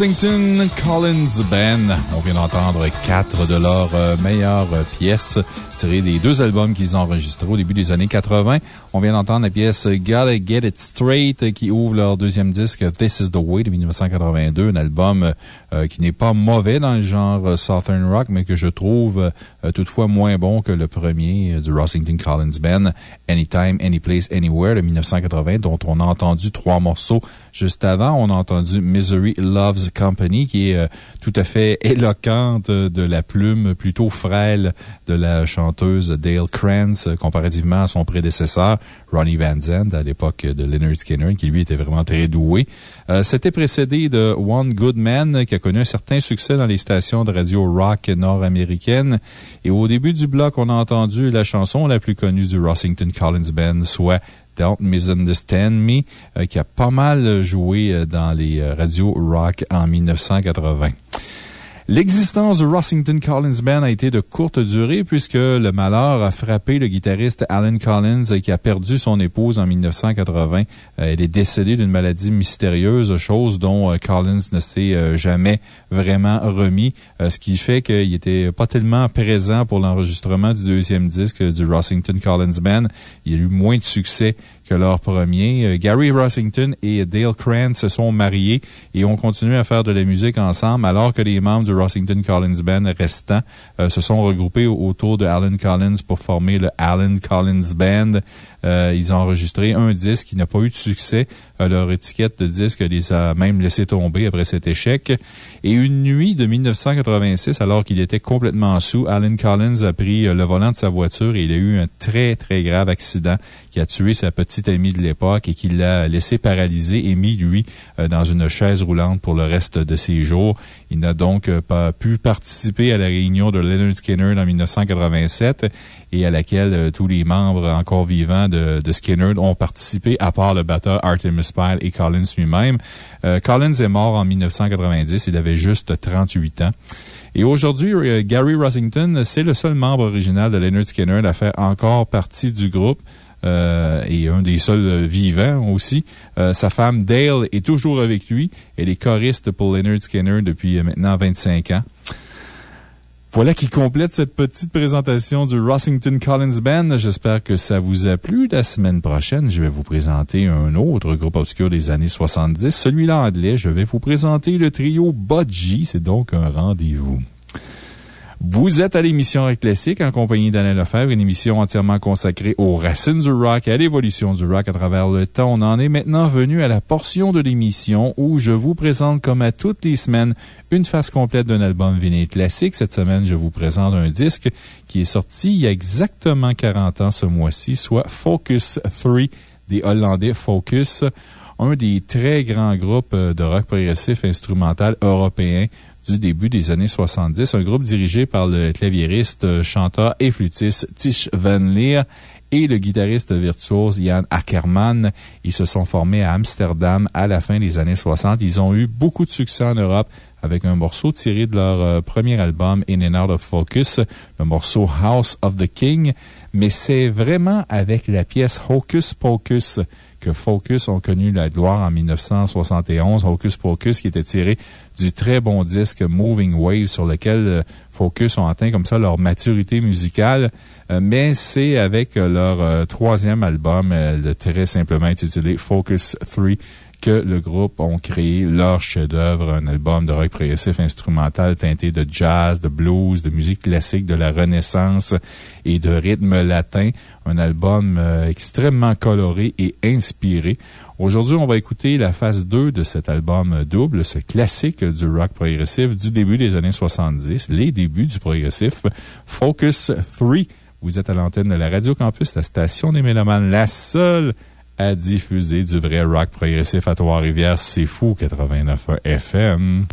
Kensington Collins Band. On vient d'entendre quatre de leurs euh, meilleures pièces tirées des deux albums qu'ils ont enregistrés au début des années 80. On vient d'entendre la pièce Gotta Get It Straight qui ouvre leur deuxième disque This Is the Way de 1982, un album euh, qui n'est pas mauvais dans le genre euh, Southern Rock, mais que je trouve toutefois moins bon que le premier du Rossington Collins Band. Anytime, Anyplace, Anywhere de 1980, dont on a entendu trois morceaux juste avant. On a entendu Misery Loves Company, qui est tout à fait [laughs] éloquente de la plume plutôt frêle de la chanteuse Dale Krantz, comparativement à son prédécesseur, Ronnie Van Zandt, à l'époque de Leonard Skinner, qui lui était vraiment très doué. C'était précédé de One Good Man, qui a connu un certain succès dans les stations de radio rock nord-américaines. Et au début du bloc, on a entendu la chanson la plus connue du Rossington Collins Band, soit Don't Misunderstand Me, euh, qui a pas mal joué euh, dans les euh, radios rock en 1980. L'existence du Rossington Collins Band a été de courte durée puisque le malheur a frappé le guitariste Alan Collins qui a perdu son épouse en 1980. Elle est décédée d'une maladie mystérieuse, chose dont Collins ne s'est jamais vraiment remis, ce qui fait qu'il n'était pas tellement présent pour l'enregistrement du deuxième disque du Rossington Collins Band. Il a eu moins de succès leur premier. Euh, Gary Rossington et Dale Krantz se sont mariés et ont continué à faire de la musique ensemble alors que les membres du Rossington Collins Band restants euh, se sont regroupés autour de Alan Collins pour former le Alan Collins Band. Euh, ils ont enregistré un disque qui n'a pas eu de succès. Leur étiquette de disque les a même laissé tomber après cet échec. Et une nuit de 1986, alors qu'il était complètement sous, Alan Collins a pris le volant de sa voiture et il a eu un très, très grave accident qui a tué sa petite amie de l'époque et qui l'a laissé paralysé et mis, lui, euh, dans une chaise roulante pour le reste de ses jours. Il n'a donc euh, pas pu participer à la réunion de Leonard Skinner en 1987 et à laquelle euh, tous les membres encore vivants de, Skinner ont participé, à part le batteur Artemis Et Collins lui-même. Collins est mort en 1990. Il avait juste 38 ans. Et aujourd'hui, Gary Rossington, c'est le seul membre original de Leonard Skinner à faire encore partie du groupe. Euh, et un des seuls vivants aussi. Euh, sa femme Dale est toujours avec lui. Elle est choriste pour Leonard Skinner depuis euh, maintenant 25 ans. Voilà qui complète cette petite présentation du Rossington Collins Band. J'espère que ça vous a plu. La semaine prochaine, je vais vous présenter un autre groupe obscur des années 70. Celui-là anglais, je vais vous présenter le trio Budgie. C'est donc un rendez-vous. Vous êtes à l'émission Rock Classique en compagnie d'Alain Lefebvre, une émission entièrement consacrée aux racines du rock et à l'évolution du rock à travers le temps. On en est maintenant venu à la portion de l'émission où je vous présente, comme à toutes les semaines, une phase complète d'un album vinyle classique. Cette semaine, je vous présente un disque qui est sorti il y a exactement 40 ans ce mois-ci, soit Focus 3 des Hollandais Focus, un des très grands groupes de rock progressif instrumental européen du début des années 70, un groupe dirigé par le claviériste, euh, chanteur et flûtiste Tish Van Leer et le guitariste virtuose Jan Ackermann. Ils se sont formés à Amsterdam à la fin des années 60. Ils ont eu beaucoup de succès en Europe avec un morceau tiré de leur euh, premier album In and Out of Focus, le morceau House of the King. Mais c'est vraiment avec la pièce Hocus Pocus que Focus ont connu la gloire en 1971. Hocus Pocus qui était tiré du très bon disque Moving Wave sur lequel euh, Focus ont atteint comme ça leur maturité musicale. Euh, mais c'est avec leur euh, troisième album, le très simplement intitulé Focus 3, que le groupe ont créé leur chef-d'œuvre, un album de rock progressif instrumental teinté de jazz, de blues, de musique classique de la Renaissance et de rythme latin. Un album euh, extrêmement coloré et inspiré. Aujourd'hui, on va écouter la phase 2 de cet album double, ce classique du rock progressif du début des années 70, les débuts du progressif, Focus 3. Vous êtes à l'antenne de la Radio Campus, la station des Mélomanes, la seule à diffuser du vrai rock progressif à Trois-Rivières. C'est fou, 89 FM.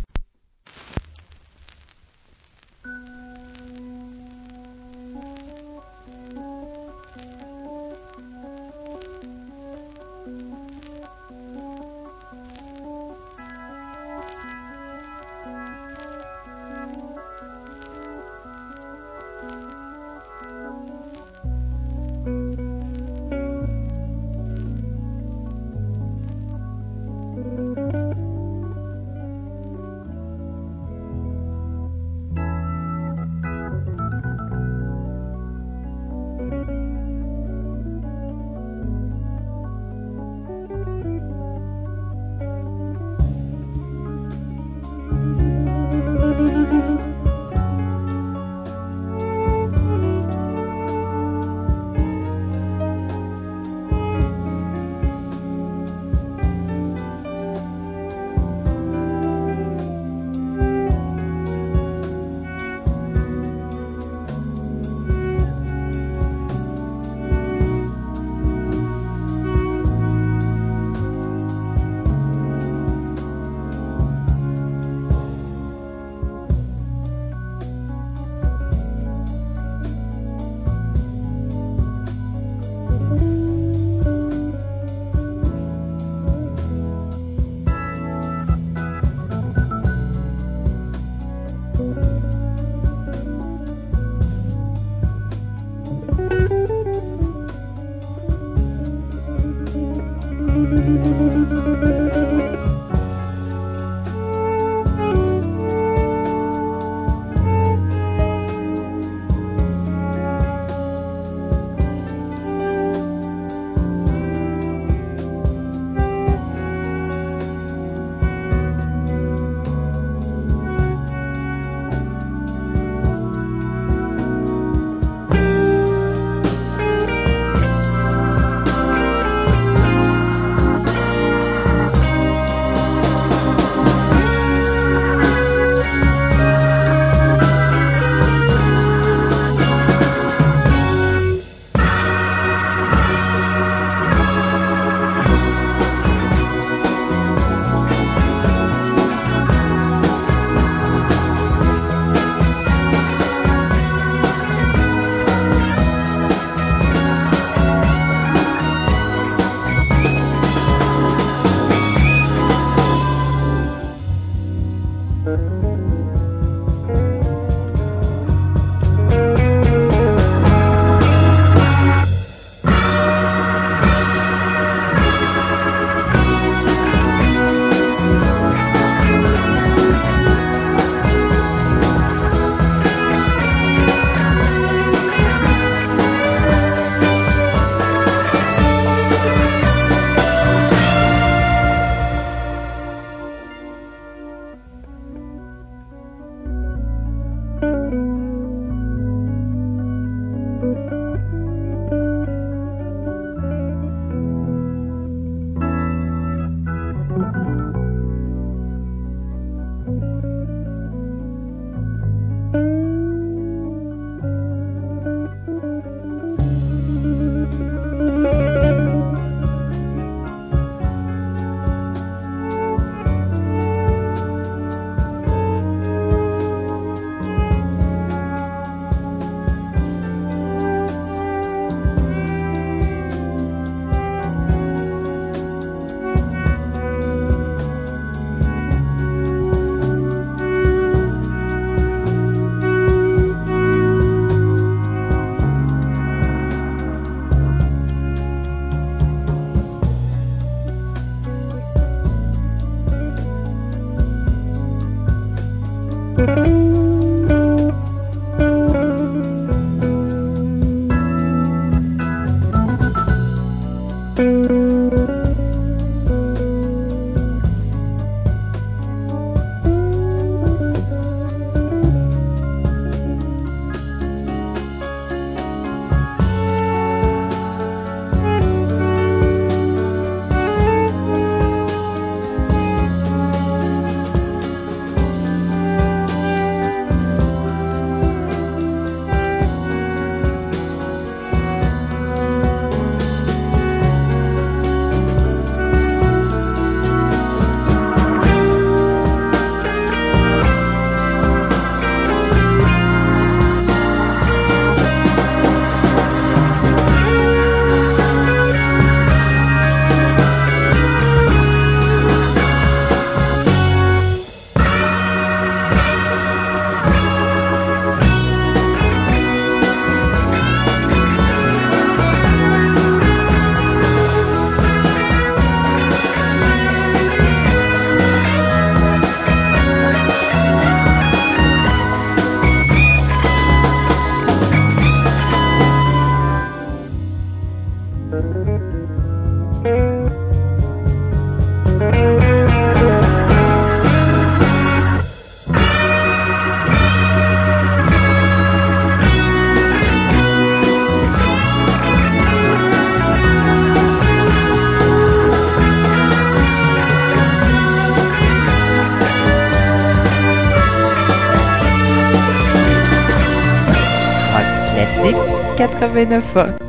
89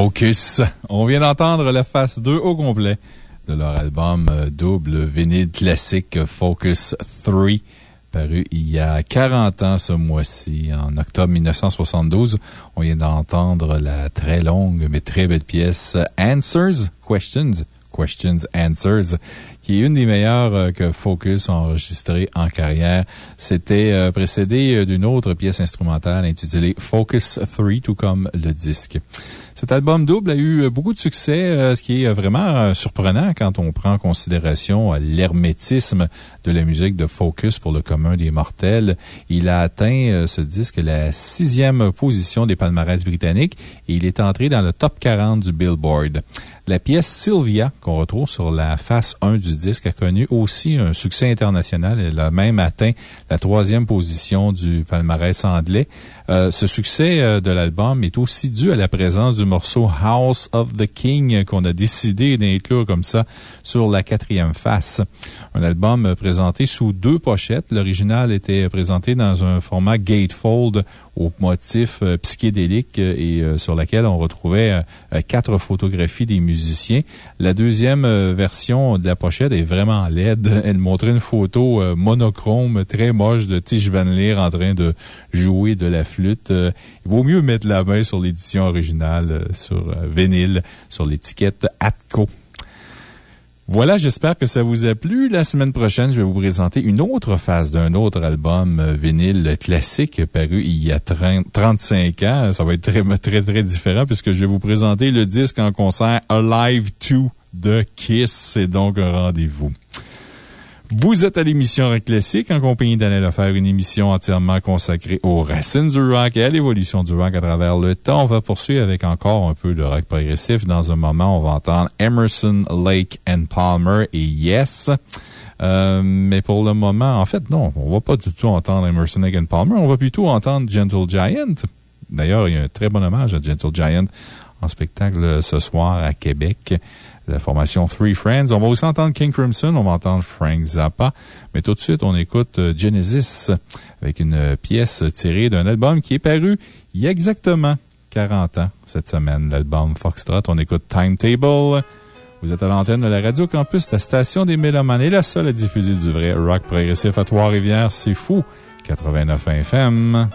Focus. On vient d'entendre la phase 2 au complet de leur album euh, double vinyle classique Focus 3, paru il y a 40 ans ce mois-ci, en octobre 1972. On vient d'entendre la très longue mais très belle pièce Answers, Questions, Questions, Answers, qui est une des meilleures euh, que Focus a enregistrées en carrière. C'était euh, précédé d'une autre pièce instrumentale intitulée Focus 3, tout comme le disque. Cet album double a eu beaucoup de succès, ce qui est vraiment surprenant quand on prend en considération l'hermétisme de la musique de Focus pour le commun des mortels. Il a atteint, ce disque, la sixième position des palmarès britanniques et il est entré dans le top 40 du Billboard. La pièce Sylvia, qu'on retrouve sur la face 1 du disque, a connu aussi un succès international. Elle a même atteint la troisième position du palmarès anglais. Euh, ce succès euh, de l'album est aussi dû à la présence du morceau House of the King qu'on a décidé d'inclure comme ça sur la quatrième face. Un album présenté sous deux pochettes. L'original était présenté dans un format gatefold au motif euh, psychédélique et sur laquelle on retrouvait quatre photographies des musiciens. La deuxième version de la pochette est vraiment laide. [laughs] Elle montrait une photo monochrome très moche de Tish Van Leer en train de jouer de la flûte. il vaut mieux mettre la main sur l'édition originale, sur vinyle, sur l'étiquette Atco. Voilà, j'espère que ça vous a plu. La semaine prochaine, je vais vous présenter une autre phase d'un autre album vinyle classique paru il y a 30, 35 ans. Ça va être très, très, très différent puisque je vais vous présenter le disque en concert Alive 2 de Kiss. C'est donc un rendez-vous. Vous êtes à l'émission Rock Classique en compagnie d'Alain faire une émission entièrement consacrée aux racines du rock et à l'évolution du rock à travers le temps. On va poursuivre avec encore un peu de rock progressif. Dans un moment, on va entendre Emerson, Lake and Palmer et Yes. Euh, mais pour le moment, en fait, non, on va pas du tout entendre Emerson, Lake and Palmer. On va plutôt entendre Gentle Giant. D'ailleurs, il y a un très bon hommage à Gentle Giant en spectacle ce soir à Québec la formation Three Friends. On va aussi entendre King Crimson, on va entendre Frank Zappa. Mais tout de suite, on écoute euh, Genesis avec une pièce tirée d'un album qui est paru il y a exactement 40 ans cette semaine, l'album Foxtrot. On écoute Timetable. Vous êtes à l'antenne de la Radio Campus, la station des Mélomanes et la seule à diffuser du vrai rock progressif à Trois-Rivières. C'est fou. 89 FM.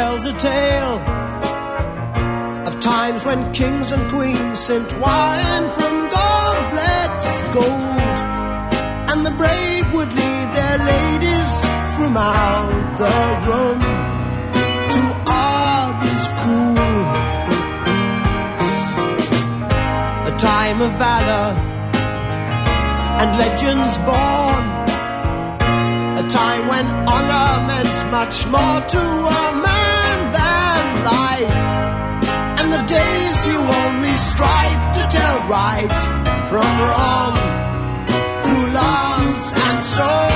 Tells a tale of times when kings and queens sipped wine from goblets gold, and the brave would lead their ladies from out the room to arms cool. A time of valor and legends born a time when honor meant much more to a man only strife to tell right from wrong through loss and sorrow.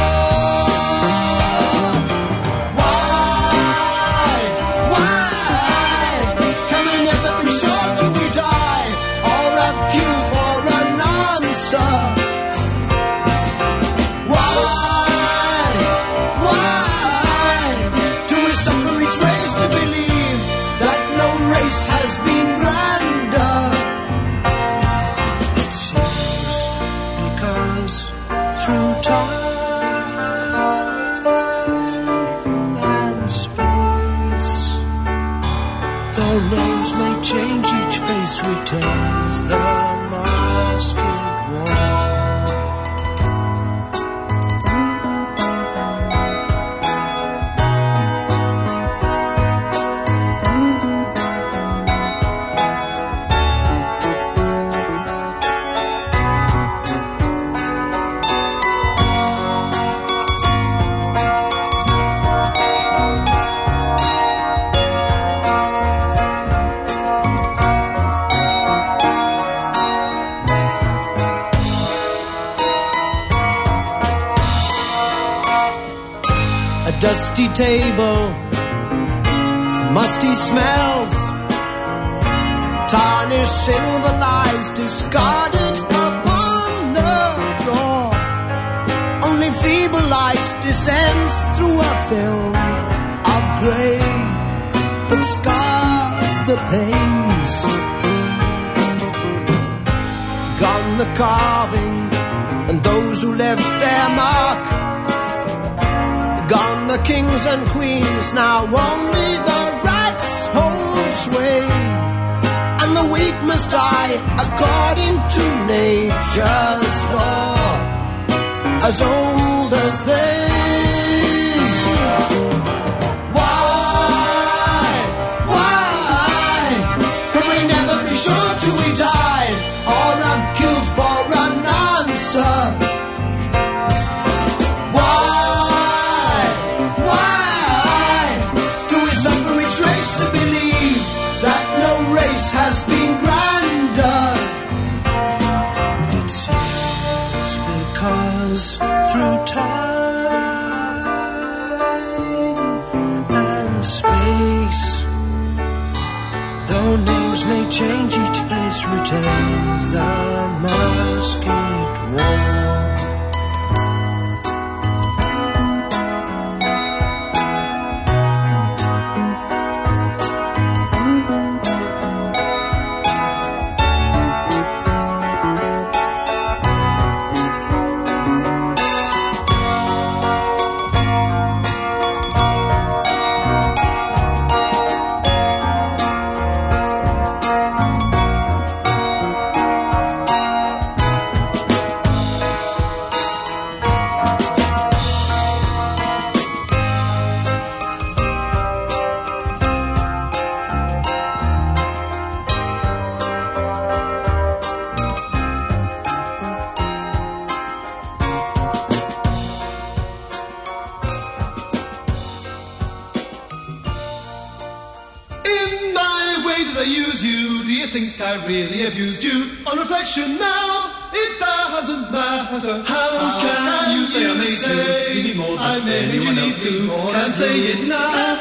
empty table, musty smells, tarnished silver lies discarded upon the floor. Only feeble light descends through a film of gray that scars the panes. Gone the carving and those who left their mark kings and queens, now only the rats hold sway. And the weak must die according to nature's law, as old as they. returns.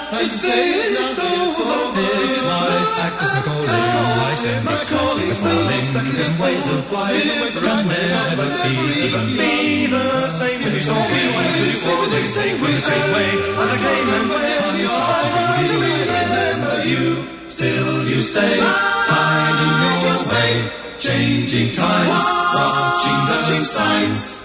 Now you say it's not. It's my act is Macaulay, my stand Macaulay is smiling in ways that why can never be even be the same. You saw me, you saw the same. way, same. As I came and went your eyes, remember you. Still you stay, tied in your way, changing times, watching the signs.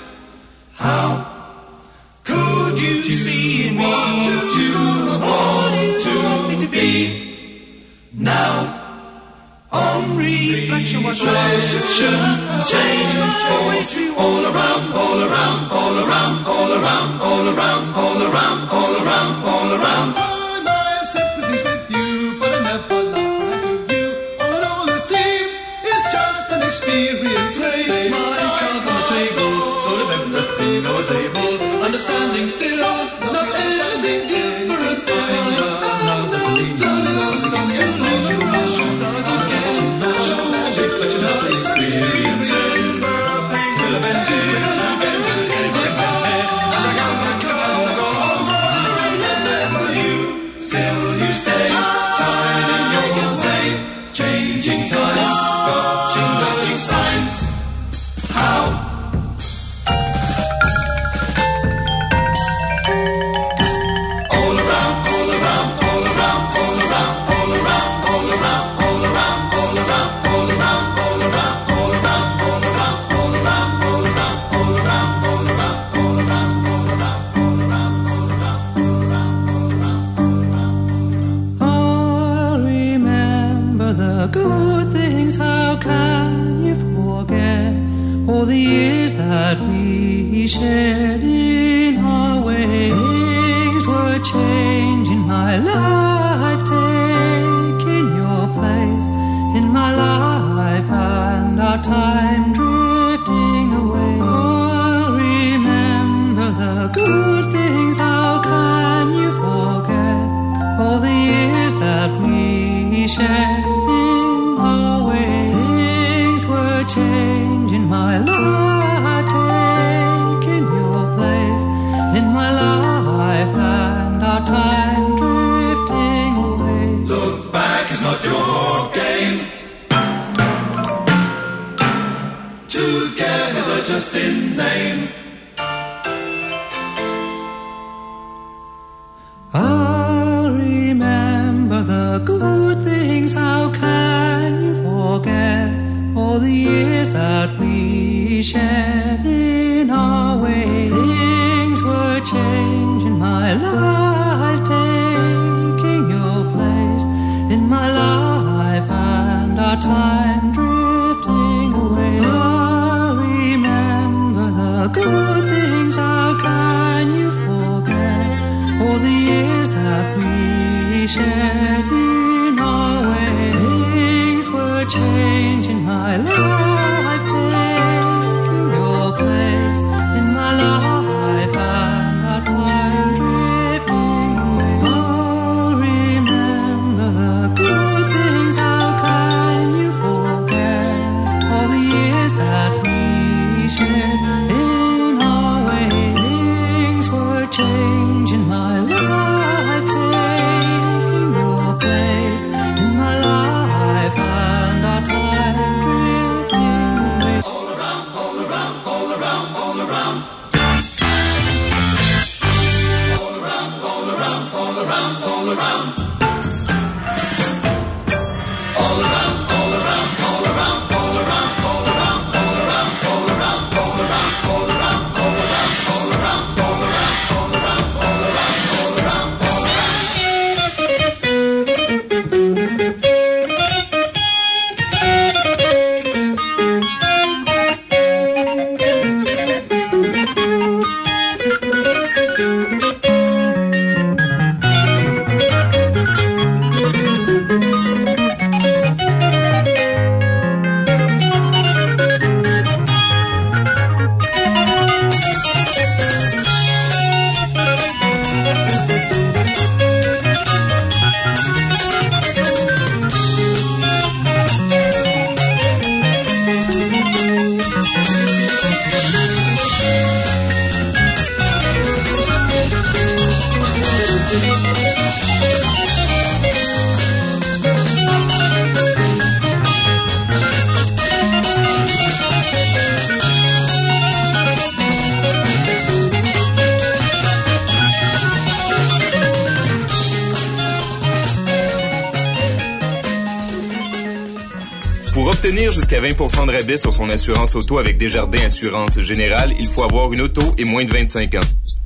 Rabais sur son assurance auto avec Desjardins Assurance Générale, il faut avoir une auto et moins de 25 ans.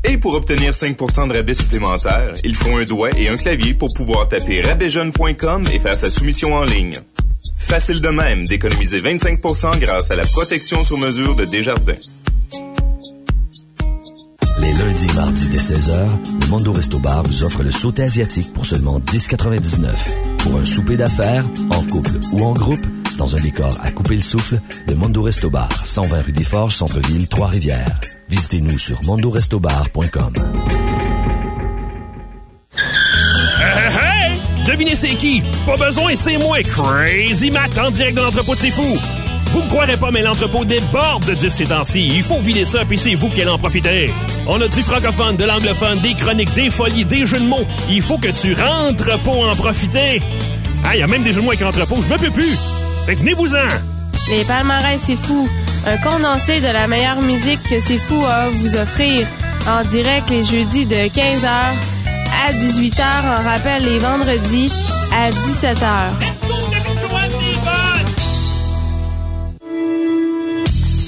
Et pour obtenir 5% de rabais supplémentaires, il faut un doigt et un clavier pour pouvoir taper rabaijeune.com et faire sa soumission en ligne. Facile de même d'économiser 25% grâce à la protection sur mesure de Desjardins. Les lundis et mardis dès 16h, le Mondo Resto Bar vous offre le sauté asiatique pour seulement 10,99. Pour un souper d'affaires, en couple ou en groupe, dans un décor à couper le souffle, le Mondo Resto Bar, 120 rue des Forges, Centre-Ville, Trois-Rivières. Visitez-nous sur mondorestobar.com. Hey, hey! Devinez c'est qui? Pas besoin, c'est moi, Crazy Matt, en direct de l'entrepôt de C'est Fou. Vous me croirez pas, mais l'entrepôt déborde de dire ces temps-ci. Il faut vider ça, puis c'est vous qui allez en profiter. On a du francophone, de l'anglophone, des chroniques, des folies, des jeux de mots. Il faut que tu rentres pour en profiter. Ah, il y a même des jeux de mots avec entrepôt, je me peux plus. Fait que venez-vous-en. Les palmarès, c'est fou. Un condensé de la meilleure musique que c'est fou à vous offrir en direct les jeudis de 15h à 18h, en rappel les vendredis à 17h.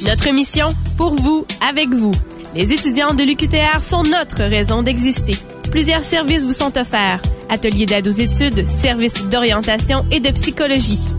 Notre mission, pour vous, avec vous. Les étudiants de l'UQTR sont notre raison d'exister. Plusieurs services vous sont offerts. Ateliers d'aide aux études, services d'orientation et de psychologie.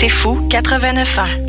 C'est fou 89 ans.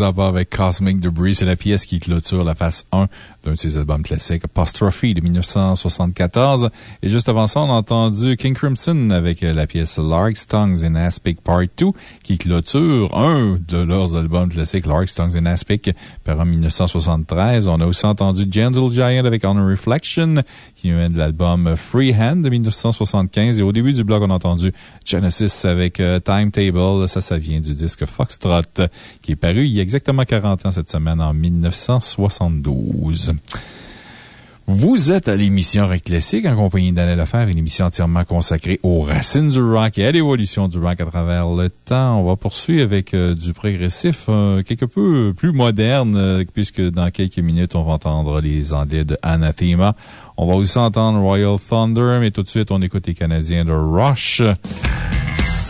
langsam war. Cosmic Debris. C'est la pièce qui clôture la face 1 d'un de ses albums classiques, Apostrophe de 1974. Et juste avant ça, on a entendu King Crimson avec euh, la pièce Lark's Tongues in Aspic Part 2, qui clôture un de leurs albums classiques, Lark's Tongues in Aspic, par en 1973. On a aussi entendu Gentle Giant avec On Reflection, qui vient de l'album Freehand de 1975. Et au début du blog, on a entendu Genesis avec euh, Timetable. Ça, ça vient du disque Foxtrot, qui est paru il y a exactement 40 40 cette semaine en 1972. Vous êtes à l'émission Rock Classique en compagnie d'Anna Faire, une émission entièrement consacrée aux racines du rock et à l'évolution du rock à travers le temps. On va poursuivre avec euh, du progressif euh, quelque peu plus moderne, euh, puisque dans quelques minutes, on va entendre les Anglais de Anathema. On va aussi entendre Royal Thunder, mais tout de suite, on écoute les Canadiens de Rush.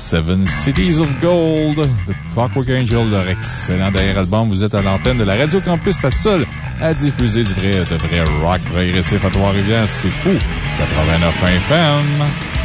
Seven Cities of Gold, The Clockwork Angel, leur excellent dernier album. Vous êtes à l'antenne de la Radio Campus, la seule à diffuser du vrai, de vrai rock progressif à Trois-Rivières. C'est fou. 89 FM.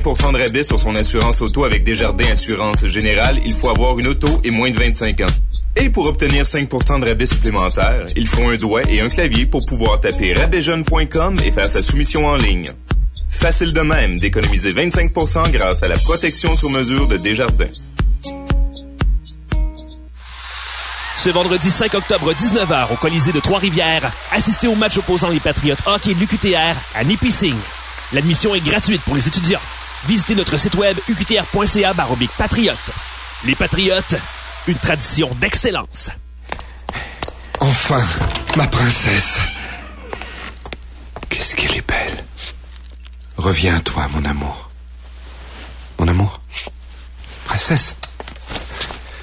20 de rabais sur son assurance auto avec Desjardins Assurance Générale, il faut avoir une auto et moins de 25 ans. Et pour obtenir 5 de rabais supplémentaires, il faut un doigt et un clavier pour pouvoir taper rabaisjeune.com et faire sa soumission en ligne. Facile de même d'économiser 25% grâce à la protection sur mesure de Desjardins. Ce vendredi 5 octobre 19h au Colisée de Trois-Rivières, assistez au match opposant les Patriotes hockey de l'UQTR à Nipissing. L'admission est gratuite pour les étudiants. Visitez notre site web uqtr.ca patriote. Les Patriotes, une tradition d'excellence. Enfin, ma princesse. Qu'est-ce qu'elle est belle. Reviens à toi, mon amour. Mon amour. Princesse.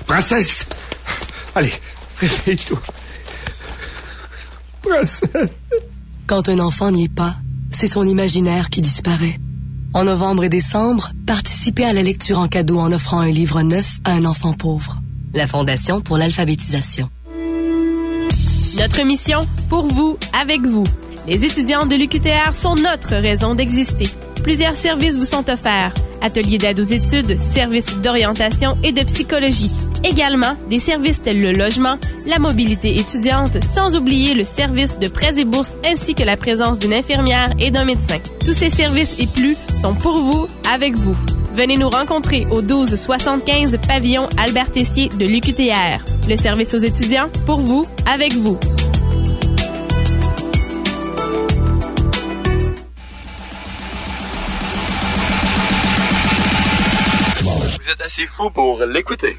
Princesse. Allez, réveille-toi. Princesse. Quand un enfant n'y est pas, c'est son imaginaire qui disparaît. En novembre et décembre, participez à la lecture en cadeau en offrant un livre neuf à un enfant pauvre. La Fondation pour l'alphabétisation. Notre mission, pour vous, avec vous. Les étudiants de l'UQTR sont notre raison d'exister. Plusieurs services vous sont offerts. Ateliers d'aide aux études, services d'orientation et de psychologie. Également, des services tels le logement, la mobilité étudiante, sans oublier le service de prêts et bourses ainsi que la présence d'une infirmière et d'un médecin. Tous ces services et plus sont pour vous, avec vous. Venez nous rencontrer au 1275 pavillon Albert Tessier de l'UQTR. Le service aux étudiants, pour vous, avec vous. Vous êtes assez fou pour l'écouter.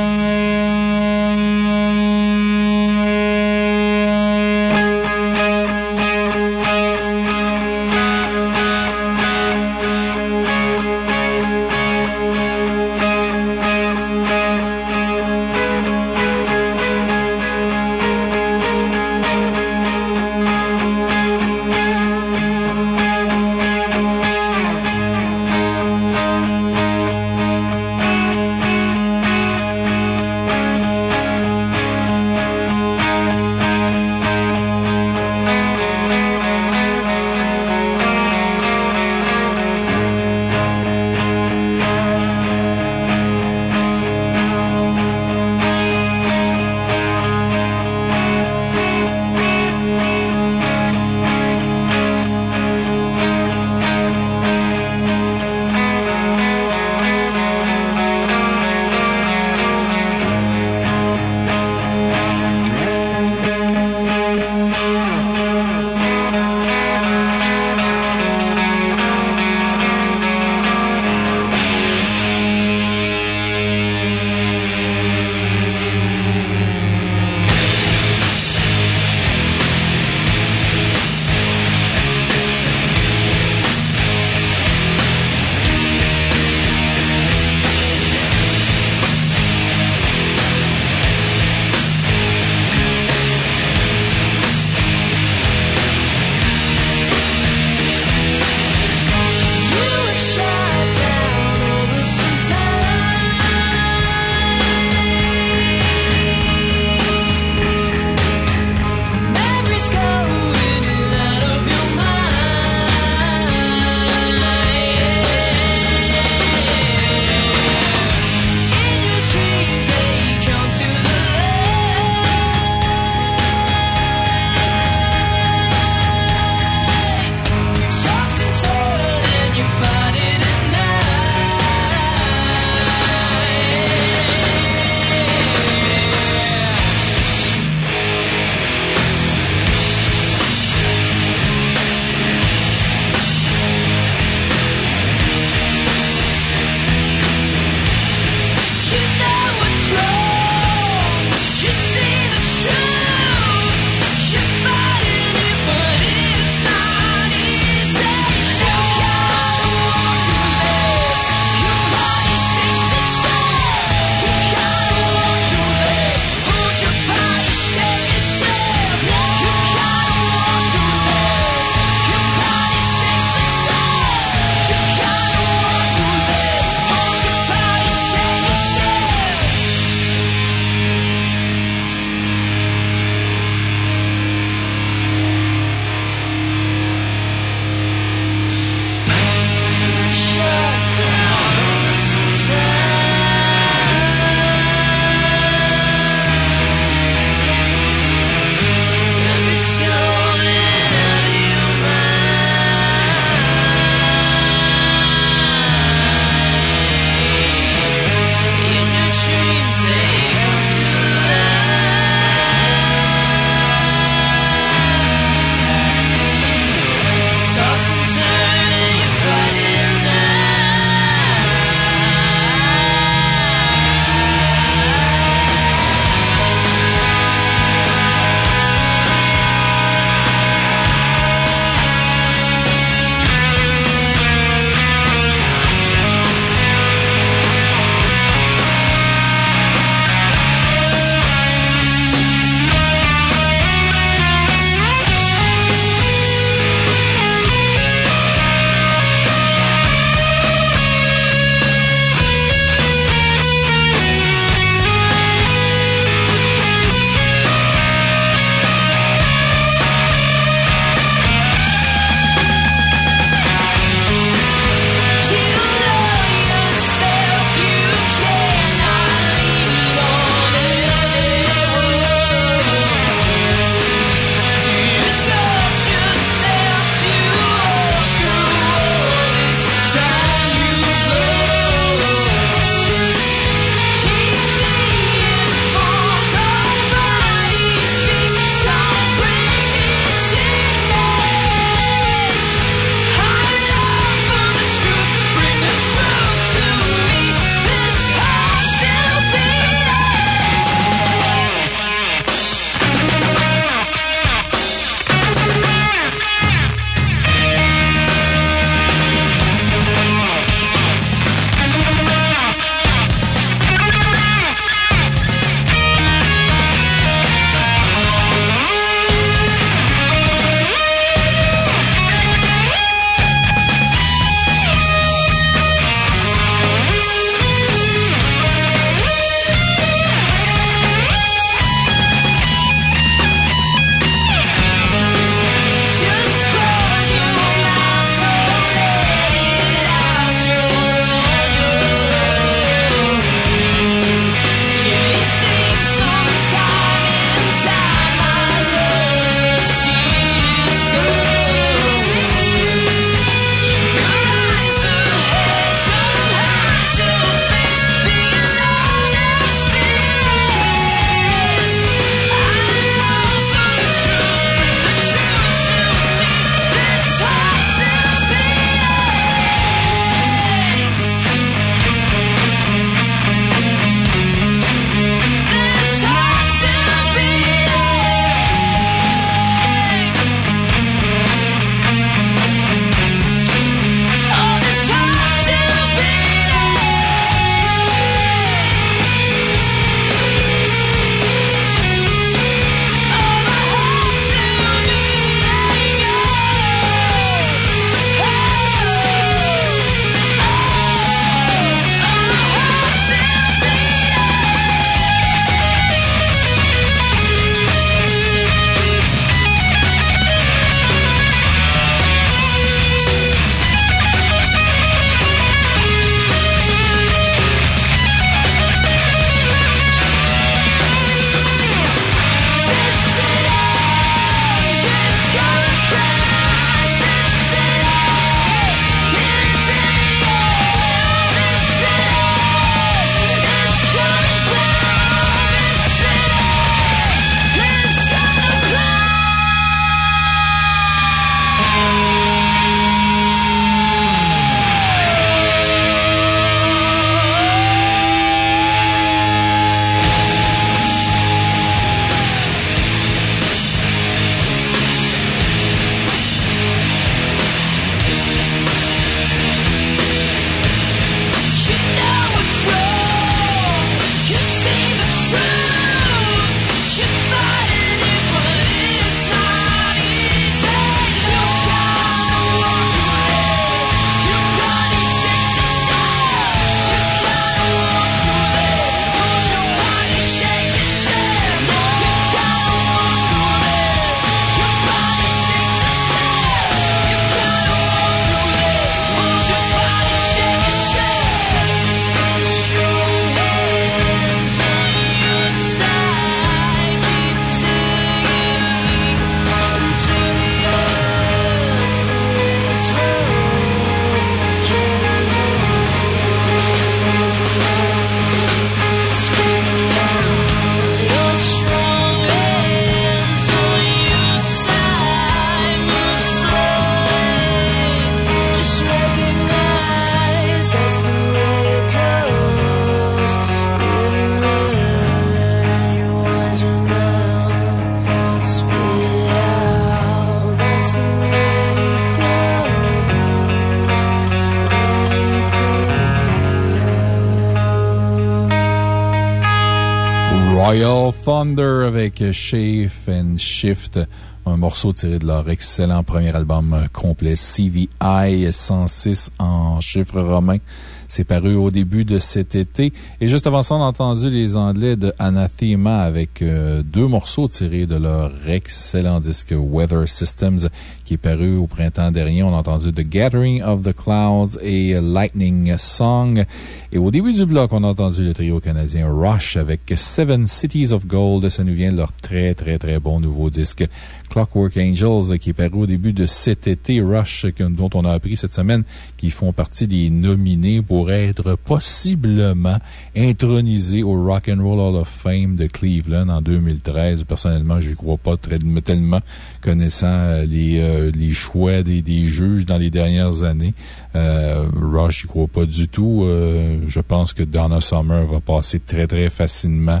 Avec Shape and Shift, un morceau tiré de leur excellent premier album complet CVI 106 en chiffres romains. C'est paru au début de cet été. Et juste avant ça, on a entendu les Anglais de Anathema avec euh, deux morceaux tirés de leur excellent disque Weather Systems qui est paru au printemps dernier. On a entendu The Gathering of the Clouds et Lightning Song. Et au début du bloc, on a entendu le trio canadien Rush avec Seven Cities of Gold. Ça nous vient de leur très, très, très bon nouveau disque Clockwork Angels qui est paru au début de cet été. Rush, dont on a appris cette semaine qu'ils font partie des nominés pour être possiblement intronisés au Rock and Roll Hall of Fame de Cleveland en 2013. Personnellement, je ne crois pas très, tellement connaissant les, euh, les choix des, juges dans les dernières années. Euh, Rush, je ne crois pas du tout. Euh, je pense que Donna Summer va passer très, très facilement.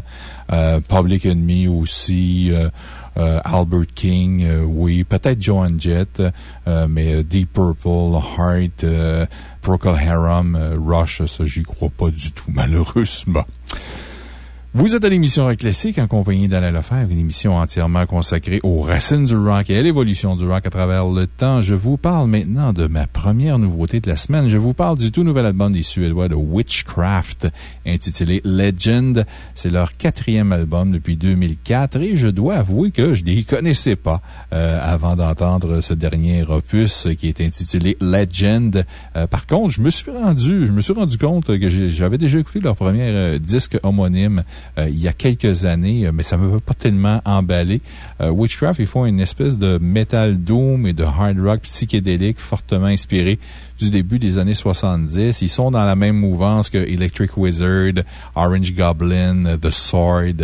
Euh, Public Enemy aussi. Euh, Albert King, euh, oui, peut-être Joan Jett, euh, mais Deep Purple, Heart, Procol Harum, Rush, ça, j'y crois pas du tout, malheureusement. Vous êtes à l'émission Rock Classique en compagnie d'Alain Lefebvre, une émission entièrement consacrée aux racines du rock et à l'évolution du rock à travers le temps. Je vous parle maintenant de ma première nouveauté de la semaine. Je vous parle du tout nouvel album des Suédois de Witchcraft, intitulé Legend. C'est leur quatrième album depuis 2004 et je dois avouer que je ne les connaissais pas euh, avant d'entendre ce dernier opus qui est intitulé Legend. Euh, par contre, je me suis rendu, je me suis rendu compte que j'avais déjà écouté leur premier euh, disque homonyme euh, il y a quelques années, euh, mais ça ne veut pas tellement emballer. Euh, Witchcraft, ils font une espèce de metal doom et de hard rock psychédélique fortement inspiré du début des années 70. Ils sont dans la même mouvance que Electric Wizard, Orange Goblin, The Sword,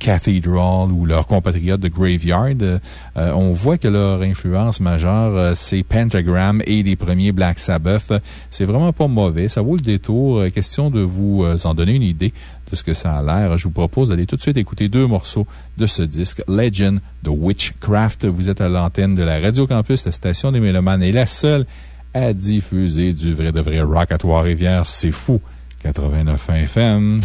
Cathedral ou leurs compatriotes de Graveyard. on voit que leur influence majeure, c'est Pentagram et les premiers Black Sabbath. C'est vraiment pas mauvais. Ça vaut le détour. Question de vous en donner une idée de ce que ça a l'air. Je vous propose d'aller tout de suite écouter deux morceaux de ce disque, Legend de Witchcraft. Vous êtes à l'antenne de la Radio Campus, la station des Mélomanes est la seule à diffuser du vrai de vrai rock à Trois-Rivières. C'est fou. 89 FM.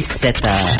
17h.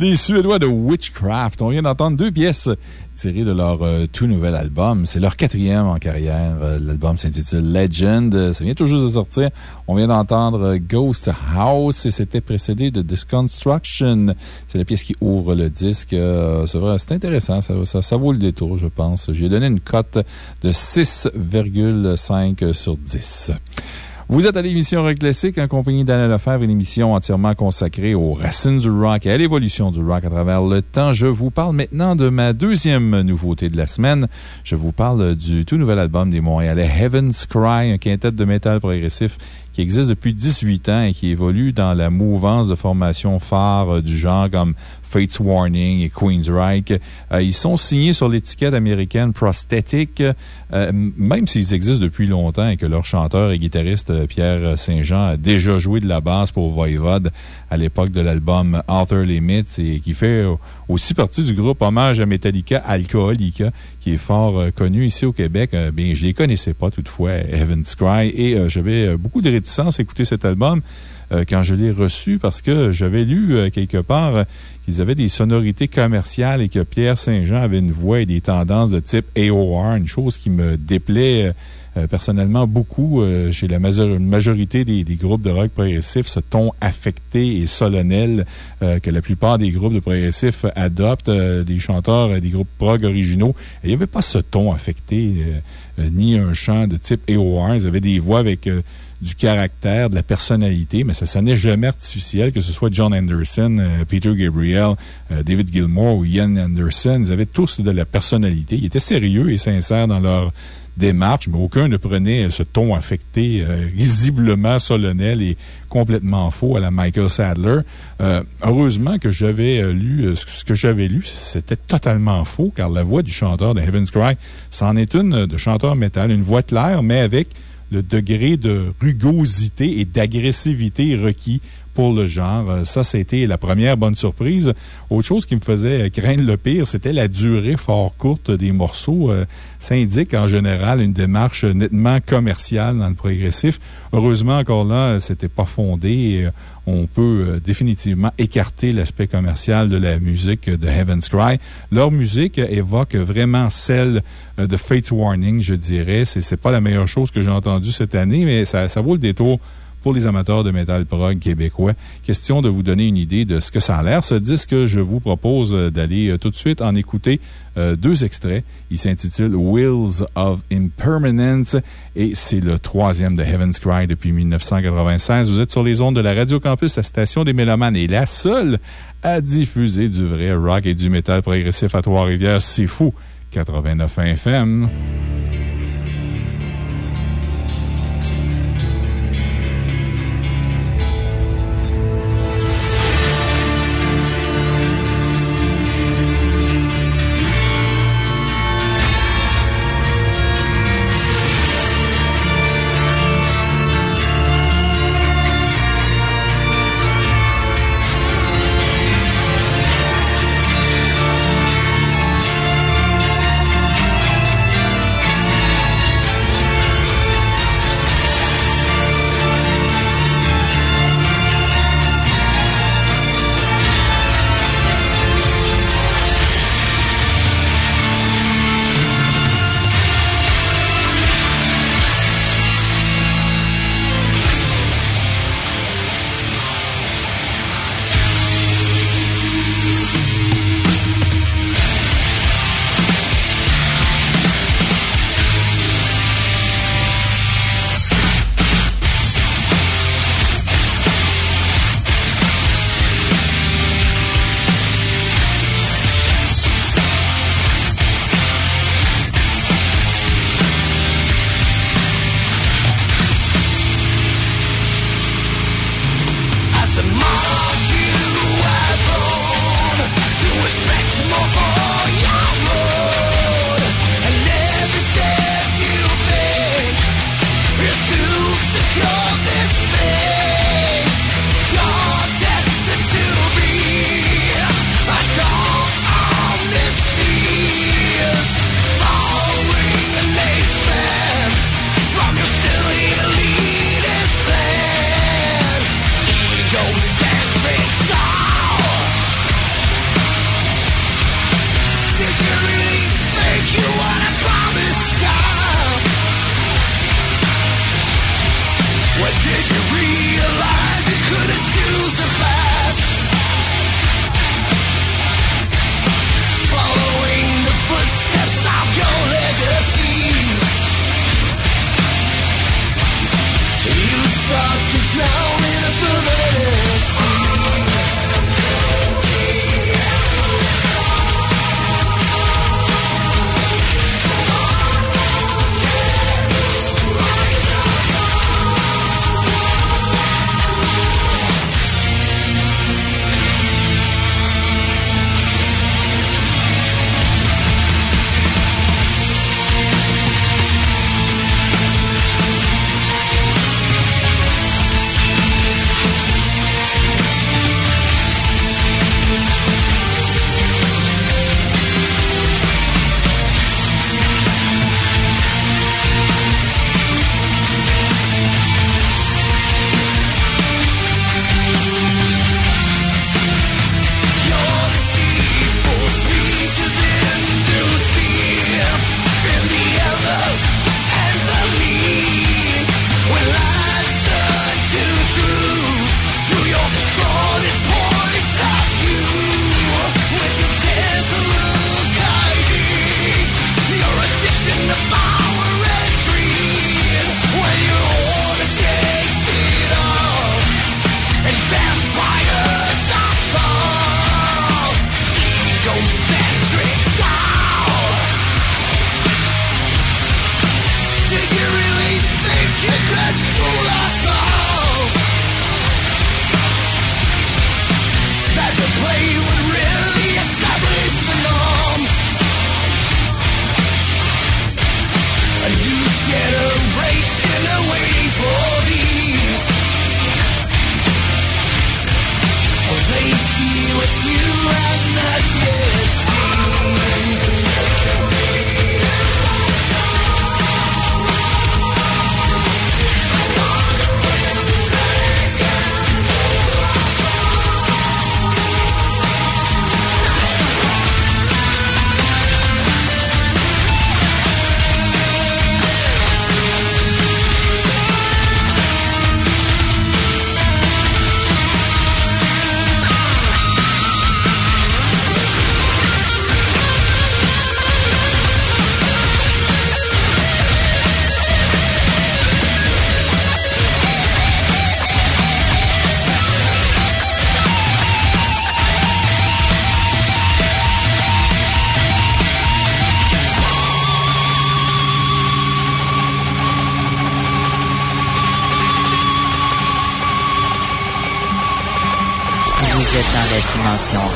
Les Suédois de Witchcraft. On vient d'entendre deux pièces tirées de leur euh, tout nouvel album. C'est leur quatrième en carrière. Euh, L'album s'intitule Legend. Euh, Ça vient tout juste de sortir. On vient d'entendre Ghost House et c'était précédé de Disconstruction. C'est la pièce qui ouvre le disque. C'est vrai, c'est intéressant. Ça, ça, ça vaut le détour, je pense. J'ai donné une cote de 6,5 sur 10. Vous êtes à l'émission Rock Classique en compagnie d'Alain Lefebvre, une émission entièrement consacrée aux racines du rock et à l'évolution du rock à travers le temps. Je vous parle maintenant de ma deuxième nouveauté de la semaine. Je vous parle du tout nouvel album des Montréalais Heaven's Cry, un quintet de métal progressif qui existe depuis 18 ans et qui évolue dans la mouvance de formation phare euh, du genre comme Fates Warning et Queensryche. Euh, ils sont signés sur l'étiquette américaine Prosthetic, euh, même s'ils existent depuis longtemps et que leur chanteur et guitariste euh, Pierre Saint-Jean a déjà joué de la basse pour Voivode à l'époque de l'album Author Limits et qui fait aussi partie du groupe Hommage à Metallica Alcoholica, qui est fort connu ici au Québec. bien, je les connaissais pas toutefois, Heaven's Cry, et j'avais beaucoup de réticence à écouter cet album. Euh, quand je l'ai reçu parce que j'avais lu euh, quelque part euh, qu'ils avaient des sonorités commerciales et que Pierre Saint-Jean avait une voix et des tendances de type AOR, une chose qui me déplaît personnellement beaucoup chez la majorité des, groupes de rock progressif, ce ton affecté et solennel que la plupart des groupes de progressif adoptent, des chanteurs des groupes prog originaux. il n'y avait pas ce ton affecté, ni un chant de type AOR. Ils avaient des voix avec du caractère, de la personnalité, mais ça sonnait jamais artificiel, que ce soit John Anderson, euh, Peter Gabriel, euh, David Gilmour ou Ian Anderson. Ils avaient tous de la personnalité. Ils étaient sérieux et sincères dans leur démarche, mais aucun ne prenait ce ton affecté, euh, visiblement solennel et complètement faux à la Michael Sadler. heureusement que j'avais lu ce que j'avais lu, c'était totalement faux, car la voix du chanteur de Heaven's Cry, c'en est une de chanteur métal, une voix claire, mais avec le degré de rugosité et d'agressivité requis pour le genre. Euh, ça, c'était la première bonne surprise. Autre chose qui me faisait craindre le pire, c'était la durée fort courte des morceaux. Euh, ça indique en général une démarche nettement commerciale dans le progressif. Heureusement, encore là, c'était pas fondé. Euh, on peut définitivement écarter l'aspect commercial de la musique de Heaven's Cry. Leur musique évoque vraiment celle de Fate's Warning, je dirais. C'est pas la meilleure chose que j'ai entendue cette année, mais ça, ça vaut le détour pour les amateurs de métal prog québécois. Question de vous donner une idée de ce que ça a l'air. Ce disque, je vous propose d'aller euh, tout de suite en écouter euh, deux extraits. Il s'intitule Wheels of Impermanence et c'est le troisième de Heaven's Cry depuis 1996. Vous êtes sur les ondes de la Radio Campus, la station des Mélomanes et la seule à diffuser du vrai rock et du métal progressif à Trois-Rivières. C'est fou! 89 FM.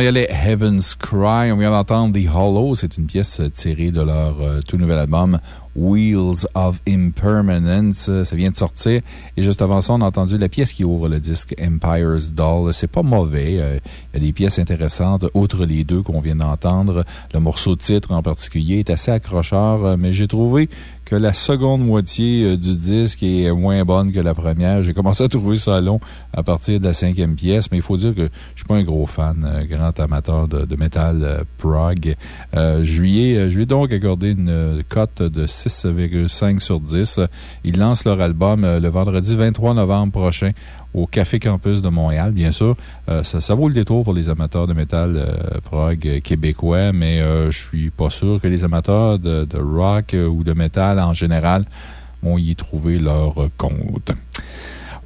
montréalais Heaven's Cry. On vient d'entendre The Hollow. C'est une pièce tirée de leur euh, tout nouvel album Wheels of Impermanence. Ça vient de sortir. Et juste avant ça, on a entendu la pièce qui ouvre le disque Empire's Doll. C'est pas mauvais. Euh, il y a des pièces intéressantes, outre les deux qu'on vient d'entendre. Le morceau de titre en particulier est assez accrocheur, euh, mais j'ai trouvé que la seconde moitié euh, du disque est moins bonne que la première. J'ai commencé à trouver ça long à partir de la cinquième pièce, mais il faut dire que je suis pas un gros fan, euh, grand amateur de, de métal euh, prog. je, lui ai, je lui ai donc accordé une cote de 6,5 sur 10. Ils lancent leur album le vendredi 23 novembre prochain au Café Campus de Montréal, bien sûr. Euh, ça, vaut le détour pour les amateurs de métal euh, prog québécois, mais euh, je suis pas sûr que les amateurs de, de rock ou de métal en général vont y trouver leur compte.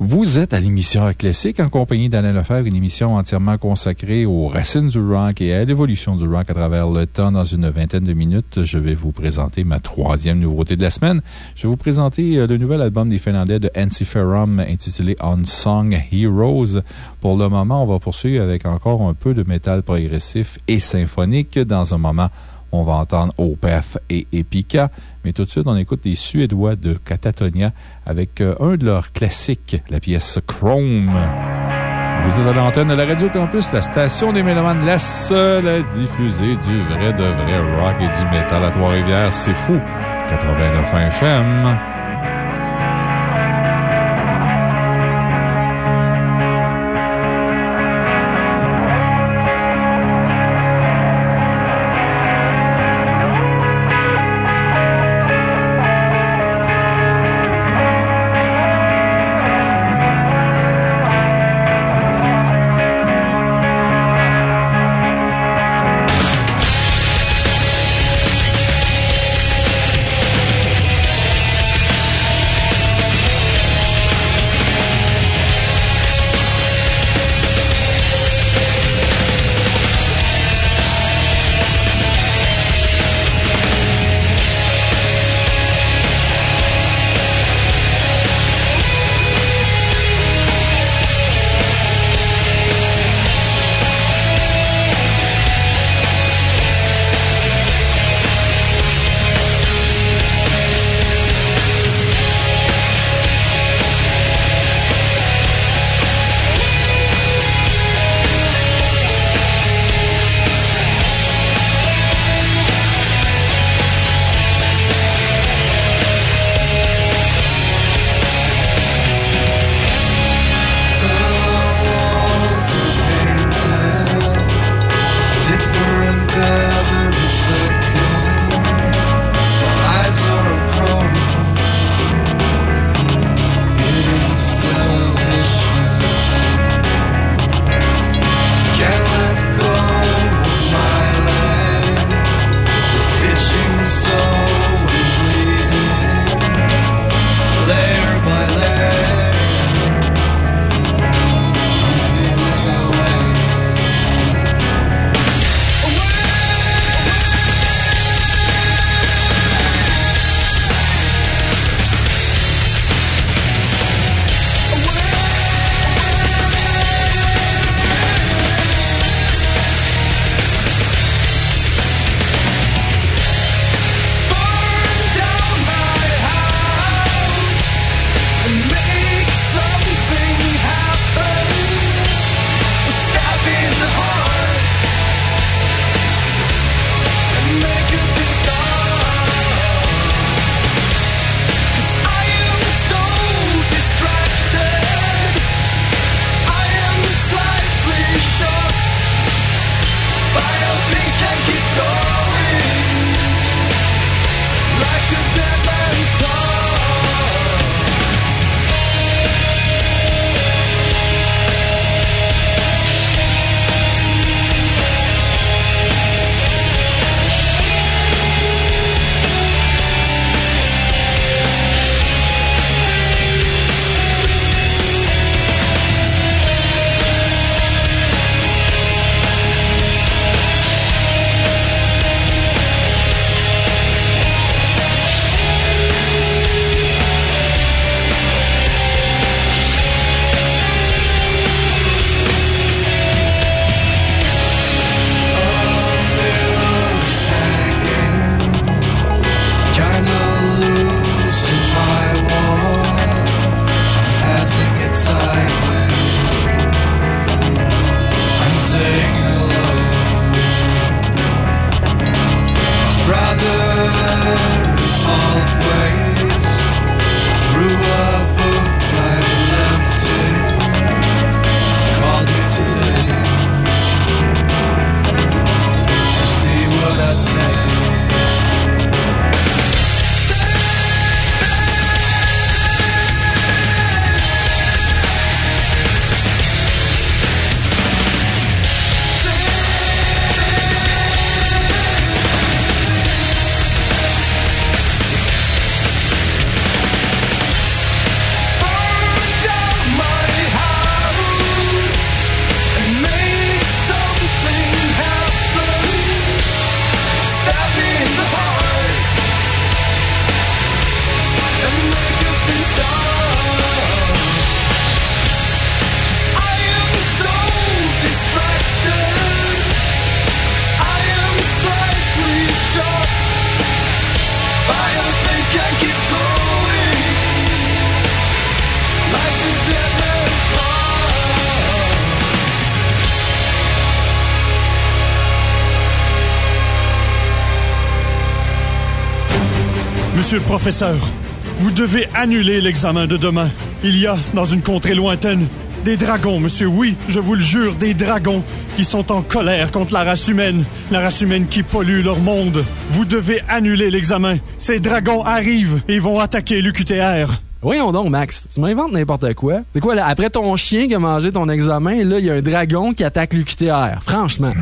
Vous êtes à l'émission Classique en compagnie d'Alain Lefebvre, une émission entièrement consacrée aux racines du rock et à l'évolution du rock à travers le temps. Dans une vingtaine de minutes, je vais vous présenter ma troisième nouveauté de la semaine. Je vais vous présenter euh, le nouvel album des Finlandais de Ensiferum intitulé Unsung Heroes. Pour le moment, on va poursuivre avec encore un peu de métal progressif et symphonique. Dans un moment, on va entendre Opeth et Epica. Mais tout de suite, on écoute les Suédois de Catatonia avec euh, un de leurs classiques, la pièce Chrome. Vous êtes à l'antenne de la Radio Campus, la station des Mélomanes, la seule à diffuser du vrai de vrai rock et du métal à Trois-Rivières. C'est fou! 89 FM. Monsieur le professeur, vous devez annuler l'examen de demain. Il y a, dans une contrée lointaine, des dragons, monsieur, oui, je vous le jure, des dragons qui sont en colère contre la race humaine, la race humaine qui pollue leur monde. Vous devez annuler l'examen. Ces dragons arrivent et vont attaquer l'UQTR. Voyons donc, Max, tu m'inventes n'importe quoi. C'est quoi, là, après ton chien qui a mangé ton examen, là, il y a un dragon qui attaque l'UQTR. Franchement.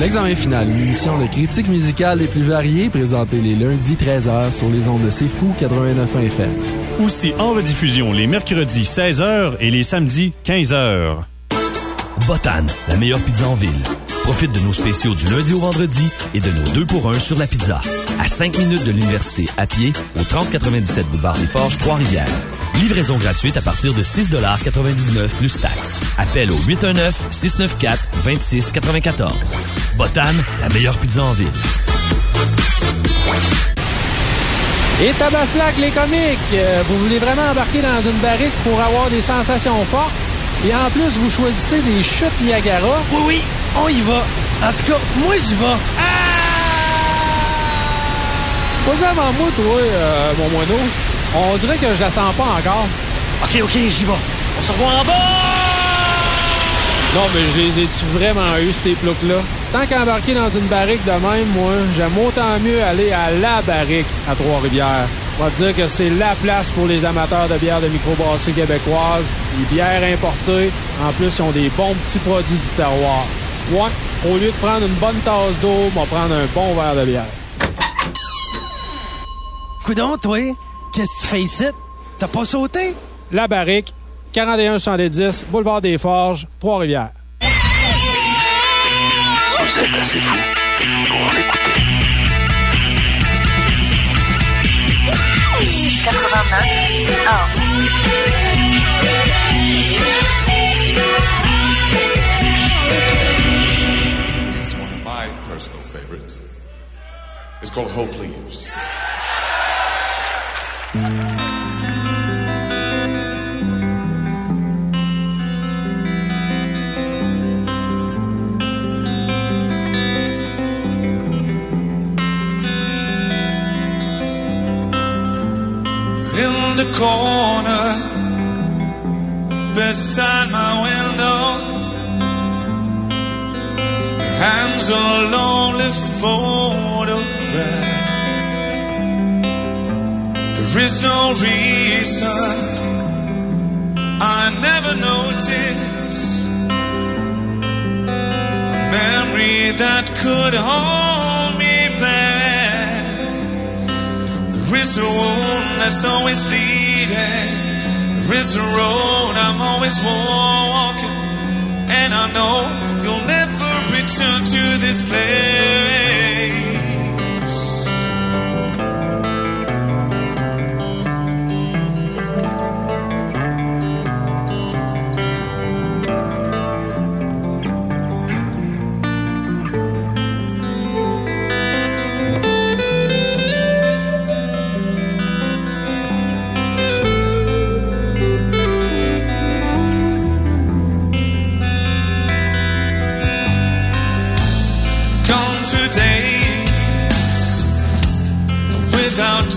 L'examen final, une émission de critique musicale les plus variées, présentée les lundis 13h sur les ondes de C'est Fou 89 FM. Aussi en rediffusion les mercredis 16h et les samedis 15h. Botan, la meilleure pizza en ville. Profite de nos spéciaux du lundi au vendredi et de nos deux pour un sur la pizza. À 5 minutes de l'université à pied au 3097 boulevard des Forges, Trois-Rivières. Livraison gratuite à partir de 6,99 plus taxes. Appel au 819-694-2694. Botan, la meilleure pizza en ville. Et Tabaslac, les comiques, euh, vous voulez vraiment embarquer dans une barrique pour avoir des sensations fortes? Et en plus, vous choisissez des chutes Niagara? Oui, oui, on y va. En tout cas, moi, j'y vais. Pas avant moi, toi, euh, mon moineau. On dirait que je la sens pas encore. OK, OK, j'y vais. On se revoit en bas! Non, mais je les ai-tu vraiment eu, ces ploucs-là? Tant qu'embarquer dans une barrique de même, moi, j'aime autant mieux aller à la barrique à Trois-Rivières. On va te dire que c'est la place pour les amateurs de bières de microbrasserie québécoise. Les bières importées. En plus, ils ont des bons petits produits du terroir. Ouais, au lieu de prendre une bonne tasse d'eau, on va prendre un bon verre de bière. Coudon, toi, qu'est-ce que tu fais ici? T'as pas sauté? La barrique, 4170, boulevard des Forges, Trois-Rivières. Vous êtes assez fou pour l'écouter. 89 This is one of my personal favorites. It's called Hope Leaves. The corner beside my window hangs a lonely photograph. There is no reason I never notice a memory that could hold me back. There is a wound that's always bleeding. There is a road I'm always walking. And I know you'll never return to this place.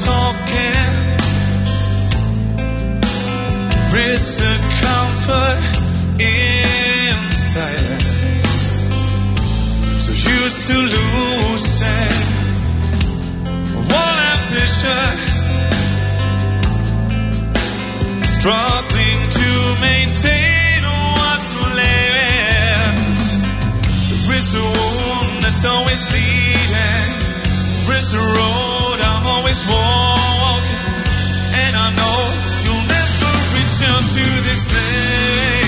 Talking. Is a comfort in silence. So used to losing all ambition, struggling to maintain what's left. Is a wound that's always bleeding. Is a road always walking. And I know you'll never return to this place.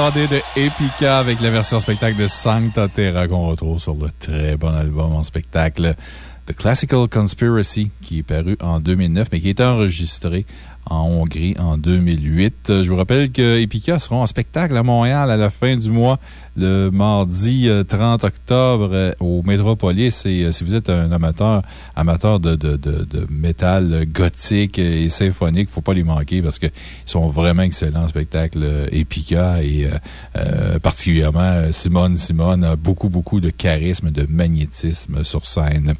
De Epica avec la version spectacle de Sancta Terra qu'on retrouve sur le très bon album en spectacle The Classical Conspiracy qui est paru en 2009 mais qui été enregistré en Hongrie en 2008. Je vous rappelle que Epica seront en spectacle à Montréal à la fin du mois, le mardi 30 octobre au Métropolis. Et si vous êtes un amateur, amateur de, de, de, métal gothique et symphonique, il ne faut pas les manquer parce qu'ils sont vraiment excellents spectacle Epica et euh, particulièrement Simone Simone a beaucoup, beaucoup de charisme, de magnétisme sur scène.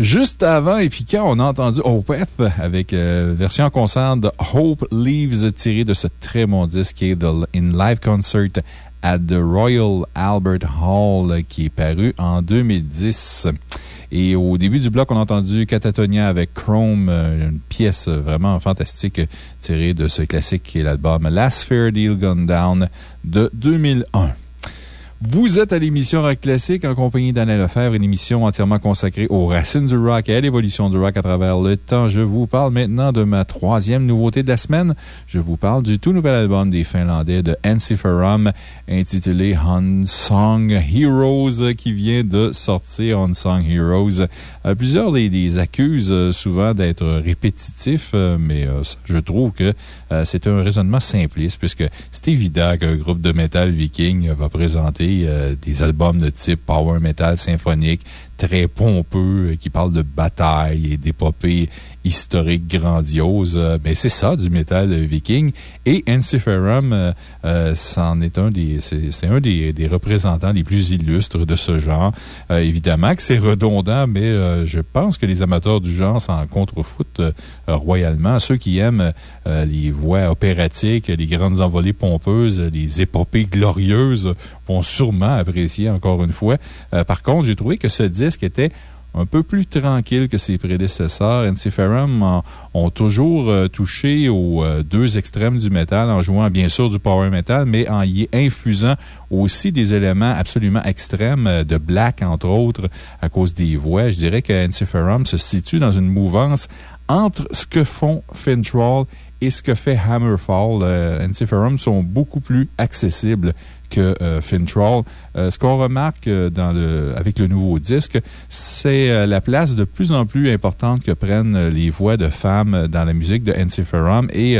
Juste avant Epica, on a entendu Opeth avec euh, version concert de Hope Leaves tiré de ce très bon disque qui est In Live Concert at the Royal Albert Hall qui est paru en 2010. Et au début du bloc, on a entendu Catatonia avec Chrome, une pièce vraiment fantastique tirée de ce classique qui est l'album Last Fair Deal Gone Down de 2001. Vous êtes à l'émission Rock Classique en compagnie d'Anna Lefebvre, une émission entièrement consacrée aux racines du rock et à l'évolution du rock à travers le temps. Je vous parle maintenant de ma troisième nouveauté de la semaine. Je vous parle du tout nouvel album des Finlandais de Ensiferum intitulé Unsung Heroes qui vient de sortir Unsung Heroes. Euh, plusieurs les, les accusent euh, souvent d'être répétitifs, euh, mais je trouve que c'est un raisonnement simpliste puisque c'est évident qu'un groupe de métal viking va présenter des albums de type power metal symphonique très pompeux, qui parlent de bataille et d'épopées historiques grandioses. Mais c'est ça, du métal viking. Et Ensiferum, euh, euh, est un des, c'est un des, représentants les plus illustres de ce genre. Euh, évidemment que c'est redondant, mais je pense que les amateurs du genre s'en contrefoutent royalement. Ceux qui aiment les voix opératiques, les grandes envolées pompeuses, les épopées glorieuses vont sûrement apprécier encore une fois. par contre, j'ai trouvé que ce disque était un peu plus tranquille que ses prédécesseurs. Ensiferum ont toujours euh, touché aux euh, deux extrêmes du métal en jouant bien sûr du power metal, mais en y infusant aussi des éléments absolument extrêmes euh, de black, entre autres, à cause des voix. Je dirais que Ensiferum se situe dans une mouvance entre ce que font Fintroll et ce que fait Hammerfall. Ensiferum sont beaucoup plus accessibles que euh, Fintroll. Euh, ce qu'on remarque euh, avec le nouveau disque, c'est la place de plus en plus importante que prennent les voix de femmes dans la musique de Ensiferum et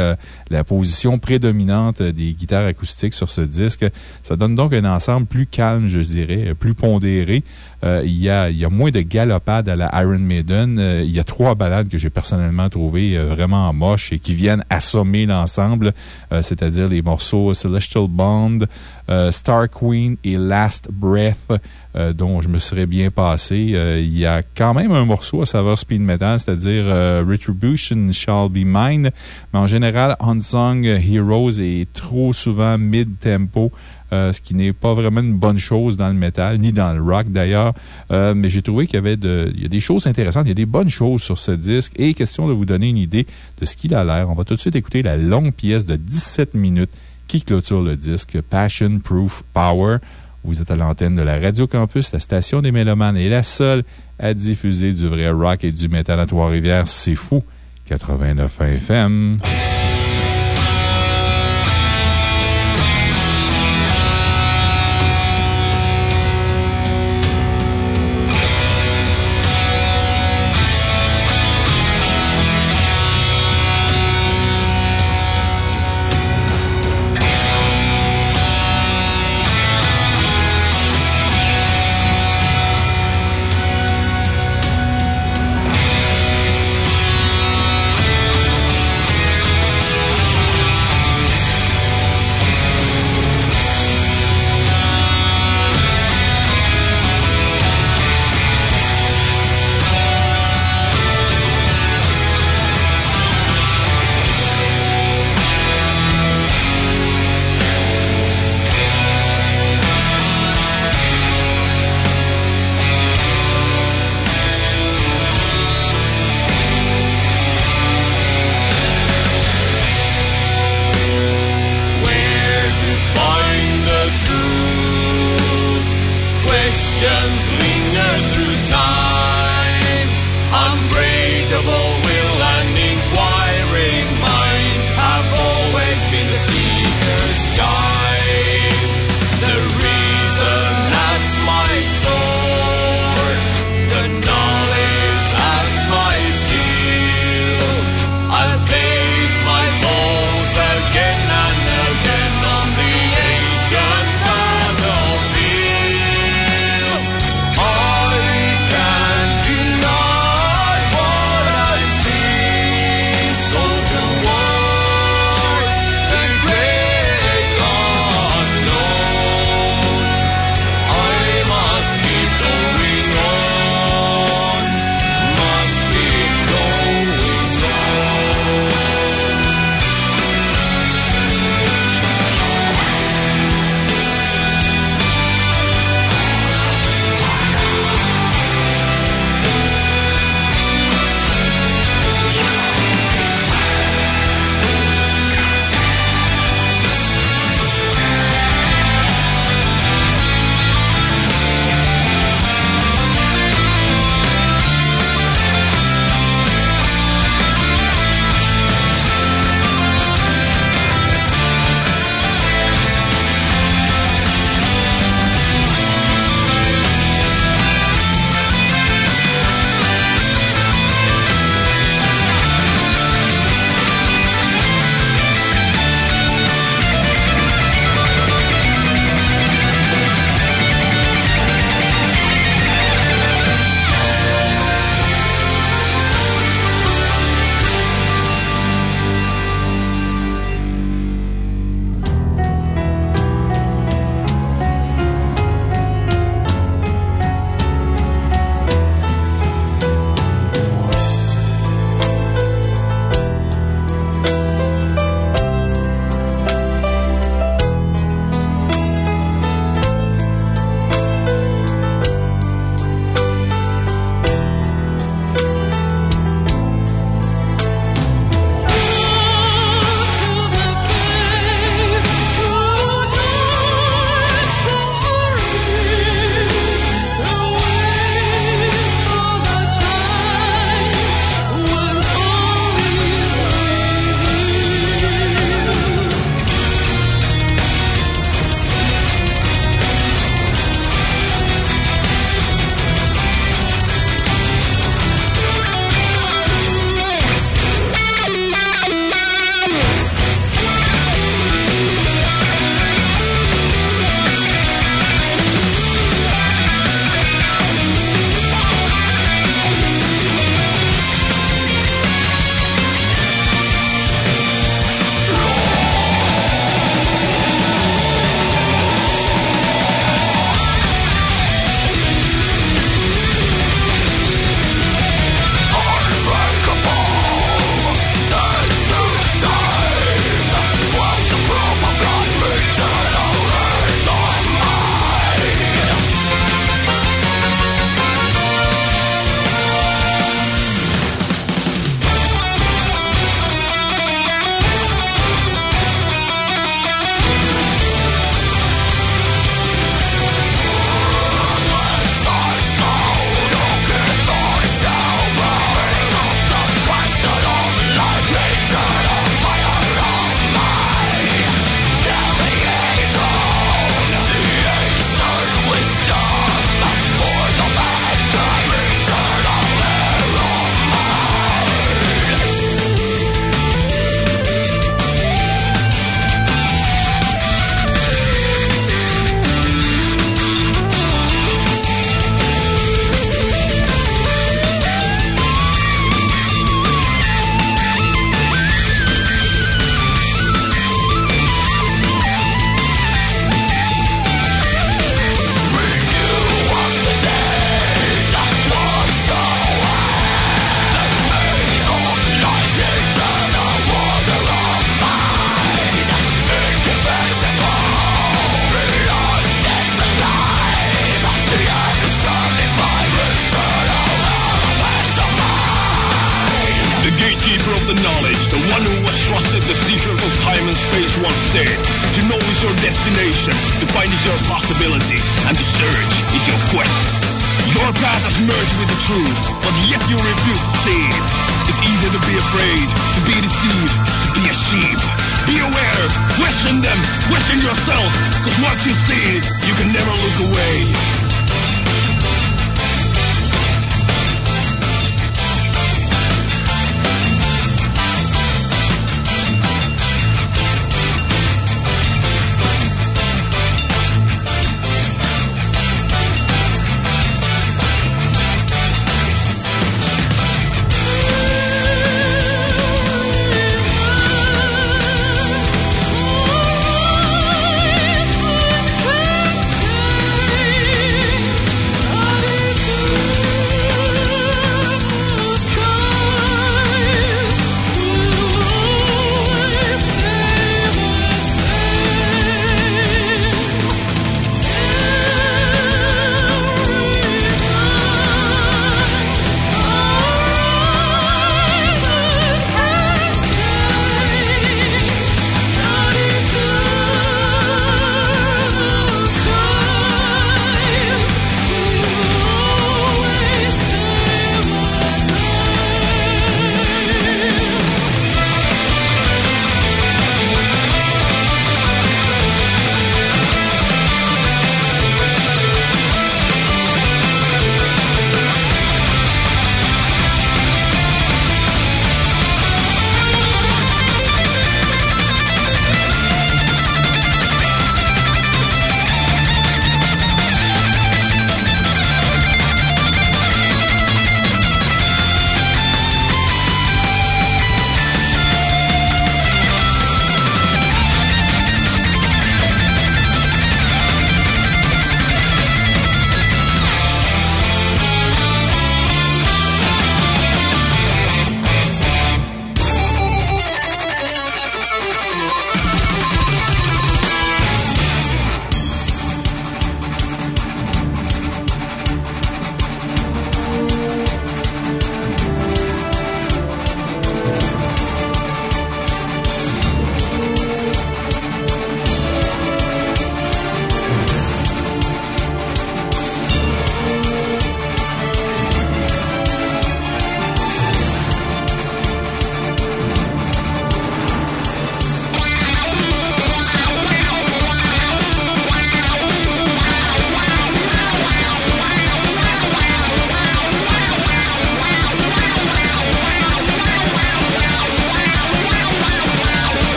la position prédominante des guitares acoustiques sur ce disque. Ça donne donc un ensemble plus calme, je dirais, plus pondéré. Il, y a, il y a moins de galopades à la Iron Maiden. il y a trois balades que j'ai personnellement trouvées vraiment moches et qui viennent assommer l'ensemble, c'est-à-dire les morceaux Celestial Bond, euh, Star Queen et Last Breath, euh, dont je me serais bien passé. Euh, il y a quand même un morceau à saveur speed metal, c'est-à-dire Retribution Shall Be Mine. Mais en général, Unsung Heroes est trop souvent mid-tempo. Ce qui n'est pas vraiment une bonne chose dans le métal, ni dans le rock d'ailleurs. mais j'ai trouvé qu'il y avait des choses intéressantes, il y a des bonnes choses sur ce disque. Et question de vous donner une idée de ce qu'il a l'air, on va tout de suite écouter la longue pièce de 17 minutes qui clôture le disque Passion Proof Power. Vous êtes à l'antenne de la Radio Campus, la station des Mélomanes est la seule à diffuser du vrai rock et du métal à Trois-Rivières. C'est fou. 89 FM.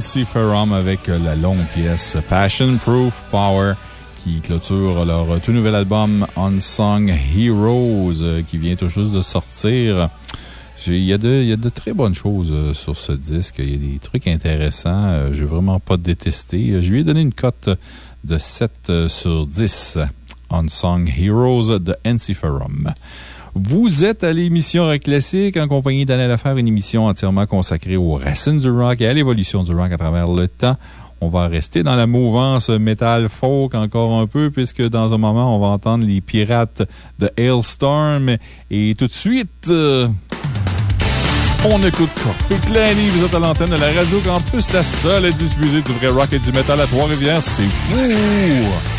Ferrum avec la longue pièce Passion Proof Power qui clôture leur tout nouvel album Unsung Heroes euh, qui vient tout juste de sortir. Il y, a de, très bonnes choses euh, sur ce disque. Il y a des trucs intéressants. Euh, Je n'ai vraiment pas détesté. Je lui ai donné une cote de 7 sur 10. Unsung Heroes de NC Ferrum. Vous êtes à l'émission Rock Classique en compagnie d'Alain Lefebvre, une émission entièrement consacrée aux racines du rock et à l'évolution du rock à travers le temps. On va rester dans la mouvance metal folk encore un peu, puisque dans un moment, on va entendre les pirates de Hailstorm. Et tout de suite, euh, on écoute Cockpit Lenny. Vous êtes à l'antenne de la Radio Campus, la seule à diffuser du vrai rock et du metal à Trois-Rivières. C'est fou!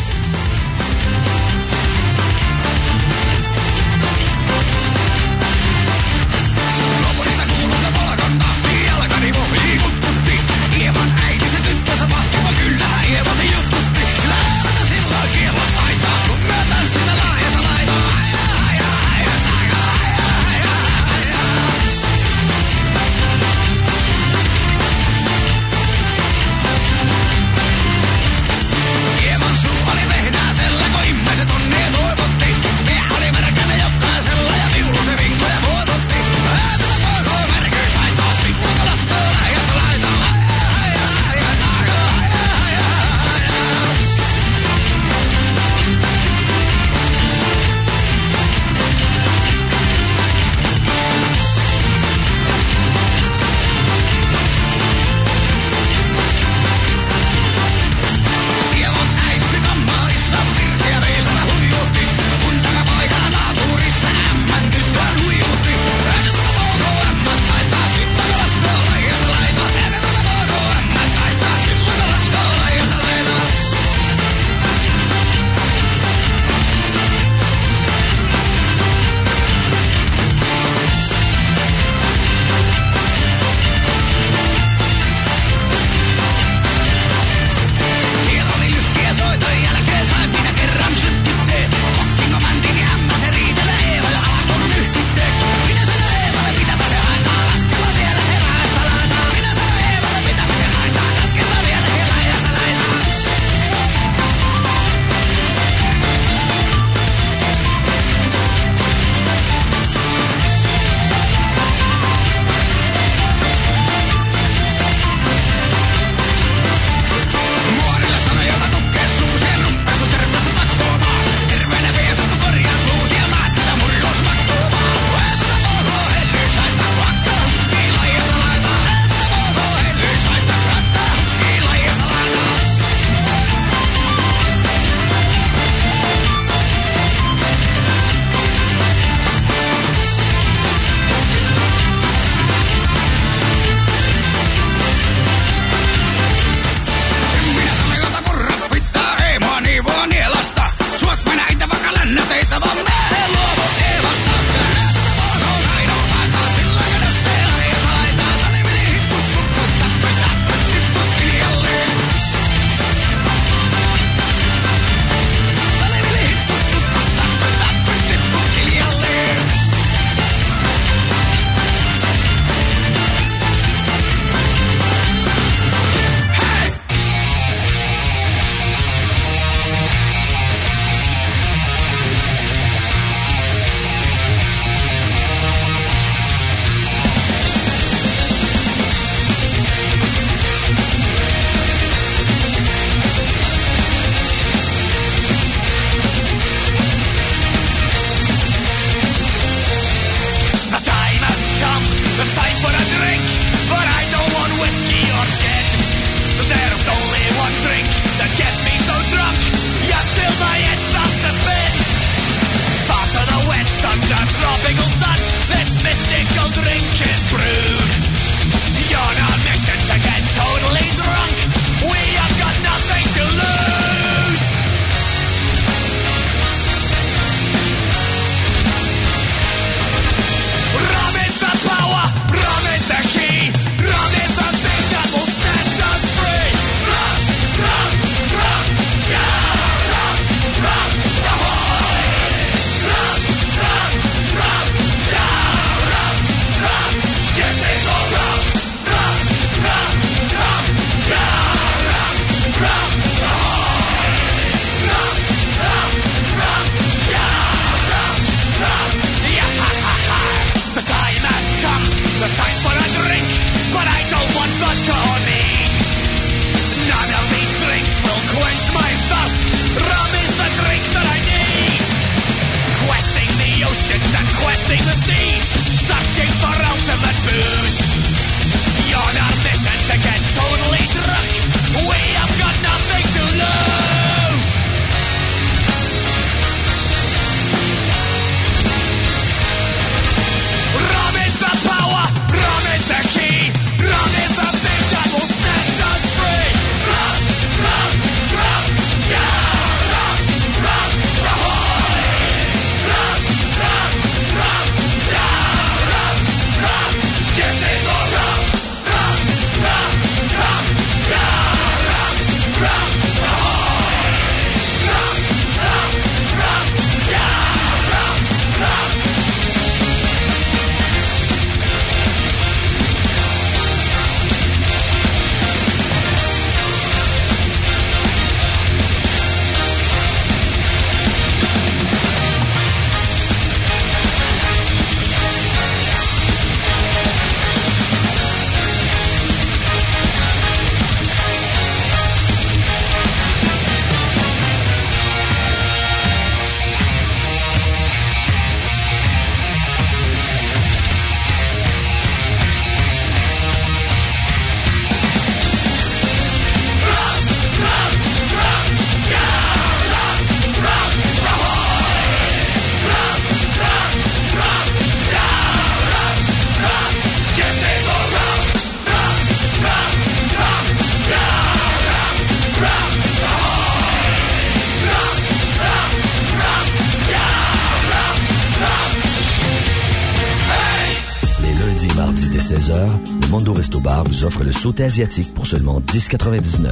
Asiatique pour seulement 10,99.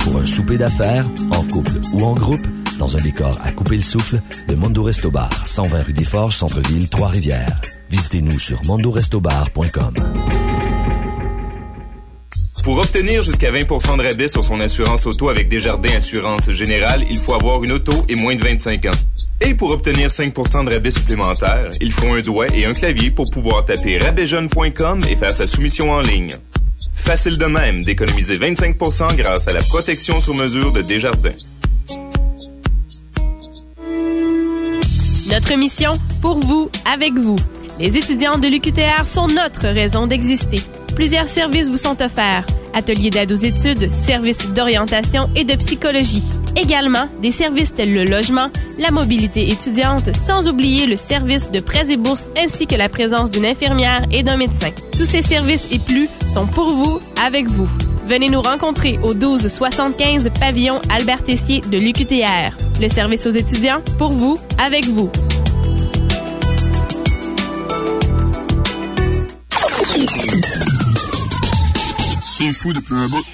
Pour un souper d'affaires, en couple ou en groupe, dans un décor à couper le souffle, le Mondo Resto Bar, 120 rue des Forges, Centre-Ville, Trois-Rivières. Visitez-nous sur mondorestobar.com. Pour obtenir jusqu'à 20% de rabais sur son assurance auto avec Desjardins Assurance Générale, il faut avoir une auto et moins de 25 ans. Et pour obtenir 5% de rabais supplémentaire, il faut un doigt et un clavier pour pouvoir taper rabaijeune.com et faire sa soumission en ligne. Facile de même d'économiser 25 grâce à la protection sur mesure de Desjardins. Notre mission, pour vous, avec vous. Les étudiants de l'UQTR sont notre raison d'exister. Plusieurs services vous sont offerts. Ateliers d'aide aux études, services d'orientation et de psychologie. Également, des services tels le logement, la mobilité étudiante, sans oublier le service de prêts et bourses ainsi que la présence d'une infirmière et d'un médecin. Tous ces services et plus pour vous, avec vous. Venez nous rencontrer au 1275 pavillon Albert Tessier de l'UQTR. Le service aux étudiants, pour vous, avec vous. C'est fou depuis un bout.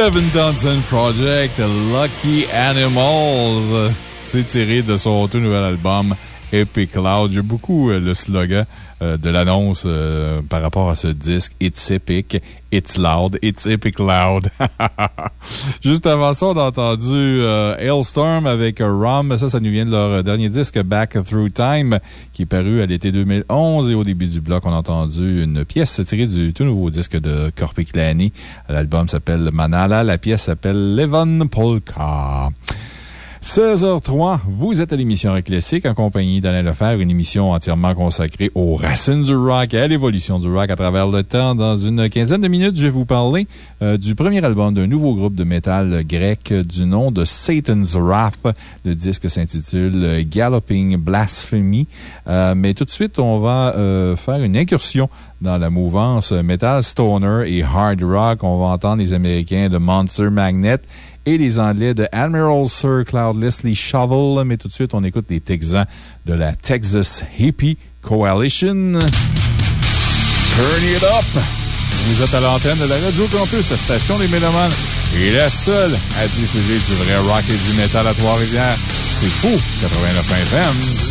Devin Townsend Project, Lucky Animals. C'est tiré de son tout nouvel album Epic Loud. J'aime beaucoup euh, le slogan euh, de l'annonce euh, par rapport à ce disque. It's epic, it's loud, it's epic loud. [laughs] [laughs] Juste avant ça, on a entendu euh, Hailstorm avec Rum. Ça, ça nous vient de leur dernier disque, Back Through Time, qui est paru à l'été 2011. Et au début du bloc, on a entendu une pièce tirée du tout nouveau disque de Corpiclani. L'album s'appelle Manala. La pièce s'appelle Levon Polka. 16h03, vous êtes à l'émission Rock Classique en compagnie d'Alain Lefebvre, une émission entièrement consacrée aux racines du rock et à l'évolution du rock à travers le temps. Dans une quinzaine de minutes, je vais vous parler euh, du premier album d'un nouveau groupe de métal grec du nom de Satan's Wrath. Le disque s'intitule Galloping Blasphemy. Euh, mais tout de suite, on va euh, faire une incursion dans la mouvance metal stoner et hard rock. On va entendre les Américains de Monster Magnet les Anglais de Admiral Sir Cloud Leslie Shovel. Mais tout de suite, on écoute les Texans de la Texas Hippie Coalition. Turn it up! Vous êtes à l'antenne de la Radio Campus, la station des Mélomanes, et la seule à diffuser du vrai rock et du métal à Trois-Rivières. C'est fou! 89 FM.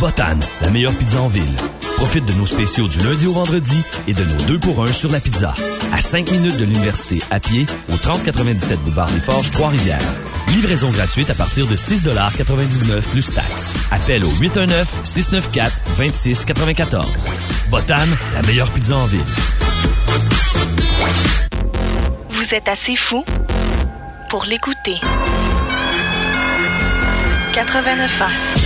Botan, la meilleure pizza en ville. Profite de nos spéciaux du lundi au vendredi et de nos deux pour un sur la pizza. À 5 minutes de l'université à pied au 3097 boulevard des Forges, Trois-Rivières. Livraison gratuite à partir de 6,99 plus taxes. Appel au 819-694-2694. Botan, la meilleure pizza en ville. Vous êtes assez fou pour l'écouter. 89 ans.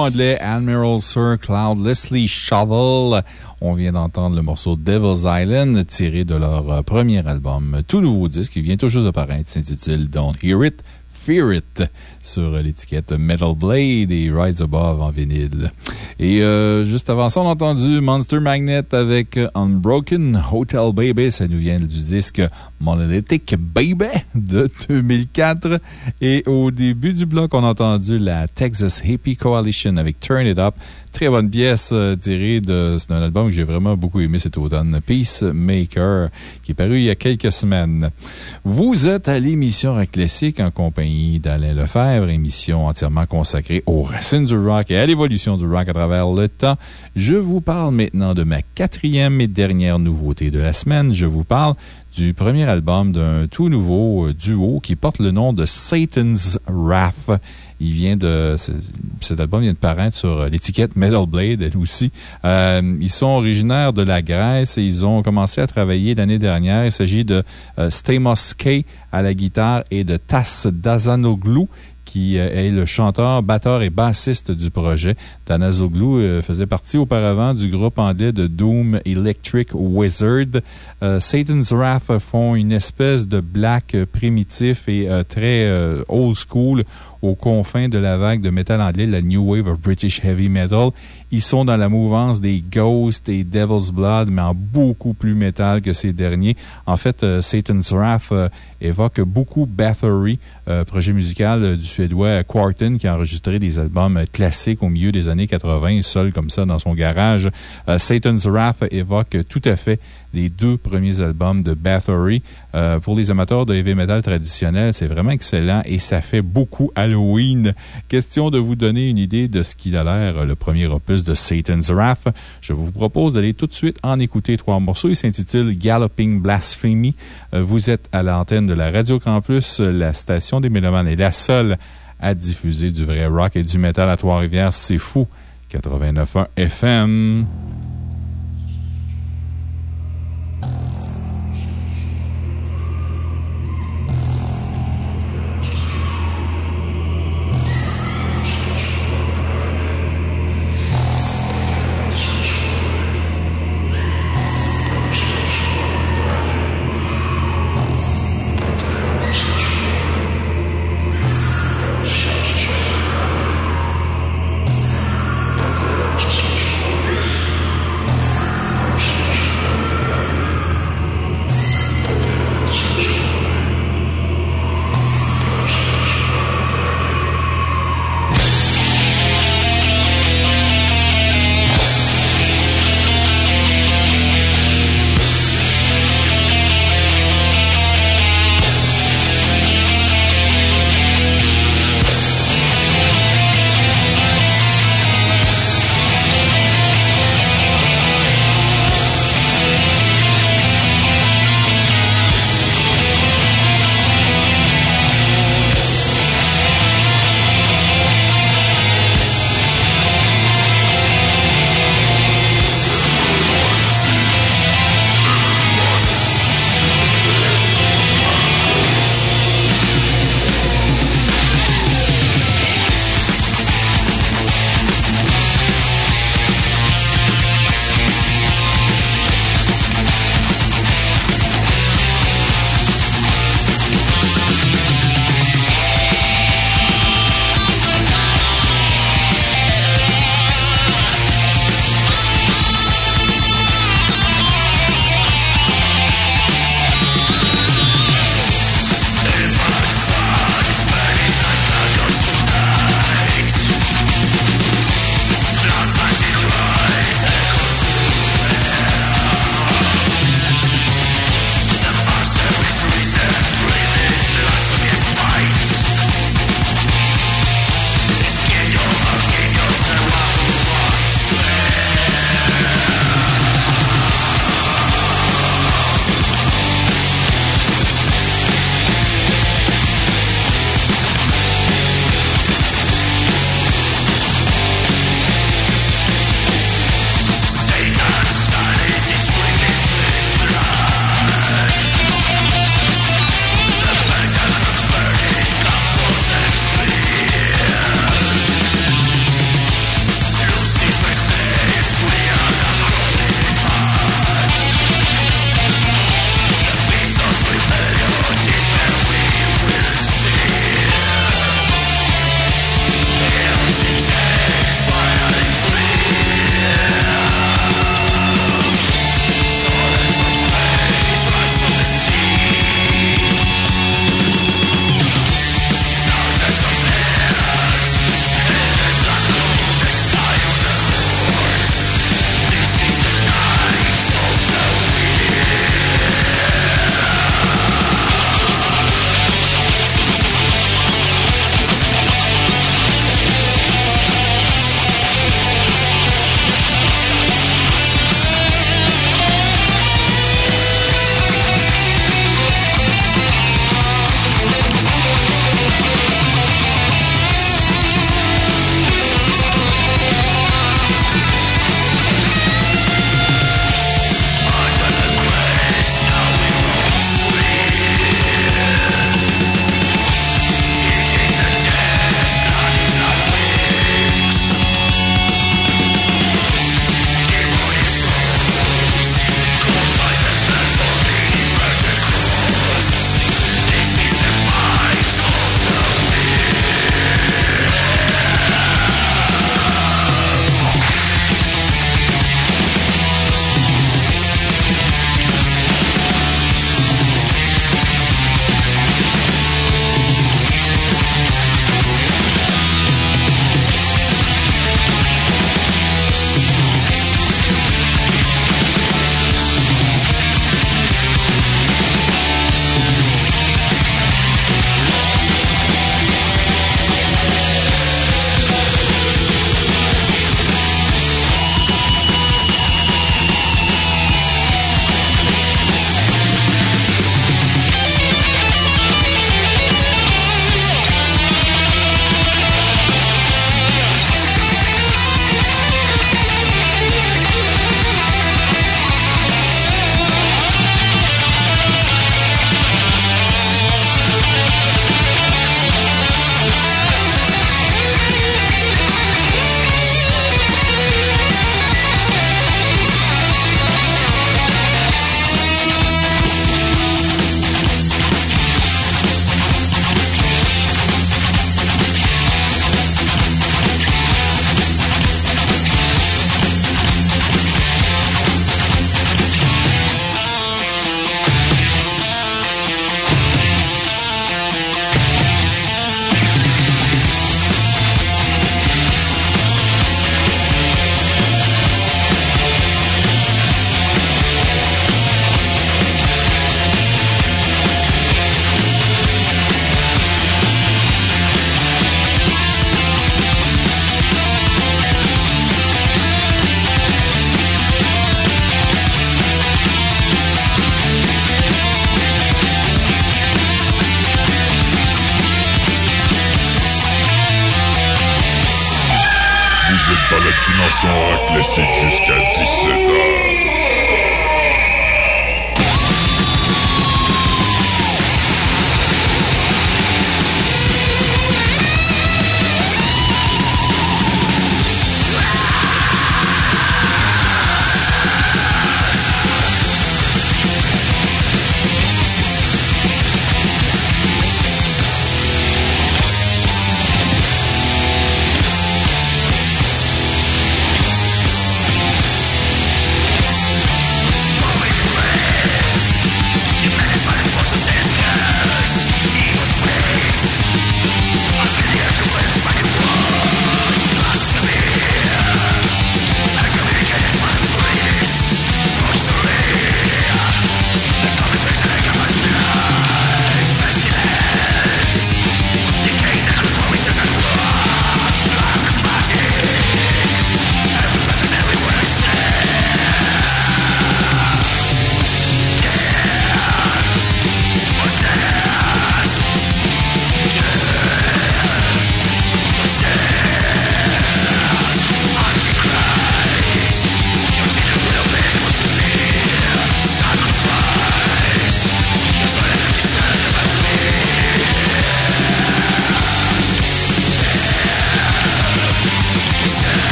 Admiral Sir Cloud Leslie Shovel. On vient d'entendre le morceau Devil's Island tiré de leur euh, premier album. Tout nouveau disque qui vient toujours de paraître s'intitule Don't Hear It, Fear It sur l'étiquette Metal Blade et Rise Above en vinyle. Et euh, juste avant ça, on a entendu Monster Magnet avec Unbroken Hotel Baby. Ça nous vient du disque Monolithic Baby de 2004. Et au début du bloc, on a entendu la Texas Hippie Coalition avec Turn It Up. Très bonne pièce euh, tirée d'un album que j'ai vraiment beaucoup aimé cet automne, Peacemaker, qui est paru il y a quelques semaines. Vous êtes à l'émission Rock Classique en compagnie d'Alain Lefebvre, émission entièrement consacrée aux racines du rock et à l'évolution du rock à travers le temps. Je vous parle maintenant de ma quatrième et dernière nouveauté de la semaine. Je vous parle du premier album d'un tout nouveau euh, duo qui porte le nom de Satan's Wrath. Il vient de, cet album vient de paraître sur euh, l'étiquette Metal Blade, elle aussi. Euh, ils sont originaires de la Grèce et ils ont commencé à travailler l'année dernière. Il s'agit de Stamos K à la guitare et de Tas Dazanoglou qui euh, est le chanteur, batteur et bassiste du projet. Tanazoglu euh, faisait partie auparavant du groupe anglais de Doom Electric Wizard. Euh, Satan's Wrath font une espèce de black primitif et très old school aux confins de la vague de métal anglais, la New Wave of British Heavy Metal. Ils sont dans la mouvance des Ghosts et Devil's Blood, mais en beaucoup plus métal que ces derniers. En fait, Satan's Wrath évoque beaucoup Bathory, projet musical du suédois Quarton qui a enregistré des albums classiques au milieu des années 80, seul comme ça dans son garage. Satan's Wrath évoque tout à fait les deux premiers albums de Bathory. Euh, pour les amateurs de heavy metal traditionnel, c'est vraiment excellent et ça fait beaucoup Halloween. Question de vous donner une idée de ce qu'il a l'air, le premier opus de Satan's Wrath. Je vous propose d'aller tout de suite en écouter trois morceaux. Il s'intitule Galloping Blasphemy. Euh, vous êtes à l'antenne de la Radio Campus. La station des Mélomanes est la seule à diffuser du vrai rock et du métal à Trois-Rivières. C'est fou. 89.1 FM. Thank you.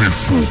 Ondes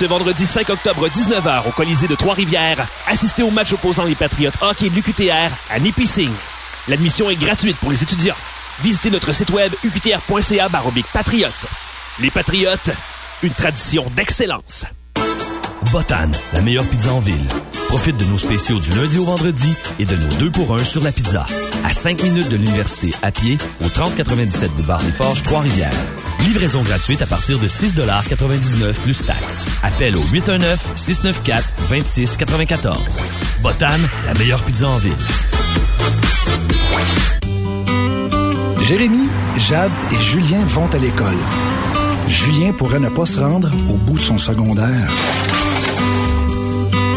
Ce vendredi 5 octobre 19h au Colisée de Trois-Rivières, assistez au match opposant les Patriotes hockey de l'UQTR à Nipissing. L'admission est gratuite pour les étudiants. Visitez notre site web uqtr.ca patriote. Les Patriotes, une tradition d'excellence. Botan, la meilleure pizza en ville. Profite de nos spéciaux du lundi au vendredi et de nos deux pour un sur la pizza. À 5 minutes de l'université à pied au 3097 boulevard des Forges, Trois-Rivières. Livraison gratuite à partir de 6,99 plus taxes. Appel au 819-694-2694. Botan, la meilleure pizza en ville. Jérémy, Jade et Julien vont à l'école. Julien pourrait ne pas se rendre au bout de son secondaire.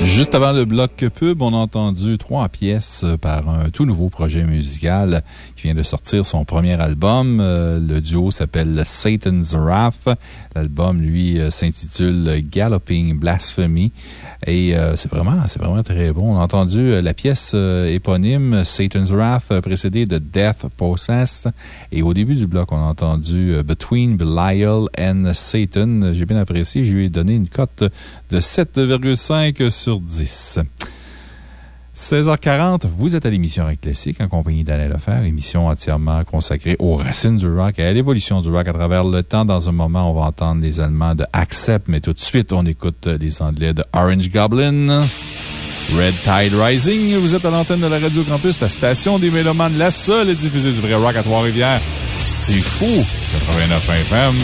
Juste avant le bloc pub, on a entendu trois pièces par un tout nouveau projet musical qui vient de sortir son premier album. Euh, Le duo s'appelle Satan's Wrath. L'album, lui, euh, s'intitule Galloping Blasphemy. Et euh, c'est vraiment, vraiment très bon. On a entendu la pièce éponyme Satan's Wrath précédée de Death Possess. Et au début du bloc, on a entendu Between Belial and Satan. J'ai bien apprécié. Je lui ai donné une cote de 7,5 sur 10. 16h40, vous êtes à l'émission Rock Classique en compagnie d'Alain Lefebvre, émission entièrement consacrée aux racines du rock et à l'évolution du rock à travers le temps. Dans un moment, on va entendre les Allemands de Accept, mais tout de suite, on écoute les Anglais de Orange Goblin. Red Tide Rising, vous êtes à l'antenne de la Radio Campus, la station des Mélomanes, la seule diffusée du vrai rock à Trois-Rivières. C'est fou! 89 FM.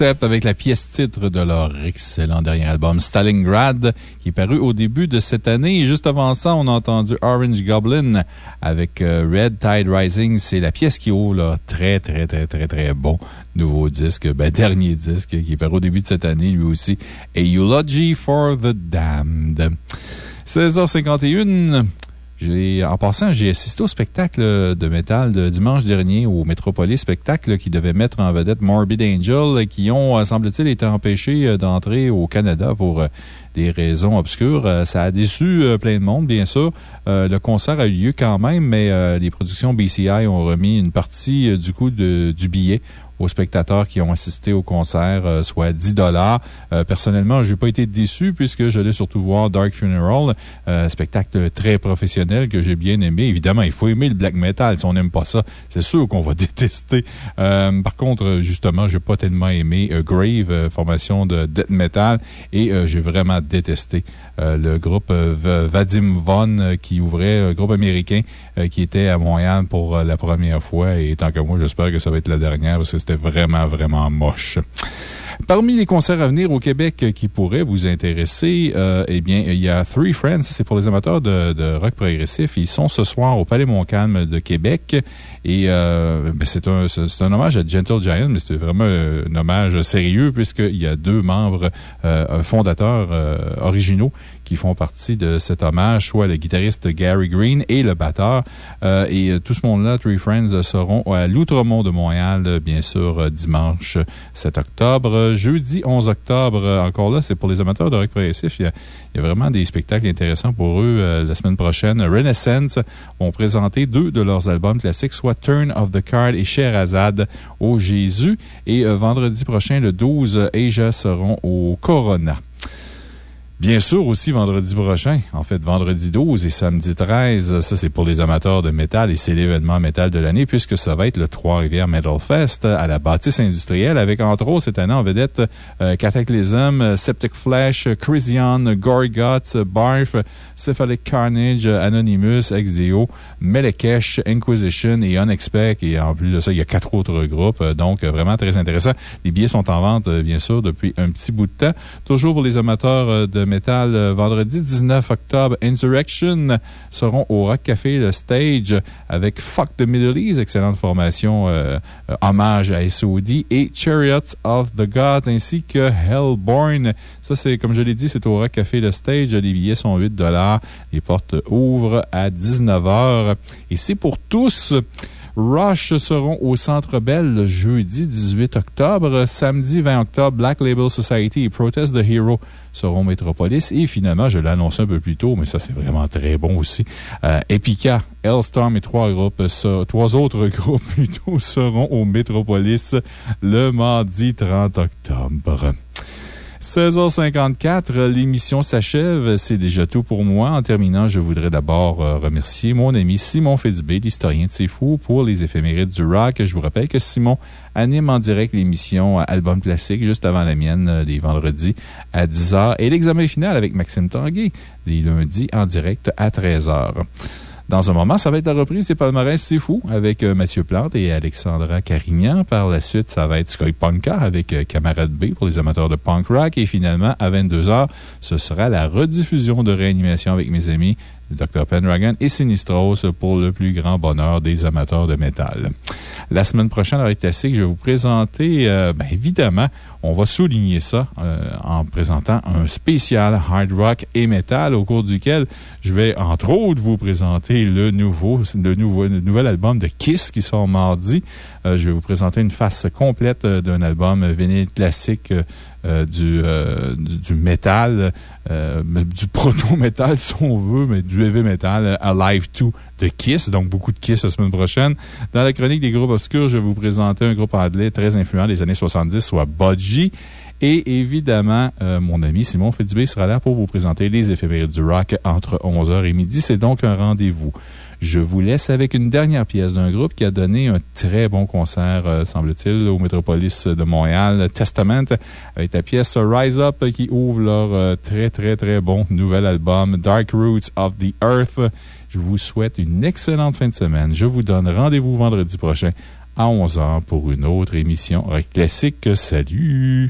Avec la pièce titre de leur excellent dernier album Stalingrad qui est paru au début de cette année. Juste avant ça, on a entendu Orange Goblin avec euh, Red Tide Rising. C'est la pièce qui ouvre leur très, très, très, très, très bon nouveau disque, ben, [laughs] dernier disque qui est paru au début de cette année, lui aussi. A Eulogy for the Damned. 16h51. En passant, j'ai assisté au spectacle de métal de dimanche dernier au Metropolis, spectacle qui devait mettre en vedette Morbid Angel, qui ont, euh, semble-t-il, été empêchés euh, d'entrer au Canada pour euh, des raisons obscures. Ça a déçu plein de monde, bien sûr. le concert a eu lieu quand même, mais les productions BCI ont remis une partie du coût du billet aux spectateurs qui ont assisté au concert, euh, soit 10 euh, Personnellement, je n'ai pas été déçu puisque je l'ai surtout voir Dark Funeral, euh, spectacle très professionnel que j'ai bien aimé. Évidemment, il faut aimer le black metal. Si on n'aime pas ça, c'est sûr qu'on va [laughs] détester. par contre, justement, je n'ai pas tellement aimé Grave, formation de death metal, et j'ai vraiment détesté le groupe Vadim Von qui ouvrait, un groupe américain qui était à Montréal pour la première fois. Et tant que moi, j'espère que ça va être la dernière parce que c'était vraiment, vraiment moche. Parmi les concerts à venir au Québec qui pourraient vous intéresser, euh, eh bien, il y a Three Friends. C'est pour les amateurs de, rock progressif. Ils sont ce soir au Palais Montcalm de Québec. Euh, ben, c'est un, un, hommage à Gentle Giant, mais c'est vraiment un hommage sérieux puisqu'il y a deux membres euh, fondateurs originaux qui font partie de cet hommage, soit le guitariste Gary Green et le batteur. Euh, et euh, tout ce monde-là, Three Friends, seront à l'Outremont de Montréal, bien sûr, euh, dimanche 7 octobre. Jeudi 11 octobre, encore là, c'est pour les amateurs de rock progressif. Il y, a, vraiment des spectacles intéressants pour eux la semaine prochaine. Renaissance vont présenter deux de leurs albums classiques, soit Turn of the Card et Sherazade au Jésus. Et vendredi prochain, le 12, Asia seront au Corona. Bien sûr, aussi vendredi prochain, en fait, vendredi 12 et samedi 13, ça c'est pour les amateurs de métal et c'est l'événement métal de l'année puisque ça va être le Trois-Rivières Metal Fest à la bâtisse industrielle avec entre autres cette année en vedette euh, Cataclysm, Septic Flesh, Chrysion, Gorgoth, Barf, Cephalic Carnage, Anonymous, Exeo, Melekesh, Inquisition et Unexpect. Et en plus de ça, il y a quatre autres groupes. Donc, vraiment très intéressant. Les billets sont en vente, bien sûr, depuis un petit bout de temps. Toujours pour les amateurs de métal, euh, vendredi 19 octobre, Insurrection seront au Rock Café Le Stage avec Fuck the Middle East, excellente formation, euh, euh, hommage à SOD, et Chariots of the Gods ainsi que Hellborn. Ça, c'est, comme je l'ai dit, c'est au Rock Café Le Stage. Les billets sont 8 Les portes ouvrent à 19 h. Et c'est pour tous. Rush seront au Centre Bell le jeudi 18 octobre. Samedi 20 octobre, Black Label Society et Protest the Hero seront Metropolis. Et finalement, je l'ai un peu plus tôt, mais ça, c'est vraiment très bon aussi. Euh, Epica, Hellstorm et trois groupes, trois autres [laughs] groupes plutôt seront au Metropolis le mardi 30 octobre. 16h54, l'émission s'achève. C'est déjà tout pour moi. En terminant, je voudrais d'abord euh, remercier mon ami Simon Fitzbé, l'historien de C'est Fou, pour les éphémérides du rock. Je vous rappelle que Simon anime en direct l'émission Album Classique juste avant la mienne, euh, les vendredis à 10h, et l'examen final avec Maxime Tanguay, les lundis en direct à 13h. Dans un moment, ça va être la reprise des palmarès C'est Fou avec euh, Mathieu Plante et Alexandra Carignan. Par la suite, ça va être Sky Punka avec euh, Camarade B pour les amateurs de punk rock. Et finalement, à 22h, ce sera la rediffusion de réanimation avec mes amis Dr. Pendragon et Sinistros pour le plus grand bonheur des amateurs de métal. La semaine prochaine, avec Classique, je vais vous présenter, euh, ben, évidemment, on va souligner ça euh, en présentant un spécial hard rock et metal au cours duquel je vais, entre autres, vous présenter le nouveau, le nouveau, nouvel album de Kiss qui sort mardi. Euh, je vais vous présenter une face complète d'un album vinyle classique euh, euh, du, du, euh, du proto-métal [laughs] si on veut, mais du heavy metal, Alive 2 de Kiss, donc beaucoup de Kiss la semaine prochaine. Dans la chronique des groupes obscurs, je vais vous présenter un groupe anglais très influent des années 70, soit Budgie. Et évidemment, mon ami Simon Fitzbé sera là pour vous présenter les éphémérides du rock entre 11h et midi. C'est donc un rendez-vous. Je vous laisse avec une dernière pièce d'un groupe qui a donné un très bon concert, euh, semble-t-il, au Metropolis de Montréal, Testament, avec la pièce Rise Up qui ouvre leur euh, très, très, très bon nouvel album Dark Roots of the Earth. Je vous souhaite une excellente fin de semaine. Je vous donne rendez-vous vendredi prochain à 11h pour une autre émission Rock Classique. Salut!